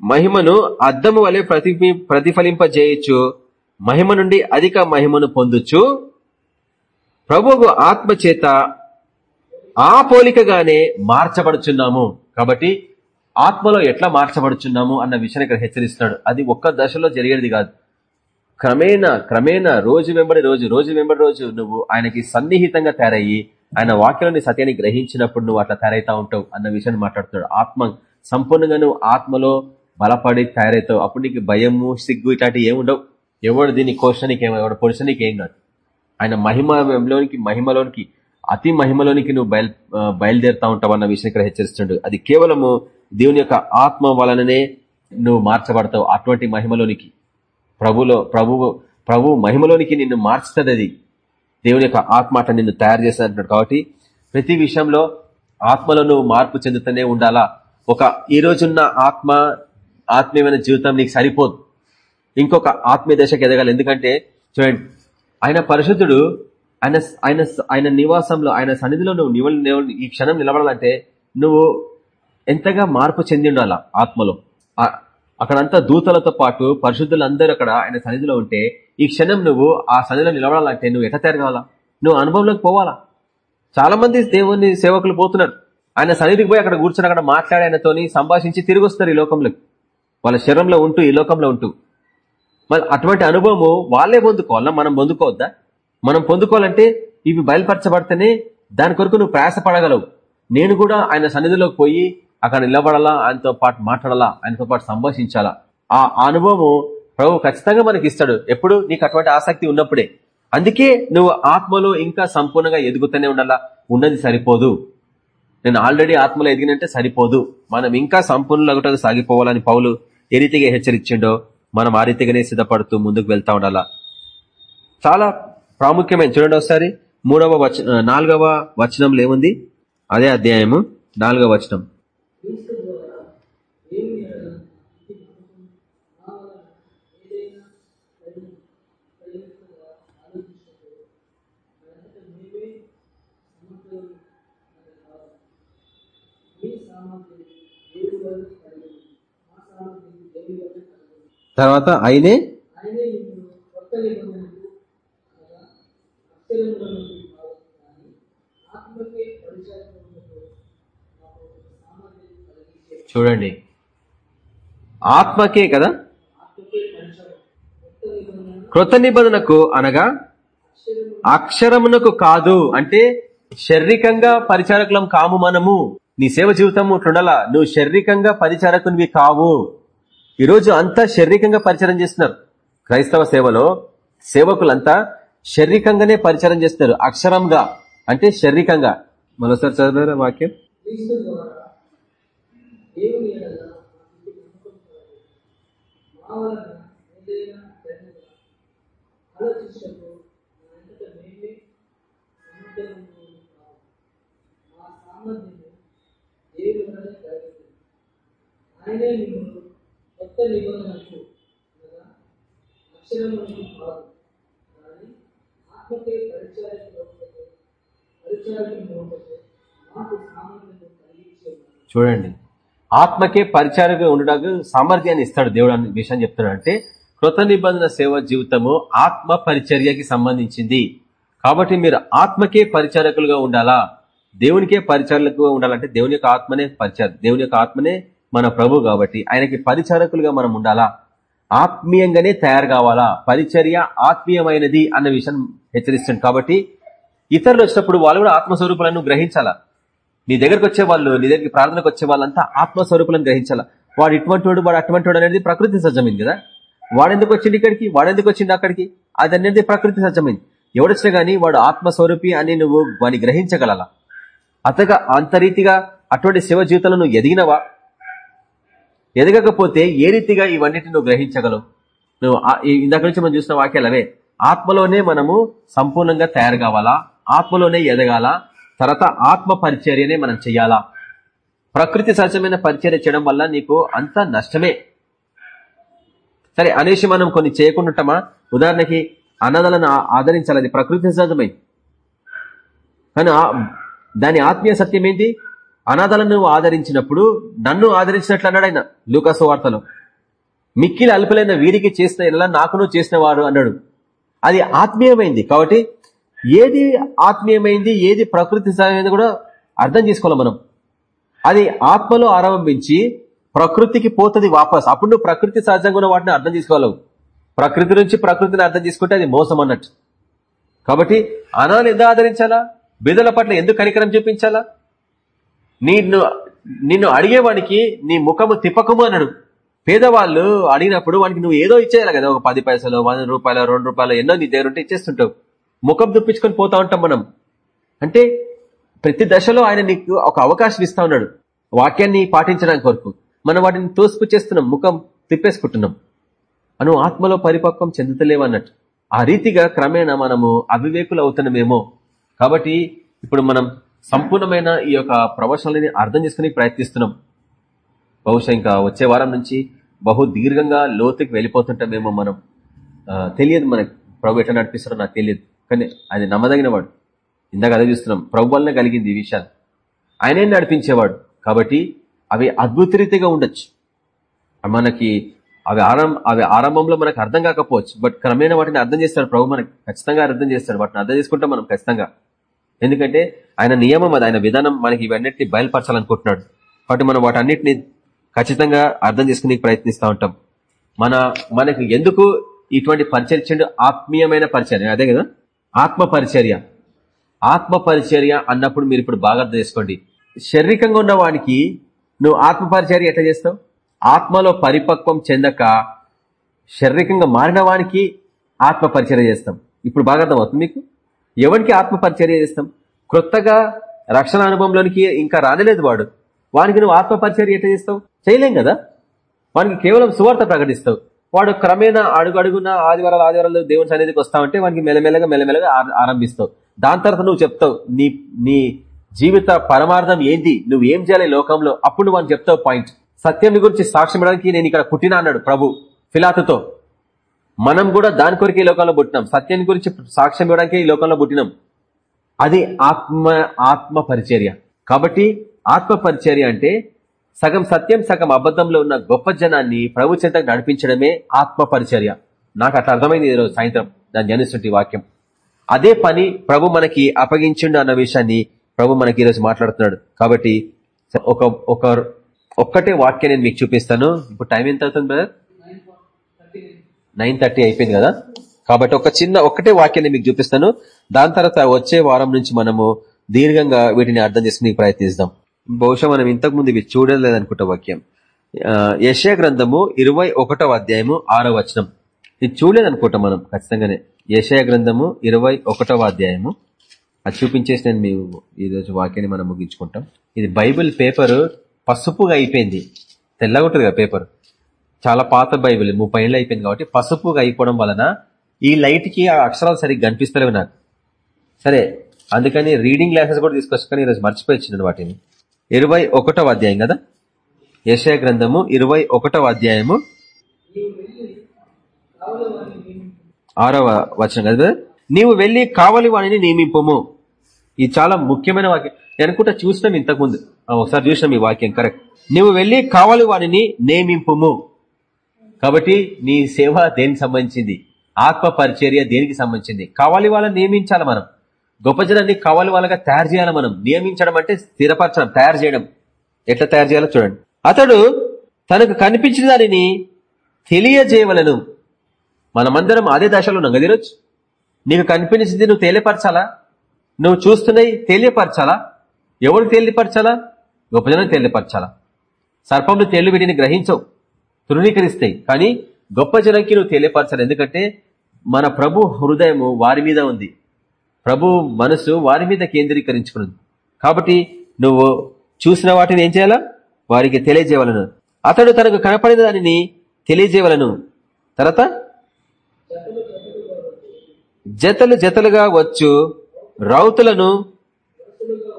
మహిమను అద్దము వలె ప్రతి ప్రతిఫలింపజేయచ్చు మహిమ నుండి అధిక మహిమను పొందుచు ప్రభువు ఆత్మ చేత ఆ పోలికగానే మార్చబడుచున్నాము. కాబట్టి ఆత్మలో ఎట్లా మార్చబడుచున్నాము అన్న విషయాన్ని ఇక్కడ హెచ్చరిస్తున్నాడు. అది ఒక్క దశలో జరిగేది కాదు. క్రమేణా క్రమేణా రోజు వెంబడి రోజు రోజు వెంబడి రోజు నువ్వు ఆయనకి సన్నిహితంగా తయారయ్యి ఆయన వాక్యాలని సత్యాన్ని గ్రహించినప్పుడు నువ్వు అట్లా తయారైతా ఉంటావు అన్న విషయాన్ని మాట్లాడుతున్నాడు. ఆత్మ సంపూర్ణంగా నువ్వు ఆత్మలో బలపడి తయారవుతావు అప్పుడు నీకు భయము సిగ్గు ఇట్లాంటివి ఏముండవు. ఎవడు దీన్ని కోసనికి ఏమో ఎవడు పొడిచనికి ఏం కాదు. ఆయన మహిమలోనికి మహిమలోనికి అతి మహిమలోనికి నువ్వు బయలు బయలుదేరుతా ఉంటావు అన్న విషయం ఇక్కడ హెచ్చరిస్తుండడు అది కేవలము దేవుని యొక్క ఆత్మ వలననే నువ్వు మార్చబడతావు అటువంటి మహిమలోనికి. ప్రభులో ప్రభువు ప్రభు మహిమలోనికి నిన్ను మార్చుతుంది అది. దేవుని యొక్క ఆత్మ అట్లా నిన్ను తయారు చేస్తున్నట్టు కాబట్టి ప్రతి విషయంలో ఆత్మలో నువ్వు మార్పు చెందుతూనే ఉండాలా? ఒక ఈ రోజున్న ఆత్మ ఆత్మీయమైన జీవితం నీకు సరిపోదు. ఇంకొక ఆత్మీయ దశకు ఎదగాలి. ఎందుకంటే చూడండి ఆయన పరిశుద్ధుడు ఆయన ఆయన ఆయన నివాసంలో ఆయన సన్నిధిలో నువ్వు నివ ఈ క్షణం నిలబడాలంటే నువ్వు ఎంతగా మార్పు చెంది ఉండాలా ఆత్మలో? అక్కడంతా దూతలతో పాటు పరిశుద్ధులందరూ అక్కడ ఆయన సన్నిధిలో ఉంటే ఈ క్షణం నువ్వు ఆ సన్నిధిలో నిలబడాలంటే నువ్వు ఎట్లా తయారు నువ్వు అనుభవంలోకి పోవాలా? చాలా మంది దేవుని సేవకులు పోతున్నారు. ఆయన సన్నిధికి పోయి అక్కడ కూర్చొని అక్కడ మాట్లాడి ఆయనతోని సంభాషించి తిరిగి వస్తారు ఈ లోకంలోకి. వాళ్ళ శరీరంలో ఉంటూ ఈ లోకంలో ఉంటూ. మరి అటువంటి అనుభవము వాళ్ళే పొందుకోవాలా? మనం పొందుకోవద్దా? మనం పొందుకోవాలంటే ఇవి బయలుపరచబడితేనే దాని కొరకు నువ్వు ప్రయాసపడగలవు. నేను కూడా ఆయన సన్నిధిలోకి పోయి అక్కడ నిలబడాలా? ఆయనతో పాటు మాట్లాడాలా? ఆయనతో పాటు సంభాషించాలా? ఆ అనుభవము ప్రభు ఖచ్చితంగా మనకి ఇస్తాడు. ఎప్పుడు? నీకు అటువంటి ఆసక్తి ఉన్నప్పుడే. అందుకే నువ్వు ఆత్మలో ఇంకా సంపూర్ణంగా ఎదుగుతూనే ఉండాలా? ఉన్నది సరిపోదు. నేను ఆల్రెడీ ఆత్మలో ఎదిగినంటే సరిపోదు. మనం ఇంకా సంపూర్ణంగా సాగిపోవాలని పౌలు ఏ రీతిగా హెచ్చరించిండో మనం ఆ రీతిగానే సిద్ధపడుతూ ముందుకు వెళ్తా ఉండాలా? చాలా ప్రాముఖ్యమైన చూడండి ఒకసారి మూడవ వచన నాలుగవ వచనంలో ఏముంది? అదే అధ్యాయము నాలుగవ వచనం క్రీస్తు ద్వారా దేవుని ఎడల భక్తి నమ్మకం నా వలన ఏదైనా కలిగి కలిగినట్లుగా ఆలోచించినప్పుడు మనంతట మేమే సమర్థులు కాదు మీ సామర్థ్యం దేవుడి వల్ల కలిగి మా సామర్థ్యం దేవుడి వల్ల కలిగి తర్వాత అయినే ఆయనే నిన్ను కొత్త నిబంధనకు అనగా అక్షరములకు కాదు కానీ ఆత్మకే పరిచయములకు మాకు సామర్థ్యం కలిగించే చూడండి. ఆత్మకే కదా? కృత నిబంధనకు అనగా అక్షరము అక్షరమునకు కాదు అంటే శారీరకంగా పరిచారకులం కాము మనము. నీ సేవ జీవితం ఇట్లుండాలా నువ్వు శారీరకంగా పరిచారకునివి కావు. ఈరోజు అంతా శారీరకంగా పరిచారం చేస్తున్నారు. క్రైస్తవ సేవలో సేవకులంతా శారీరకంగానే పరిచయం చేస్తున్నారు. అక్షరంగా అంటే శారీరకంగా. మరోసారి చదివారా వాక్యం. మాకు ఆయనే కొత్త నిబంధనకు అనగా కాదు? కానీ ఆత్మకే మాకు సామర్థ్యం కలిగించే చూడండి. ఆత్మకే పరిచారగా ఉండడానికి సామర్థ్యాన్ని ఇస్తాడు దేవుడు అనే విషయం చెప్తున్నాడు అంటే కృత నిబంధన సేవ జీవితము ఆత్మ పరిచర్యకి సంబంధించింది. కాబట్టి మీరు ఆత్మకే పరిచారకులుగా ఉండాలా? దేవునికే పరిచారకులుగా ఉండాలంటే దేవుని యొక్క ఆత్మనే పరిచార దేవుని యొక్క ఆత్మనే మన ప్రభు కాబట్టి ఆయనకి పరిచారకులుగా మనం ఉండాలా? ఆత్మీయంగానే తయారు కావాలా? పరిచర్య ఆత్మీయమైనది అన్న విషయం హెచ్చరిస్తుంది కాబట్టి ఇతరులు వచ్చినప్పుడు వాళ్ళు కూడా ఆత్మస్వరూపాలను గ్రహించాలా? నీ దగ్గరకు వచ్చే వాళ్ళు నీ దగ్గరికి ప్రార్థనకు వచ్చే వాళ్ళంతా ఆత్మస్వరూపులను గ్రహించాలా? వాడు ఇటువంటి వాడు వాడు అటువంటి వాడు అనేది ప్రకృతి సజ్జమైంది కదా? వాడెందుకు వచ్చింది ఇక్కడికి? వాడెందుకు వచ్చింది అక్కడికి? అది అనేది ప్రకృతి సజ్జమైంది. ఎవడొచ్చినా గానీ వాడు ఆత్మస్వరూపి అని నువ్వు వాడిని గ్రహించగలలా? అతగా అంతరీతిగా అటువంటి శివ జీవితంలో నువ్వు ఎదిగినవా? ఎదగకపోతే ఏ రీతిగా ఇవన్నిటిని నువ్వు గ్రహించగలవు? నువ్వు ఇందాక నుంచి మనం చూసిన వాక్యాలు అవే. ఆత్మలోనే మనము సంపూర్ణంగా తయారు కావాలా? ఆత్మలోనే ఎదగాల? తర్వాత ఆత్మ పరిచర్యనే మనం చెయ్యాలా? ప్రకృతి సహజమైన పరిచర్య చేయడం వల్ల నీకు అంత నష్టమే. సరే అనేసి మనం కొన్ని చేయకుండా ఉదాహరణకి అన్నదలను ఆదరించాలి. అది ప్రకృతి సహజమై కానీ దాని ఆత్మీయ సత్యం ఏంటి? అనాథలను నువ్వు ఆదరించినప్పుడు నన్ను ఆదరించినట్లు అన్నాడు ఆయన లూకాసు వార్తలో. మిక్కిలి అల్పలైన వీరికి చేసిన ఇలా నాకును చేసిన వాడు అన్నాడు. అది ఆత్మీయమైంది. కాబట్టి ఏది ఆత్మీయమైంది ఏది ప్రకృతి సహజమైంది కూడా అర్థం చేసుకోవాలి మనం. అది ఆత్మలో ఆరంభించి ప్రకృతికి పోతుంది వాపస్. అప్పుడు నువ్వు ప్రకృతి సహజంగా ఉన్న వాటిని అర్థం చేసుకోగలవు ప్రకృతి నుంచి ప్రకృతిని అర్థం చేసుకుంటే అది మోసం అన్నట్టు. కాబట్టి అనాలు ఎందుకు ఆదరించాలా? బీదల పట్ల ఎందుకు కనికరం చూపించాలా? నిన్ను నిన్ను అడిగేవాడికి నీ ముఖము తిప్పకము అన్నాడు పేదవాళ్ళు అడిగినప్పుడు వానికి నువ్వు ఏదో ఇచ్చేయాలి కదా ఒక పది పైసలు వంద రూపాయలు రెండు రూపాయలు ఎన్నో నీ దగ్గర ఉంటే ఇచ్చేస్తుంటావు. ముఖం దుప్పించుకొని పోతా ఉంటాం మనం. అంటే ప్రతి దశలో ఆయన నీకు ఒక అవకాశం ఇస్తా ఉన్నాడు. వాక్యాన్ని పాటించడానికి వరకు మనం వాటిని తోసిపు చేస్తున్నాం ముఖం తిప్పేసుకుంటున్నాం. అను ఆత్మలో పరిపక్వం చెందుతలేవు అన్నట్టు ఆ రీతిగా క్రమేణా మనము అవివేకులు అవుతున్నామేమో. కాబట్టి ఇప్పుడు మనం సంపూర్ణమైన ఈ యొక్క ప్రవచనాలని అర్థం చేసుకుని ప్రయత్నిస్తున్నాం. బహుశా ఇంకా వచ్చే వారం నుంచి బహు దీర్ఘంగా లోతుకి వెళ్ళిపోతుంటామేమో మనం. తెలియదు మనకు. ప్రభు ఎట్లా నడిపిస్తారో నాకు తెలియదు. కానీ అది నమ్మదగిన వాడు. ఇందాక అదే చూస్తున్నాం. ప్రభు వల్లనే కలిగింది ఈ విషయాలు. ఆయనే నడిపించేవాడు. కాబట్టి అవి అద్భుత రీతిగా ఉండొచ్చు. మనకి అవి ఆరంభ అవి ఆరంభంలో మనకు అర్థం కాకపోవచ్చు. బట్ క్రమేణా వాటిని అర్థం చేస్తాడు ప్రభు మనకి. ఖచ్చితంగా అర్థం చేస్తాడు. వాటిని అర్థం చేసుకుంటాం మనం ఖచ్చితంగా. ఎందుకంటే ఆయన నియమం అది ఆయన విధానం మనకి ఇవన్నిటిని బయలుపరచాలనుకుంటున్నాడు. కాబట్టి మనం వాటన్నిటిని ఖచ్చితంగా అర్థం చేసుకునే ప్రయత్నిస్తూ ఉంటాం. మన మనకు ఎందుకు ఇటువంటి పరిచర్చండు ఆత్మీయమైన పరిచర్య అదే కదా? ఆత్మ పరిచర్య. ఆత్మ పరిచర్య అన్నప్పుడు మీరు ఇప్పుడు బాగా అర్థం చేసుకోండి. శారీరకంగా ఉన్న వానికి నువ్వు ఆత్మ పరిచర్య ఎట్లా చేస్తావు? ఆత్మలో పరిపక్వం చెందక శారీరకంగా మారిన వానికి ఆత్మ పరిచర్య చేస్తాం. ఇప్పుడు బాగా అర్థమవుతుంది మీకు? ఎవరికి ఆత్మ పరిచర్య చేస్తాం? క్రొత్తగా రక్షణ అనుభవంలోనికి ఇంకా రాలేదు వాడు. వానికి నువ్వు ఆత్మ పరిచర్య ఎట్లా చేస్తావు? చేయలేం కదా? వానికి కేవలం సువార్త ప్రకటిస్తావు. వాడు క్రమేణా అడుగు అడుగున ఆదివారాలు ఆదివారాలు దేవుని సన్నిధికి వస్తావంటే వానికి మెల్లమెల్లగా మెల్లమెల్లగా ఆరంభిస్తావు. దాని తర్వాత నువ్వు చెప్తావు నీ నీ జీవిత పరమార్థం ఏంది? నువ్వు ఏం చేయాలి లోకంలో? అప్పుడు నువ్వు చెప్తావు పాయింట్. సత్యం గురించి సాక్ష్యం ఇవ్వడానికి నేను ఇక్కడ పుట్టినా అన్నాడు ప్రభు ఫిలాతుతో. మనం కూడా దాని కొరకు ఈ లోకంలో పుట్టినాం. సత్యం గురించి సాక్ష్యం ఇవ్వడానికి ఈ లోకంలో పుట్టినాం. అది ఆత్మ ఆత్మ పరిచర్య. కాబట్టి ఆత్మ పరిచర్య అంటే సగం సత్యం సగం అబద్ధంలో ఉన్న గొప్ప జనాన్ని ప్రభు చెంతకు నడిపించడమే ఆత్మ పరిచర్య. నాకు అట్లా అర్థమైంది ఈరోజు సాయంత్రం. దాన్ని ధ్యానిస్తుంటే వాక్యం. అదే పని ప్రభు మనకి అప్పగించిండు అన్న విషయాన్ని ప్రభు మనకి ఈరోజు మాట్లాడుతున్నాడు. కాబట్టి ఒక ఒక ఒక్కటే వాక్యం నేను మీకు చూపిస్తాను. ఇప్పుడు టైం ఎంత అవుతుంది బ్రదర్ నైన్ థర్టీ అయిపోయింది కదా? కాబట్టి ఒక చిన్న ఒక్కటే వాక్యాన్ని మీకు చూపిస్తాను. దాని తర్వాత వచ్చే వారం నుంచి మనము దీర్ఘంగా వీటిని అర్థం చేసుకునే ప్రయత్నిస్తాం. బహుశా మనం ఇంతకు ముందు ఇవి చూడలేదనుకుంటా వాక్యం. యశయ గ్రంథము ఇరవై అధ్యాయము ఆరో వచనం. ఇది చూడలేదనుకుంటాం మనం ఖచ్చితంగానే. యశయ గ్రంథము ఇరవై అధ్యాయము. అది చూపించేసి నేను మీ ఈరోజు వాక్యాన్ని మనం ముగించుకుంటాం. ఇది బైబిల్ పేపర్ పసుపుగా అయిపోయింది. తెల్లగా ఉంటుంది కదా పేపర్. చాలా పాత బైబిల్ ముప్పై ఏళ్ళు అయిపోయింది కాబట్టి పసుపుగా అయిపోవడం వలన ఈ లైట్కి ఆ అక్షరాలు సరిగ్గా కనిపిస్తలేవు నాకు. సరే అందుకని రీడింగ్ గ్లాసెస్ కూడా తీసుకొచ్చి కానీ ఈరోజు మర్చిపోయింది వాటిని. ఇరవై అధ్యాయం కదా? యశయ గ్రంథము ఇరవై అధ్యాయము. ఆరవ వచనం కదా నీవు వెళ్ళి కావలి వాణిని నియమింపము. ఇది చాలా ముఖ్యమైన వాక్యం. అనుకుంటా చూసినాం ఇంతకుముందు. ఒకసారి చూసినాం ఈ వాక్యం కరెక్ట్. నువ్వు వెళ్ళి కావలి వాణిని నియమింపుము. కాబట్టి నీ సేవ దేనికి సంబంధించింది? ఆత్మ పరిచర్య దేనికి సంబంధించింది? కావాలి వాళ్ళని నియమించాలి మనం. గొప్ప జనాన్ని కావాలి వాళ్ళగా తయారు చేయాలి మనం. నియమించడం అంటే స్థిరపరచడం తయారు చేయడం. ఎట్లా తయారు చేయాలో చూడండి. అతడు తనకు కనిపించిన దానిని తెలియజేయవలను. మనమందరం అదే దశలో ఉన్నాం కదా ఈరోజు? నీకు కనిపించింది నువ్వు తెలియపరచాలా నువ్వు చూస్తున్నాయి తెలియపరచాలా ఎవరు తెలియపరచాలా గొప్ప జనం తెలియపరచాలా సర్పంలో తేళ్ళు వీటిని గ్రహించవు. తృణీకరిస్తాయి. కానీ గొప్ప జనంకి నువ్వు తెలియపరచాలి ఎందుకంటే మన ప్రభు హృదయము వారి మీద ఉంది. ప్రభు మనసు వారి మీద కేంద్రీకరించుకున్నది. కాబట్టి నువ్వు చూసిన వాటిని ఏం చేయాలా? వారికి తెలియజేయవలను. అతడు తనకు కనపడిన దానిని తెలియజేయవలను. తర్వాత? జతలు జతలుగా వచ్చు రౌతులను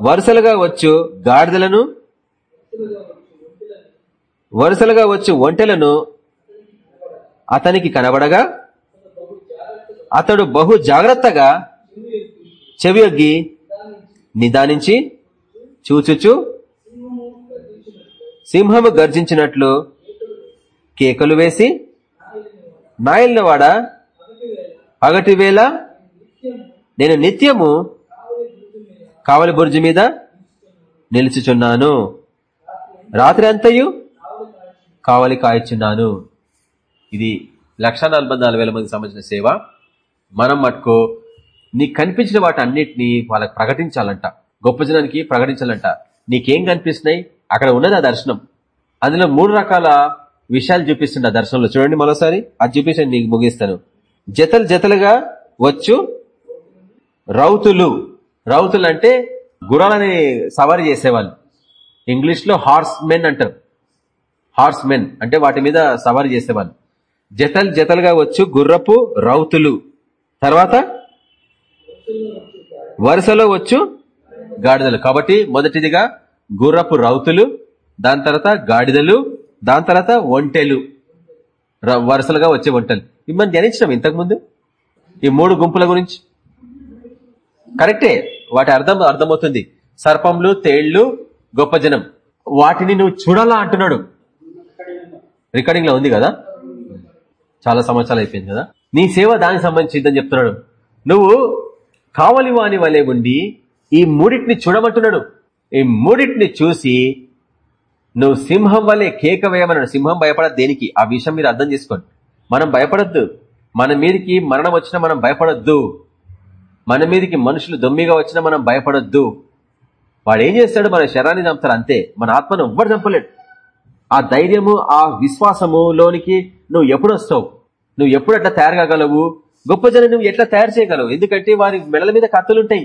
వరుసలుగా వచ్చు గాడిదలను వరుసలుగా వచ్చి ఒంటెలను అతనికి కనబడగా అతడు బహు జాగ్రత్తగా చెవియొగ్గి నిదానించి చూచుచు సింహము గర్జించినట్లు కేకలు వేసి నాయల్ని వాడ నేను నిత్యము కావలి బుర్జి మీద నిలుచుచున్నాను. రాత్రి అంతయు కావలి కాయచున్నాను. ఇది లక్ష మందికి సంబంధించిన సేవ. మనం మటుకు నీకు కనిపించిన వాటి అన్నిటినీ వాళ్ళకి ప్రకటించాలంట. గొప్ప జనానికి ప్రకటించాలంట. నీకేం కనిపిస్తున్నాయి? అక్కడ ఉన్నది ఆ దర్శనం. అందులో మూడు రకాల విషయాలు చూపిస్తుండ దర్శనంలో. చూడండి మరోసారి. అది చూపించండి నీకు ముగిస్తాను. జతలు జతలుగా వచ్చు రౌతులు. రౌతులు అంటే గుర్రాలని సవారీ చేసేవాళ్ళు. ఇంగ్లీష్లో హార్స్ మెన్ అంటారు. హార్స్ మెన్ అంటే వాటి మీద సవారీ చేసేవాళ్ళు. జతలు జతలుగా వచ్చు గుర్రపు రౌతులు. తర్వాత? వరుసలో వచ్చు గాడిదలు. కాబట్టి మొదటిదిగా గుర్రపు రౌతులు దాని తర్వాత గాడిదలు దాని తర్వాత ఒంటెలు. వరుసలుగా వచ్చే ఒంటెలు. ఇవి మనం ధ్యానించినాం ఈ మూడు గుంపుల గురించి? కరెక్టే. వాటి అర్థం అర్థమవుతుంది. సర్పంలు తేళ్ళు గొప్ప జనం. వాటిని నువ్వు చూడాలా అంటున్నాడు. రికార్డింగ్లో ఉంది కదా? చాలా సంవత్సరాలు అయిపోయింది కదా? నీ సేవ దానికి సంబంధించిందని చెప్తున్నాడు. నువ్వు కావలి వాని వలె ఉండి ఈ మూడింటిని చూడమంటున్నాడు. ఈ మూడింటిని చూసి నువ్వు సింహం వలె కేక వేయమన్నాడు. సింహం భయపడదు దేనికి? ఆ విషయం మీరు అర్థం చేసుకోండి. మనం భయపడద్దు. మన మీదకి మరణం వచ్చినా మనం భయపడొద్దు. మన మీదకి మనుషులు దొమ్మిగా వచ్చినా మనం భయపడద్దు. వాడు ఏం చేస్తాడు? మన శరాన్ని చంపుతారు అంతే. మన ఆత్మను ఎవ్వరు చంపలేడు. ఆ ధైర్యము ఆ విశ్వాసములోనికి నువ్వు ఎప్పుడు వస్తావు? నువ్వు ఎప్పుడు అట్లా తయారు కాగలవు గొప్ప జనం నువ్వు ఎట్లా తయారు చేయగలవు? ఎందుకంటే వారి మెడల మీద కత్తులుంటాయి.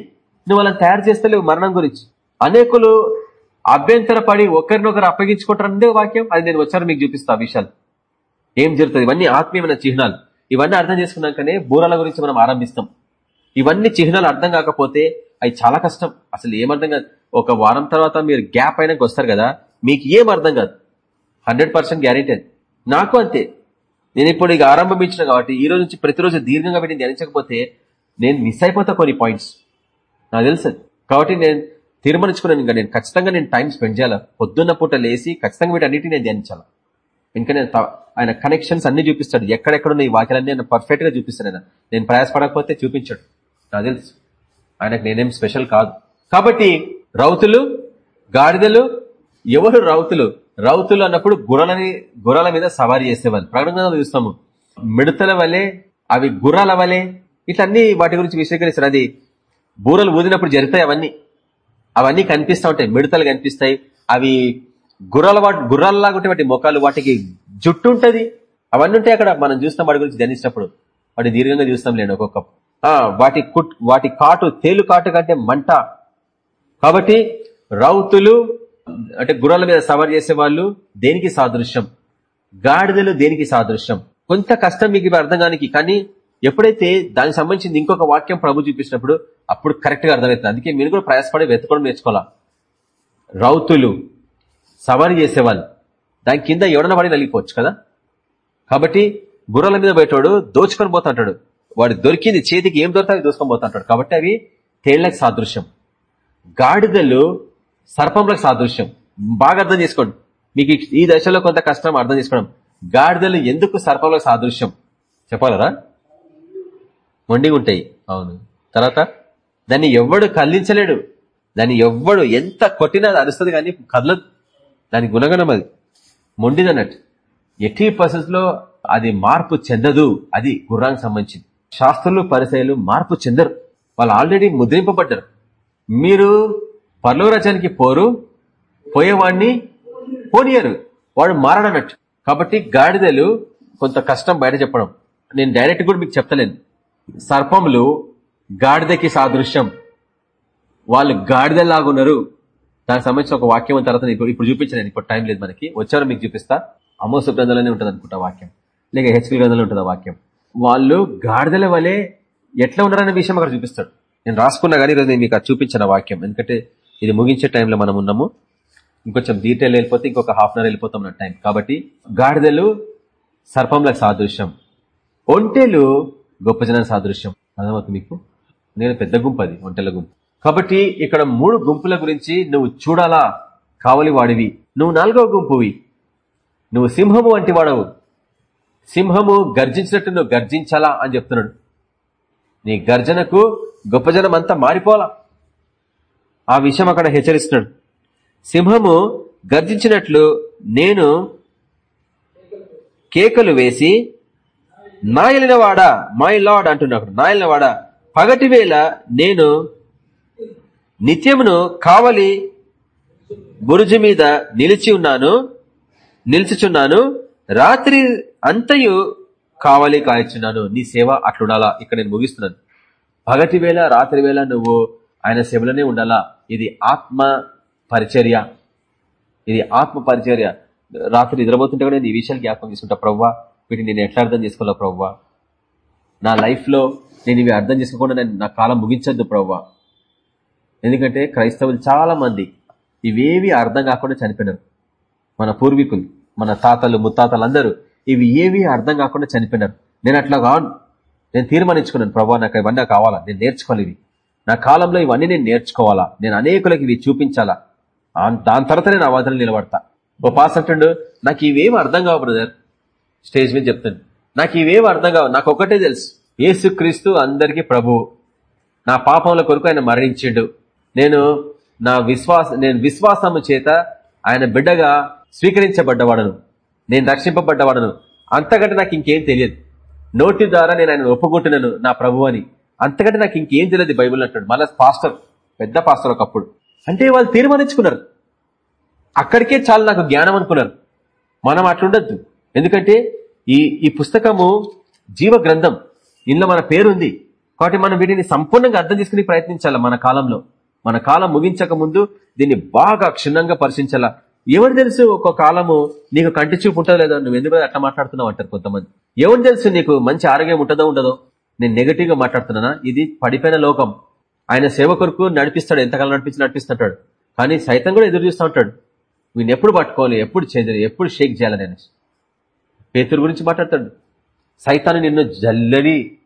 నువ్వు వాళ్ళని తయారు చేస్తలేవు మరణం గురించి. అనేకులు అభ్యంతర పడి ఒకరినొకరు అప్పగించుకుంటారందే వాక్యం. అది నేను వచ్చాను మీకు చూపిస్తా ఆ విషయాలు. ఏం జరుగుతుంది? ఇవన్నీ ఆత్మీయమైన చిహ్నాలు. ఇవన్నీ అర్థం చేసుకున్నాకనే బూరాల గురించి మనం ఆరంభిస్తాం. ఇవన్నీ చిహ్నాలు అర్థం కాకపోతే అవి చాలా కష్టం. అసలు ఏమర్థం కాదు. ఒక వారం తర్వాత మీరు గ్యాప్ అయినాక వస్తారు కదా మీకు ఏం అర్థం కాదు. హండ్రెడ్ పర్సెంట్ గ్యారెంటీ నాకు అంతే. నేను ఇప్పుడు ఇక ఆరంభించిన కాబట్టి ఈ రోజు నుంచి ప్రతిరోజు దీర్ఘంగా పెట్టి ధ్యానించకపోతే నేను మిస్ అయిపోతా కొన్ని పాయింట్స్. నాకు తెలుసు కాబట్టి నేను తీర్మానించుకున్నాను ఇంకా నేను ఖచ్చితంగా నేను టైం స్పెండ్ చేయాలా? పొద్దున్న పూట లేసి ఖచ్చితంగా వీటన్నిటిని నేను ధ్యానించాలా? ఇంకా నేను త- ఆయన కనెక్షన్స్ అన్ని చూపిస్తాడు. ఎక్కడెక్కడున్న ఈ వాక్యాలన్నీ ఆయన పర్ఫెక్ట్గా చూపిస్తాను ఆయన. నేను ప్రయాసపడకపోతే చూపించాడు. నాకు తెలుసు ఆయనకు నేనేం స్పెషల్ కాదు. కాబట్టి రౌతులు గాడిదలు ఎవరు రౌతులు? రౌతులు అన్నప్పుడు గుర్రాలని గుర్రాల మీద సవారీ చేసేవాళ్ళు. ప్రకటన చూస్తాము. మిడతల వలె అవి గుర్రాల వలె ఇట్లన్నీ వాటి గురించి విశ్లేషిస్తారు. అది బూరలు ఊదినప్పుడు జరుగుతాయి అవన్నీ. అవన్నీ కనిపిస్తా ఉంటాయి. మిడతలు కనిపిస్తాయి. అవి గుర్రాల వాటి గుర్రాలలాగా ఉంటాయి వాటి ముఖాలు వాటికి జుట్టు ఉంటుంది. అవన్నీ ఉంటాయి అక్కడ. మనం చూస్తాం వాటి గురించి ధ్యానించినప్పుడు. వాటి దీర్ఘంగా చూస్తాం లేండి ఒక్కొక్క. వాటి కుట్ వాటి కాటు తేలు కాటు కంటే మంట. కాబట్టి రౌతులు అంటే గుర్రాల మీద సవారి చేసే వాళ్ళు దేనికి సాదృశ్యం? గాడిదలు దేనికి సాదృశ్యం? కొంత కష్టం మీకు ఇవి అర్థం కానికి కానీ ఎప్పుడైతే దానికి సంబంధించింది ఇంకొక వాక్యం ప్రభు చూపించినప్పుడు అప్పుడు కరెక్ట్గా అర్థమవుతుంది. అందుకే మీరు కూడా ప్రయాసపడి వెతుకోవడం నేర్చుకోవాలా? రౌతులు సవారీ చేసేవాళ్ళు. దాని కింద ఎవడన పడి నలిగిపోవచ్చు కదా? కాబట్టి గుర్రాల మీద పోయేటోడు దోచుకొని పోతుంటాడు వాడు దొరికింది చేతికి ఏం దొరికితే అవి దోచుకొని పోతుంటాడు కాబట్టి అవి తేళ్ళకు సాదృశ్యం. గాడిదలు సర్పంలకు సాదృశ్యం. బాగా అర్థం చేసుకోండి. మీకు ఈ- దశలో కొంత కష్టం అర్థం చేసుకోవడం. గాడిదలు ఎందుకు సర్పంలకు సాదృశ్యం? చెప్పగలరా? మొండిగా ఉంటాయి. అవును. తర్వాత దాన్ని ఎవ్వడు కదిలించలేడు. దాన్ని ఎవ్వడు ఎంత కొట్టినా అరుస్తుంది కానీ కదలదు. దాని గుణగణం అది. మొండిదన్నట్టు. ఎట్టి పరిస్థితుల్లో అది మార్పు చెందదు. అది గుర్రానికి సంబంధించింది. శాస్త్రులు పరిసయలు మార్పు చెందరు. వాళ్ళు ఆల్రెడీ ముద్రింపబడ్డారు. మీరు పర్లోరాజానికి పోరు పోయేవాడిని పోనీయరు. వాడు మారడన్నట్టు. కాబట్టి గాడిదలు కొంత కష్టం బయట చెప్పడం. నేను డైరెక్ట్ కూడా మీకు చెప్తలేను. సర్పములు గాడిదకి సాదృశ్యం. వాళ్ళు గాడిదలాగున్నారు దానికి సంబంధించిన ఒక వాక్యం తర్వాత నేను ఇప్పుడు ఇప్పుడు చూపించాను ఇప్పుడు టైం లేదు మనకి. వచ్చారు మీకు చూపిస్తా. అమోస గ్రంథంలోనే ఉంటుంది అనుకుంటా వాక్యం. లేక హెచ్కల్ గ్రంథంలో ఉంటుంది వాక్యం. వాళ్ళు గాడిదల వలె ఎట్లా ఉన్నారనే విషయం అక్కడ చూపిస్తాడు. నేను రాసుకున్నా కానీ ఈరోజు నేను మీకు చూపించిన వాక్యం. ఎందుకంటే ఇది ముగించే టైంలో మనం ఉన్నాము. ఇంకొంచెం డీటెయిల్ వెళ్ళిపోతే ఇంకొక హాఫ్ అన్ అవర్ వెళ్ళిపోతాం నా టైం కాబట్టి గాడిదలు సర్పంలకు సాదృశ్యం. ఒంటెలు గొప్ప జనానికి సాదృశ్యం. అర్థమవుతుంది మీకు? నేను పెద్ద గుంపు అది ఒంటెల గుంపు. కాబట్టి ఇక్కడ మూడు గుంపుల గురించి నువ్వు చూడాలా? కావలి వాడివి. నువ్వు నాలుగవ గుంపువి. నువ్వు సింహము వంటి వాడవు. సింహము గర్జించినట్టు నువ్వు గర్జించాలా అని చెప్తున్నాడు. నీ గర్జనకు గొప్ప జనం అంతా మారిపోవాలా? ఆ విషయం అక్కడ హెచ్చరిస్తున్నాడు. సింహము గర్జించినట్లు నేను కేకలు వేసి నాయలినవాడా మై లార్డ్ అంటున్నాడు. నాయలినవాడా పగటి వేళ నేను నిత్యమును కావలి బురుజు మీద నిలిచి ఉన్నాను నిలిచిచున్నాను రాత్రి అంతయు కావలి కాయచున్నాను. నీ సేవ అట్లుండాలా? ఇక్కడ నేను ముగిస్తున్నాను. పగటి వేళ రాత్రి వేళ నువ్వు ఆయన సేవలోనే ఉండాలా? ఇది ఆత్మ పరిచర్య. ఇది ఆత్మ పరిచర్య. రాత్రి నిద్రపోతుంటే కూడా నేను ఈ విషయాలు జ్ఞాపకం చేసుకుంటా. ప్రవ్వా వీటిని నేను ఎట్లా అర్థం చేసుకోవాలా ప్రవ్వా? నా లైఫ్లో నేను ఇవి అర్థం చేసుకోకుండా నేను నా కాలం ముగించద్దు ప్రవ్వా. ఎందుకంటే క్రైస్తవులు చాలా మంది ఇవేవి అర్థం కాకుండా చనిపోయినారు. మన పూర్వీకులు మన తాతలు ముత్తాతలు అందరూ ఇవి ఏవి అర్థం కాకుండా చనిపోయినారు. నేను అట్లా కాను. నేను తీర్మానించుకున్నాను. ప్రభావ నాకు ఇవన్నీ కావాలా? నేను నేర్చుకోవాలి ఇవి. నా కాలంలో ఇవన్నీ నేను నేర్చుకోవాలా? నేను అనేకులకు ఇవి చూపించాలా? దాని తర్వాత నేను ఆ వాదనలు నిలబడతా. ఓ పాస్ అంటుండు నాకు ఇవేం అర్థం కావు బ్రదర్. స్టేజ్ మీద చెప్తాను. నాకు ఇవేం అర్థం కావు. నాకు ఒకటే తెలుసు. ఏసుక్రీస్తు అందరికీ ప్రభువు నా పాపంల కొరకు ఆయన మరణించిండు. నేను నా విశ్వాస నేను విశ్వాసము చేత ఆయన బిడ్డగా స్వీకరించబడ్డవాడను. నేను రక్షింపబడ్డవాడను. అంతకంటే నాకు ఇంకేం తెలియదు. నోటి ద్వారా నేను ఆయన ఒప్పుకుంటున్నాను నా ప్రభు అని. అంతకంటే నాకు ఇంకేం తెలియదు బైబుల్ అంటాడు మళ్ళీ పాస్టర్ పెద్ద పాస్టర్ ఒకప్పుడు. అంటే వాళ్ళు తీర్మానించుకున్నారు. అక్కడికే చాలు నాకు జ్ఞానం అనుకున్నారు. మనం అట్లుండద్దు. ఎందుకంటే ఈ ఈ పుస్తకము జీవ గ్రంథం ఇందులో మన పేరు ఉంది కాబట్టి మనం వీటిని సంపూర్ణంగా అర్థం చేసుకుని ప్రయత్నించాలా మన కాలంలో? మన కాలం ముగించక ముందు దీన్ని బాగా క్షుణ్ణంగా పరిశీలించాలా? ఎవరు తెలుసు ఒక కాలము నీకు కంటి చూపు ఉంటుందో లేదో? నువ్వు ఎందుకు అట్లా మాట్లాడుతున్నావు అంటారు కొంతమంది. ఎవరు తెలుసు నీకు మంచి ఆరోగ్యం ఉంటుందో ఉండదో? నేను నెగటివ్గా మాట్లాడుతున్నానా? ఇది పడిపోయిన లోకం. ఆయన సేవ కొరకు నడిపిస్తాడు. ఎంతకాలం నడిపించి నడిపిస్తుంటాడు? కానీ సైతం కూడా ఎదురు చూస్తూ ఉంటాడు. వీడిని ఎప్పుడు పట్టుకోవాలి? ఎప్పుడు చేయాలి? ఎప్పుడు షేక్ చేయాలని అనేసి. పేతురు గురించి మాట్లాడతాడు. సైతాన్ని నిన్ను జల్లడి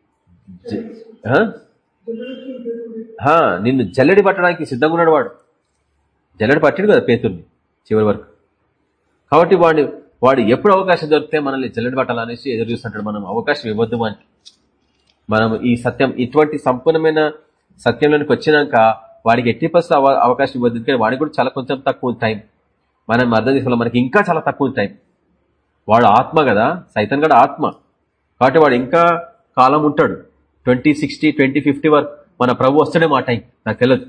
నిన్ను జల్లడి పట్టడానికి సిద్ధంగా ఉన్నాడు వాడు. జల్లడి పట్టిడు కదా పేతుర్ని చివరి వరకు. కాబట్టి వాడిని వాడు ఎప్పుడు అవకాశం దొరికితే మనల్ని జల్లడి పట్టాలనేసి ఎదురు చూస్తుంటాడు. మనం అవకాశం ఇవ్వద్దు మనకి మనం ఈ సత్యం ఇటువంటి సంపూర్ణమైన సత్యంలోనికి వచ్చినాక వాడికి ఎట్టి పరిస్థితి అవ- అవకాశం ఇవ్వద్దు కానీ వాడికి కూడా చాలా కొంచెం తక్కువ టైం మనం అర్థం చేసుకోవాలి. మనకి ఇంకా చాలా తక్కువ టైం వాడు ఆత్మ కదా. సైతం కూడా ఆత్మ. కాబట్టి వాడు ఇంకా కాలం ఉంటాడు. ట్వంటీ సిక్స్టీ ట్వంటీ ఫిఫ్టీ వరకు మన ప్రభు వస్తాడే మా టైం నాకు తెలియదు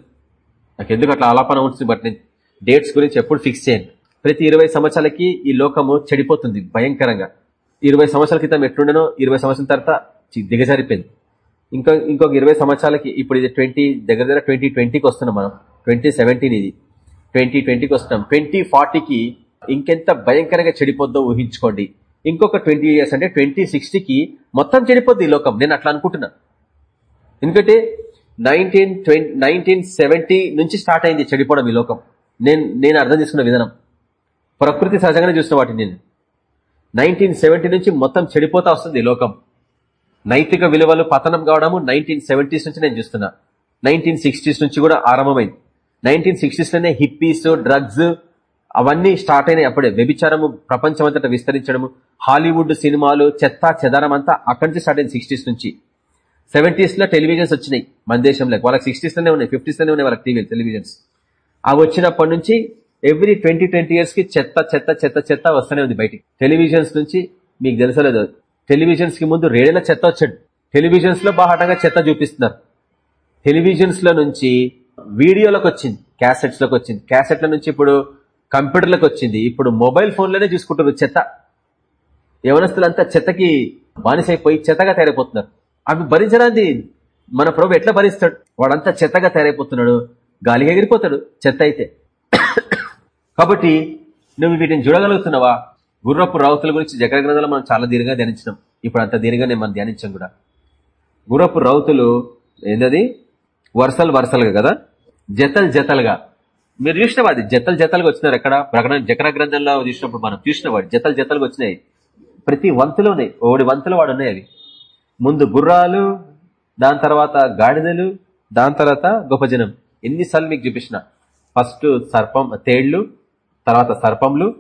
నాకు ఎందుకు అట్లా ఆలాపన ఉంటుంది? బట్ నేను డేట్స్ గురించి ఎప్పుడు ఫిక్స్ చేయను. ప్రతి ఇరవై సంవత్సరాలకి ఈ లోకము చెడిపోతుంది భయంకరంగా. ఇరవై సంవత్సరాల క్రితం ఎట్లుండనో ఇరవై సంవత్సరాల తర్వాత దిగజారిపోయింది ఇంకా ఇంకొక ఇరవై సంవత్సరాలకి ఇప్పుడు ఇది ట్వంటీ దగ్గర దగ్గర ట్వంటీ ట్వంటీకి వస్తున్నాం మనం. ట్వంటీ సెవెంటీన్ ఇది. ట్వంటీ ట్వంటీకి వస్తున్నాం. ట్వంటీ ఫార్టీకి ఇంకెంత భయంకరంగా చెడిపోద్దో ఊహించుకోండి. ఇంకొక ట్వంటీ ఇయర్స్ అంటే ట్వంటీ సిక్స్టీకి మొత్తం చెడిపోద్ది ఈ లోకం. నేను అట్లా అనుకుంటున్నా. ఎందుకంటే నైన్టీన్ నైన్టీన్ సెవెంటీ నుంచి స్టార్ట్ అయింది చెడిపోవడం ఈ లోకం. నేను నేను అర్థం చేసుకున్న విధానం. ప్రకృతి సహజంగానే చూసిన వాటిని నేను. నైన్టీన్ సెవెంటీ నుంచి మొత్తం చెడిపోతా వస్తుంది ఈ లోకం. నైతిక విలువలు పతనం కావడము నైన్టీన్ సెవెంటీస్ నుంచి నేను చూస్తున్నా. నైన్టీన్ సిక్స్టీస్ నుంచి కూడా ఆరంభమైంది. నైన్టీన్ సిక్స్టీస్లోనే హిప్పీస్ డ్రగ్స్ అవన్నీ స్టార్ట్ అయినాయి అప్పుడే. వ్యభిచారము ప్రపంచం అంతటా విస్తరించడము. హాలీవుడ్ సినిమాలు చెత్త చెదారం అంతా అక్కడి నుంచి స్టార్ట్ అయింది సిక్స్టీస్ నుంచి. సెవెంటీస్లో టెలివిజన్స్ వచ్చినాయి మన దేశంలో వాళ్ళకి సిక్స్టీస్లోనే ఉన్నాయి ఫిఫ్టీస్లోనే ఉన్నాయి వాళ్ళకి టీవీ టెలివిజన్స్. అవి వచ్చినప్పటి నుంచి ఎవ్రీ ట్వంటీ ట్వంటీ ఇయర్స్కి చెత్త చెత్త చెత్త చెత్త వస్తూనే ఉంది బయటికి. టెలివిజన్స్ నుంచి మీకు తెలుసలేదు టెలివిజన్స్కి ముందు రేడియోలో చెత్త వచ్చాడు. టెలివిజన్స్లో బాహాటంగా చెత్త చూపిస్తున్నారు. టెలివిజన్స్లో నుంచి వీడియోలకు వచ్చింది క్యాసెట్స్లోకి వచ్చింది. క్యాసెట్ల నుంచి ఇప్పుడు కంప్యూటర్లకు వచ్చింది. ఇప్పుడు మొబైల్ ఫోన్లోనే చూసుకుంటారు చెత్త. యవనస్తులంతా చెత్తకి బానిసైపోయి చెత్తగా తయారైపోతున్నారు. అవి భరించడానికి మన ప్రభు ఎట్లా భరిస్తాడు? వాడంతా చెత్తగా తయారైపోతున్నాడు. గాలికి ఎగిరిపోతాడు చెత్త అయితే. కాబట్టి నువ్వు వీటిని చూడగలుగుతున్నావా? గుర్రపు రౌతుల గురించి జగన్ గ్రంథాలు మనం చాలా దీనిగా ధ్యానించినాం. ఇప్పుడు అంత దీర్ఘంగా మనం ధ్యానించాం కూడా. గుర్రపు రౌతులు ఏంటది వరుసలు వరుసలుగా కదా? జతలు జతలుగా. మీరు చూసిన అది? జతలు జతలుగా వచ్చినారు ఎక్కడ? ప్రకటన జకర గ్రంథంలో చూసినప్పుడు మనం చూసిన వాడు జతలు జతలుగా వచ్చినాయి. ప్రతి వంతులోనే ఓడి వంతులు వాడు ఉన్నాయి అవి. ముందు గుర్రాలు దాని తర్వాత గాడిదలు దాని తర్వాత గొప్ప జనం ఎన్నిసార్లు మీకు చూపించిన? ఫస్ట్ సర్పం తేళ్ళు తర్వాత సర్పంలు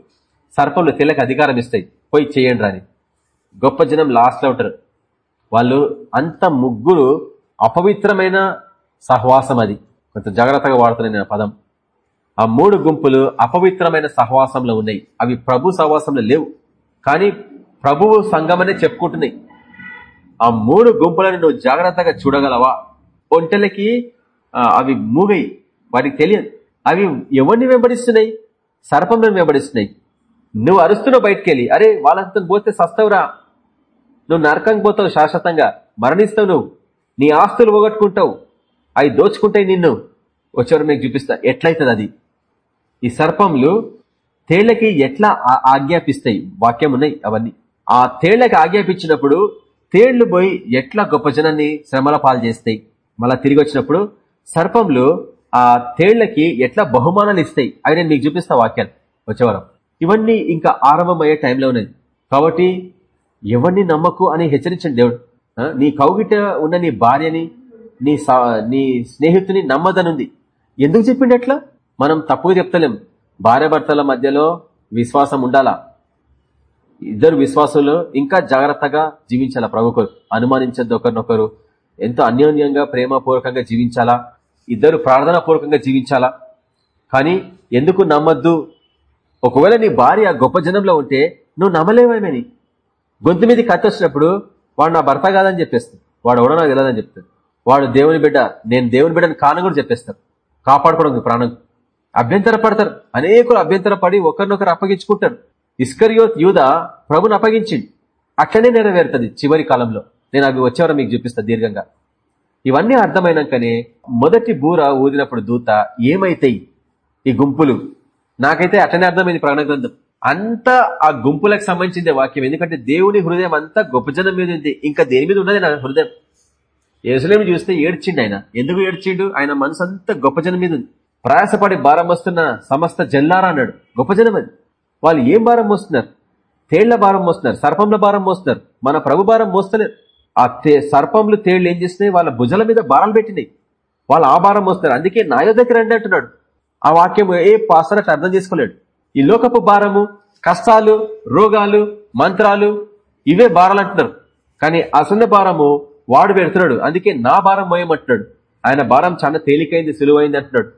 సర్పంలు తెల్లకి అధికారం ఇస్తాయి. పోయి చేయండి రాని. గొప్ప జనం లాస్ట్లో ఉంటారు. వాళ్ళు అంత ముగ్గురు అపవిత్రమైన సహవాసం అది. కొంచెం జాగ్రత్తగా వాడుతున్న నేను పదం. ఆ మూడు గుంపులు అపవిత్రమైన సహవాసంలో ఉన్నాయి. అవి ప్రభు సహవాసంలో లేవు. కానీ ప్రభువు సంఘమనే చెప్పుకుంటున్నాయి. ఆ మూడు గుంపులను నువ్వు జాగ్రత్తగా చూడగలవా? ఒంటెలకి అవి మూగయి వాటికి తెలియదు. అవి ఎవరిని వెంబడిస్తున్నాయి? సర్పంలను వెంబడిస్తున్నాయి. నువ్వు అరుస్తున్నావు బయటికి వెళ్ళి అరే వాళ్ళంతా పోతే సస్తవురా. నువ్వు నరకం పోతావు శాశ్వతంగా. మరణిస్తావు నువ్వు. నీ ఆస్తులు పోగొట్టుకుంటావు. అవి దోచుకుంటాయి నిన్ను. వచ్చేవారు మీకు చూపిస్తా. ఎట్లయితుంది అది? ఈ సర్పంలు తేళ్ళకి ఎట్లా ఆజ్ఞాపిస్తాయి? వాక్యం ఉన్నాయి అవన్నీ. ఆ తేళ్ళకి ఆజ్ఞాపించినప్పుడు తేళ్ళు పోయి ఎట్లా గొప్ప జనాన్ని శ్రమల పాలు చేస్తాయి? మళ్ళా తిరిగి వచ్చినప్పుడు సర్పంలు ఆ తేళ్ళకి ఎట్లా బహుమానాలు ఇస్తాయి? అవి నేను మీకు చూపిస్తా వాక్యాలు. వచ్చేవారం ఇవన్నీ ఇంకా ఆరంభమయ్యే టైంలో ఉన్నాయి. కాబట్టి ఎవరిని నమ్మకు అని హెచ్చరించండి దేవుడు. నీ కౌగిట ఉన్న నీ భార్యని నీ నీ స్నేహితుని నమ్మదనుంది. ఎందుకు చెప్పిండి ఎట్లా మనం తప్పు చెప్తలేం. భార్య భర్తల మధ్యలో విశ్వాసం ఉండాలా? ఇద్దరు విశ్వాసులు ఇంకా జాగ్రత్తగా జీవించాలా ప్రభుకు అనుమానించద్దు ఒకరినొకరు. ఎంతో అన్యోన్యంగా ప్రేమపూర్వకంగా జీవించాలా? ఇద్దరు ప్రార్థనా పూర్వకంగా జీవించాలా? కానీ ఎందుకు నమ్మద్దు? ఒకవేళ నీ భార్య గొప్ప జనంలో ఉంటే నువ్వు నమ్మలేవేమని? గొంతు మీద కత్తి వచ్చినప్పుడు వాడు నా భర్త కాదని చెప్పేస్తుంది వాడు ఎవడో నాకు తెలియదని చెప్తాడు. వాడు దేవుని బిడ్డ నేను దేవుని బిడ్డని కాను కూడా చెప్పేస్తారు కాపాడుకోవడం ప్రాణం. అభ్యంతర పడతారు. అనేకులు అభ్యంతర పడి ఒకరినొకరు అప్పగించుకుంటారు. ఇస్కరియోత్ యూధ ప్రభుని అప్పగించింది. అట్లనే నెరవేరుతుంది చివరి కాలంలో. నేను అవి వచ్చేవారో మీకు చూపిస్తా దీర్ఘంగా. ఇవన్నీ అర్థమైనాకనే మొదటి బూర ఊదినప్పుడు దూత ఏమైతాయి? ఈ గుంపులు నాకైతే అట్లనే అర్థమైంది ప్రకటన గ్రంథం అంతా ఆ గుంపులకు సంబంధించిందే వాక్యం. ఎందుకంటే దేవుని హృదయం అంతా గొప్ప జనం మీద ఉంది. ఇంకా దేని మీద ఉన్నది నా హృదయం? ఏసులేమి చూస్తే ఏడ్చిండు ఆయన. ఎందుకు ఏడ్చిండు? ఆయన మనసు అంతా గొప్ప జనం మీద ఉంది. ప్రయాసపడి భారం వస్తున్న సమస్త జల్లారా అన్నాడు. గొప్ప జనం అది. వాళ్ళు ఏం భారం మోస్తున్నారు? తేళ్ళ భారం మోస్తున్నారు. సర్పంల భారం మోస్తున్నారు. మన ప్రభు భారం మోస్తలేరు. ఆ తే- సర్పంలు తేళ్ళు ఏం చేస్తున్నాయి? వాళ్ళ భుజల మీద భారాలు పెట్టినాయి. వాళ్ళు ఆ భారం మోస్తున్నారు. అందుకే నా దగ్గర రండి అంటున్నాడు. ఆ వాక్యం ఏ పాసరట్టు అర్థం చేసుకోలేడు. ఈ లోకపు భారము కష్టాలు రోగాలు మంత్రాలు ఇవే భారాలు అంటున్నారు. కానీ అసలు భారము వాడు పెడుతున్నాడు. అందుకే నా భారం మోయమంటున్నాడు. ఆయన భారం చాలా తేలికైంది సులువైంది అంటున్నాడు.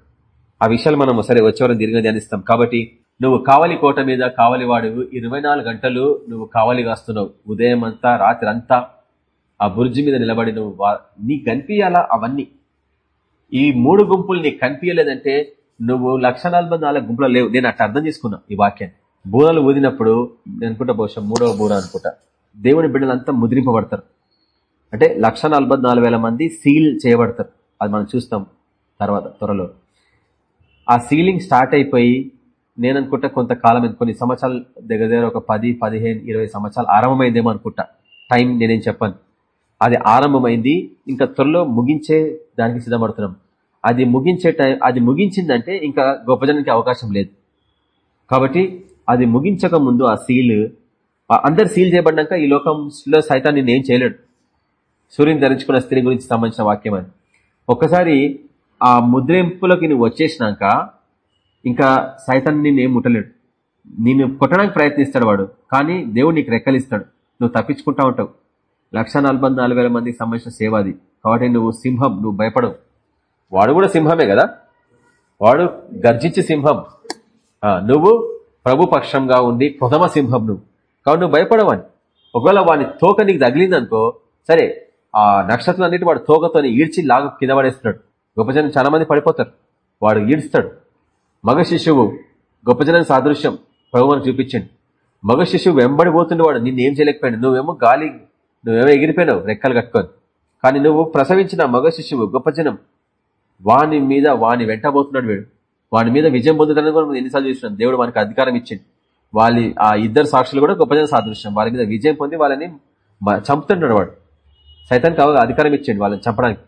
ఆ విషయాలు మనం సరే వచ్చేవారం తిరిగి ధ్యానిస్తాం. కాబట్టి నువ్వు కావలి కోట మీద కావలి వాడువు. ఇరవై గంటలు నువ్వు కావలి కాస్తున్నావు. ఉదయం అంతా రాత్రి అంతా ఆ బుర్జి మీద నిలబడి నువ్వు నీకు కనిపించాలా అవన్నీ? ఈ మూడు గుంపులు నీకు కనిపించలేదంటే నువ్వు లక్ష గుంపులు లేవు. నేను అట్లా అర్థం చేసుకున్నా ఈ వాక్యాన్ని. బూరలు ఊదినప్పుడు నేను అనుకుంటా బహుశా మూడవ బూర అనుకుంటా. దేవుని బిడ్డలంతా ముద్రింపబడతారు. అంటే లక్ష మంది సీల్ చేయబడతారు. అది మనం చూస్తాం తర్వాత త్వరలో. ఆ సీలింగ్ స్టార్ట్ అయిపోయి నేను అనుకుంటా కొంతకాలం కొన్ని సంవత్సరాలు దగ్గర దగ్గర ఒక పది పదిహేను ఇరవై సంవత్సరాలు ఆరంభమైందేమో అనుకుంటా. టైం నేనేం చెప్పాను. అది ఆరంభమైంది. ఇంకా త్వరలో ముగించే దానికి సిద్ధపడుతున్నాం. అది ముగించే టైం అది ముగించిందంటే ఇంకా గొప్ప జనానికి అవకాశం లేదు. కాబట్టి అది ముగించక ముందు ఆ సీల్ అందరు సీల్ చేయబడ్డాక ఈ లోకంలో సైతాన్ని నేను చేయలేడు. సూర్యుని ధరించుకున్న స్త్రీ గురించి సంబంధించిన వాక్యం అని ఒక్కసారి ఆ ముద్రింపులోకి నువ్వు వచ్చేసినాక ఇంకా సైతాన్ని నేను ముట్టలేడు. నిన్ను కొట్టడానికి ప్రయత్నిస్తాడు వాడు కానీ దేవుడు నీకు రెక్కలిస్తాడు. నువ్వు తప్పించుకుంటా ఉంటావు. లక్ష మందికి సంబంధించిన సేవ అది. కాబట్టి నువ్వు సింహం నువ్వు భయపడవు. వాడు కూడా సింహమే కదా? వాడు గర్జించి సింహం. నువ్వు ప్రభు పక్షంగా ఉండి ప్రథమ సింహం నువ్వు. కాబట్టి నువ్వు భయపడవాని. ఒకవేళ వాని తోక నీకు తగిలిందనుకో సరే ఆ నక్షత్రం అన్నిటి వాడు తోకతోని ఈడ్చి లాగ కింద పడేస్తున్నాడు. గొప్ప జనం చాలా మంది పడిపోతారు. వాడు ఈడ్స్తాడు. మగ శిశువు గొప్ప జనం సాదృశ్యం. ప్రభు మనకు చూపించండి. మగ శిశువు వెంబడి పోతుండేవాడు నిన్ను ఏం చేయలేకపోయాడు. నువ్వేమో గాలి నువ్వేమో ఎగిరిపోయినావు రెక్కలు కట్టుకొని. కానీ నువ్వు ప్రసవించిన మగ శిశువు గొప్ప జనం వాని మీద వాని వెంటబోతున్నాడు వీడు. వాని మీద విజయం పొందుతాడని కూడా మనం ఎన్నిసార్లు చూసినాం దేవుడు మనకు అధికారం ఇచ్చింది వాళ్ళ ఆ ఇద్దరు సాక్షులు కూడా గొప్ప జన సాదృశ్యం. వారి మీద విజయం పొంది వాళ్ళని చంపుతున్నాడు వాడు. సైతానికి అవగా అధికారం ఇచ్చాడు వాళ్ళని చంపడానికి.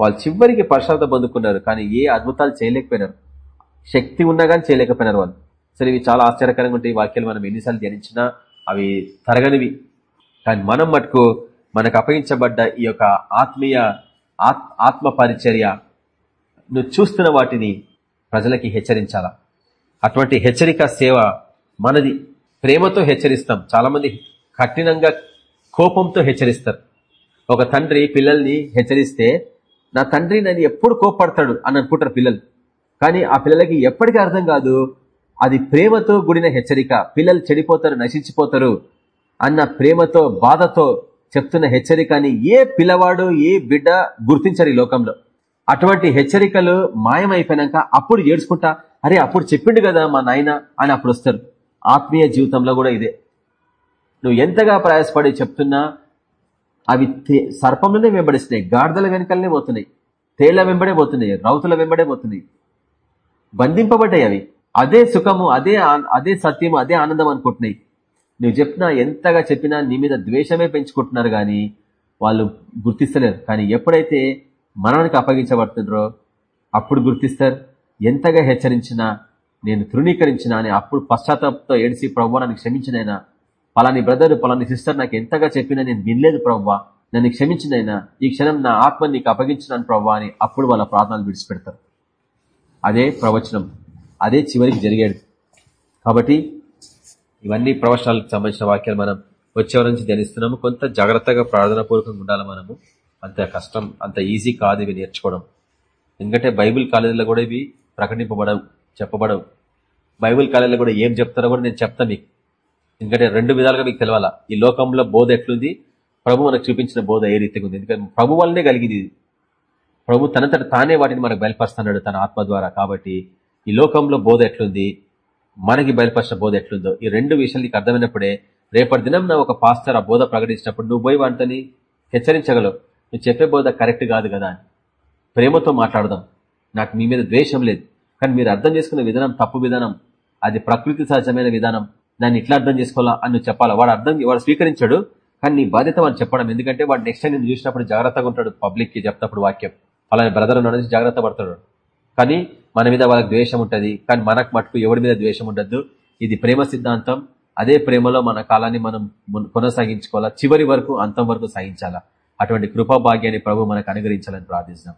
వాళ్ళు చివరికి పశ్చాత్త పొందుకున్నారు కానీ ఏ అద్భుతాలు చేయలేకపోయినారు. శక్తి ఉన్నా కానీ చేయలేకపోయినారు వాళ్ళు. సరే ఇవి చాలా ఆశ్చర్యకరంగా ఉంటాయి. వాక్యాలు మనం ఎన్నిసార్లు ధ్యానించినా అవి తరగనివి. కానీ మనం మటుకు మనకు అప్పగించబడ్డ ఈ యొక్క ఆత్మీయ ఆత్- ఆత్మ పరిచర్య నువ్వు చూస్తున్న వాటిని ప్రజలకి హెచ్చరించాలా? అటువంటి హెచ్చరిక సేవ మనది. ప్రేమతో హెచ్చరిస్తాం. చాలా మంది కఠినంగా కోపంతో హెచ్చరిస్తారు. ఒక తండ్రి పిల్లల్ని హెచ్చరిస్తే నా తండ్రి నన్ను ఎప్పుడు కోపడతాడు అని అనుకుంటారు పిల్లలు. కానీ ఆ పిల్లలకి ఎప్పటికీ అర్థం కాదు అది ప్రేమతో కూడిన హెచ్చరిక. పిల్లలు చెడిపోతారు నశించిపోతారు అన్న ప్రేమతో బాధతో చెప్తున్న హెచ్చరికని ఏ పిల్లవాడు ఏ బిడ్డ గుర్తించరు ఈ లోకంలో. అటువంటి హెచ్చరికలు మాయమైపోయినాక అప్పుడు ఏడ్చుకుంటా అరే అప్పుడు చెప్పిండు కదా మా నాయన అని అప్పుడు వస్తారు. ఆత్మీయ జీవితంలో కూడా ఇదే. నువ్వు ఎంతగా ప్రయాసపడి చెప్తున్నా అవి సర్పంలోనే వెంబడిస్తున్నాయి గాడిదల వెనకలనే పోతున్నాయి తేళ్ళ వెంబడే పోతున్నాయి రౌతుల వెంబడే పోతున్నాయి. బంధింపబడ్డాయి అవి. అదే సుఖము అదే అదే సత్యము అదే ఆనందం అనుకుంటున్నాయి. నువ్వు చెప్పినా ఎంతగా చెప్పినా నీ మీద ద్వేషమే పెంచుకుంటున్నారు కానీ వాళ్ళు గుర్తిస్తలేరు. కానీ ఎప్పుడైతే మరణానికి అప్పగించబడుతుండ్రో? అప్పుడు గుర్తిస్తారు. ఎంతగా హెచ్చరించినా నేను తృణీకరించినా అని అప్పుడు పశ్చాత్తాపంతో ఏడిసి ప్రవ్వా నన్ను క్షమించినైనా పలాని బ్రదర్ పలాని సిస్టర్ నాకు ఎంతగా చెప్పినా నేను వినలేదు ప్రవ్వా. నన్ను క్షమించినైనా ఈ క్షణం నా ఆత్మ నీకు అప్పగించినాను ప్రవ్వా అని అప్పుడు వాళ్ళ ప్రార్థనలు విడిచిపెడతారు. అదే ప్రవచనం. అదే చివరికి జరిగేది. కాబట్టి ఇవన్నీ ప్రవచనాలకు సంబంధించిన వాక్యాలు మనం వచ్చేవారి నుంచి ధ్యానిస్తున్నాము. కొంత జాగ్రత్తగా ప్రార్థనా పూర్వకంగా ఉండాలి మనము. అంత కష్టం అంత ఈజీ కాదు ఇవి నేర్చుకోవడం. ఎందుకంటే బైబిల్ కాలేజీలో కూడా ఇవి ప్రకటింపబడవు చెప్పబడవు. బైబిల్ కాలేజీలో కూడా ఏం చెప్తారో కూడా నేను చెప్తాను మీకు. ఎందుకంటే రెండు విధాలుగా మీకు తెలవాలా. ఈ లోకంలో బోధ ఎట్లుంది? ప్రభు మనకు చూపించిన బోధ ఏ రీతిగా ఉంది? ఎందుకంటే ప్రభు వల్లనే కలిగింది ఇది. ప్రభు తనంతట తానే వాటిని మనకు బయలుపరుస్తున్నాడు తన ఆత్మ ద్వారా. కాబట్టి ఈ లోకంలో బోధ ఎట్లుంది? మనకి బయలుపరిచిన బోధ ఎట్లుందో? ఈ రెండు విషయాలు నీకు అర్థమైనప్పుడే రేపటి దినం నా ఒక పాస్టర్ ఆ బోధ ప్రకటించినప్పుడు నువ్వు పోయి వాటిని హెచ్చరించగలవు. నువ్వు చెప్పే బోధ కరెక్ట్ కాదు కదా అని. ప్రేమతో మాట్లాడదాం. నాకు మీ మీద ద్వేషం లేదు. కానీ మీరు అర్థం చేసుకున్న విధానం తప్పు విధానం అది ప్రకృతి సహజమైన విధానం దాన్ని ఇట్లా అర్థం చేసుకోవాలా అని నువ్వు చెప్పాలా? వాడు అర్థం వాడు స్వీకరించాడు కానీ నీ బాధ్యత వాడు చెప్పడం. ఎందుకంటే వాడు నెక్స్ట్ టైం నేను చూసినప్పుడు జాగ్రత్తగా ఉంటాడు పబ్లిక్కి చెప్తప్పుడు వాక్యం. అలానే బ్రదర్ ఉన్నాడు జాగ్రత్త పడతాడు. కానీ మన మీద వాళ్ళకి ద్వేషం ఉంటుంది కానీ మనకు మటుకు ఎవరి మీద ద్వేషం ఉండద్దు. ఇది ప్రేమ సిద్ధాంతం. అదే ప్రేమలో మన కాలాన్ని మనం కొనసాగించుకోవాలా? చివరి వరకు అంతం వరకు సాగించాలా? అటువంటి కృపాభాగ్యాన్ని ప్రభు మనకు అనుగ్రహించాలని ప్రార్థిస్తున్నాం.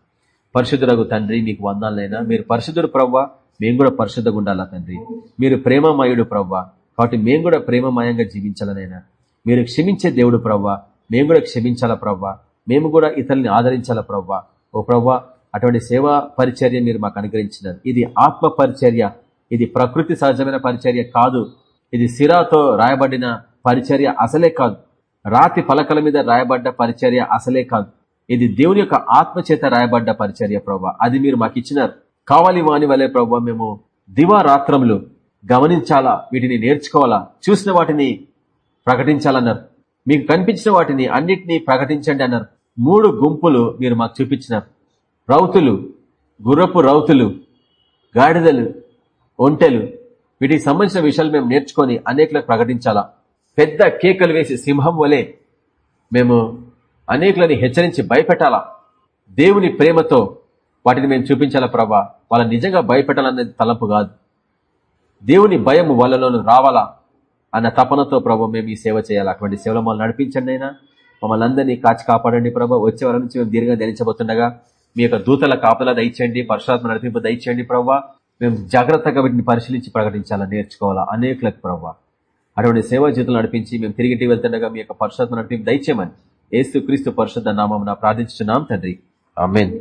పరిశుద్ధులకు తండ్రి మీకు వందాలైనా మీరు పరిశుద్ధుడు ప్రవ్వ మేము కూడా పరిశుద్ధంగా ఉండాలా తండ్రి? మీరు ప్రేమమయుడు ప్రవ్వ కాబట్టి మేము కూడా ప్రేమమయంగా జీవించాలనైనా. మీరు క్షమించే దేవుడు ప్రవ్వ మేము కూడా క్షమించాలా ప్రవ్వ? మేము కూడా ఇతరుల్ని ఆదరించాలా ప్రవ్వ? ఓ ప్రవ్వ అటువంటి సేవా పరిచర్య మీరు మాకు అనుగ్రహించినారు. ఇది ఆత్మ పరిచర్య. ఇది ప్రకృతి సహజమైన పరిచర్య కాదు. ఇది సిరాతో రాయబడిన పరిచర్య అసలే కాదు. రాతి పలకల మీద రాయబడ్డ పరిచర్య అసలే కాదు. ఇది దేవుని యొక్క ఆత్మచేత రాయబడ్డ పరిచర్య ప్రభా అది మీరు మాకు ఇచ్చినారు. కావాలి వాని వలె ప్రభావ మేము దివారాత్రములు గమనించాలా? వీటిని నేర్చుకోవాలా? చూసిన వాటిని ప్రకటించాలన్నారు. మీకు కనిపించిన వాటిని అన్నిటినీ ప్రకటించండి అన్నారు. మూడు గుంపులు మీరు మాకు చూపించినారు. రౌతులు గుర్రపు రౌతులు గాడిదలు ఒంటెలు. వీటికి సంబంధించిన విషయాలు మేము నేర్చుకొని అనేకులకు ప్రకటించాలా? పెద్ద కేకలు వేసి సింహం వలె మేము అనేకులని హెచ్చరించి భయపెట్టాలా? దేవుని ప్రేమతో వాటిని మేము చూపించాలా ప్రభా? వాళ్ళ నిజంగా భయపెట్టాలనేది తలంపు కాదు. దేవుని భయం వాళ్ళలోను రావాలా? అన్న తపనతో ప్రభు మేము ఈ సేవ చేయాలి? అటువంటి సేవలో మమ్మల్ని నడిపించండి అయినా మమ్మల్ని అందరినీ కాచి కాపాడండి ప్రభా. వచ్చే వారి నుంచి మేము దీర్ఘంగా ధరించబోతుండగా మీ యొక్క దూతల కాపలా దయచేయండి పరశురాత్మ నడిపింపు దయచేయండి ప్రభావ మేము జాగ్రత్తగా వీటిని పరిశీలించి ప్రకటించాలా నేర్చుకోవాలా అనేకులకు ప్రవ్వా అటువంటి సేవా జీవితం నడిపించి మేము తిరిగి ఇంటికి వెళ్తుండగా మీ యొక్క పరిశుభ్రత నడిపి దయచేయమని. ఏసు క్రీస్తు పరిశుద్ధ నామం ప్రార్థించున్నాం తండ్రి. ఆమెన్.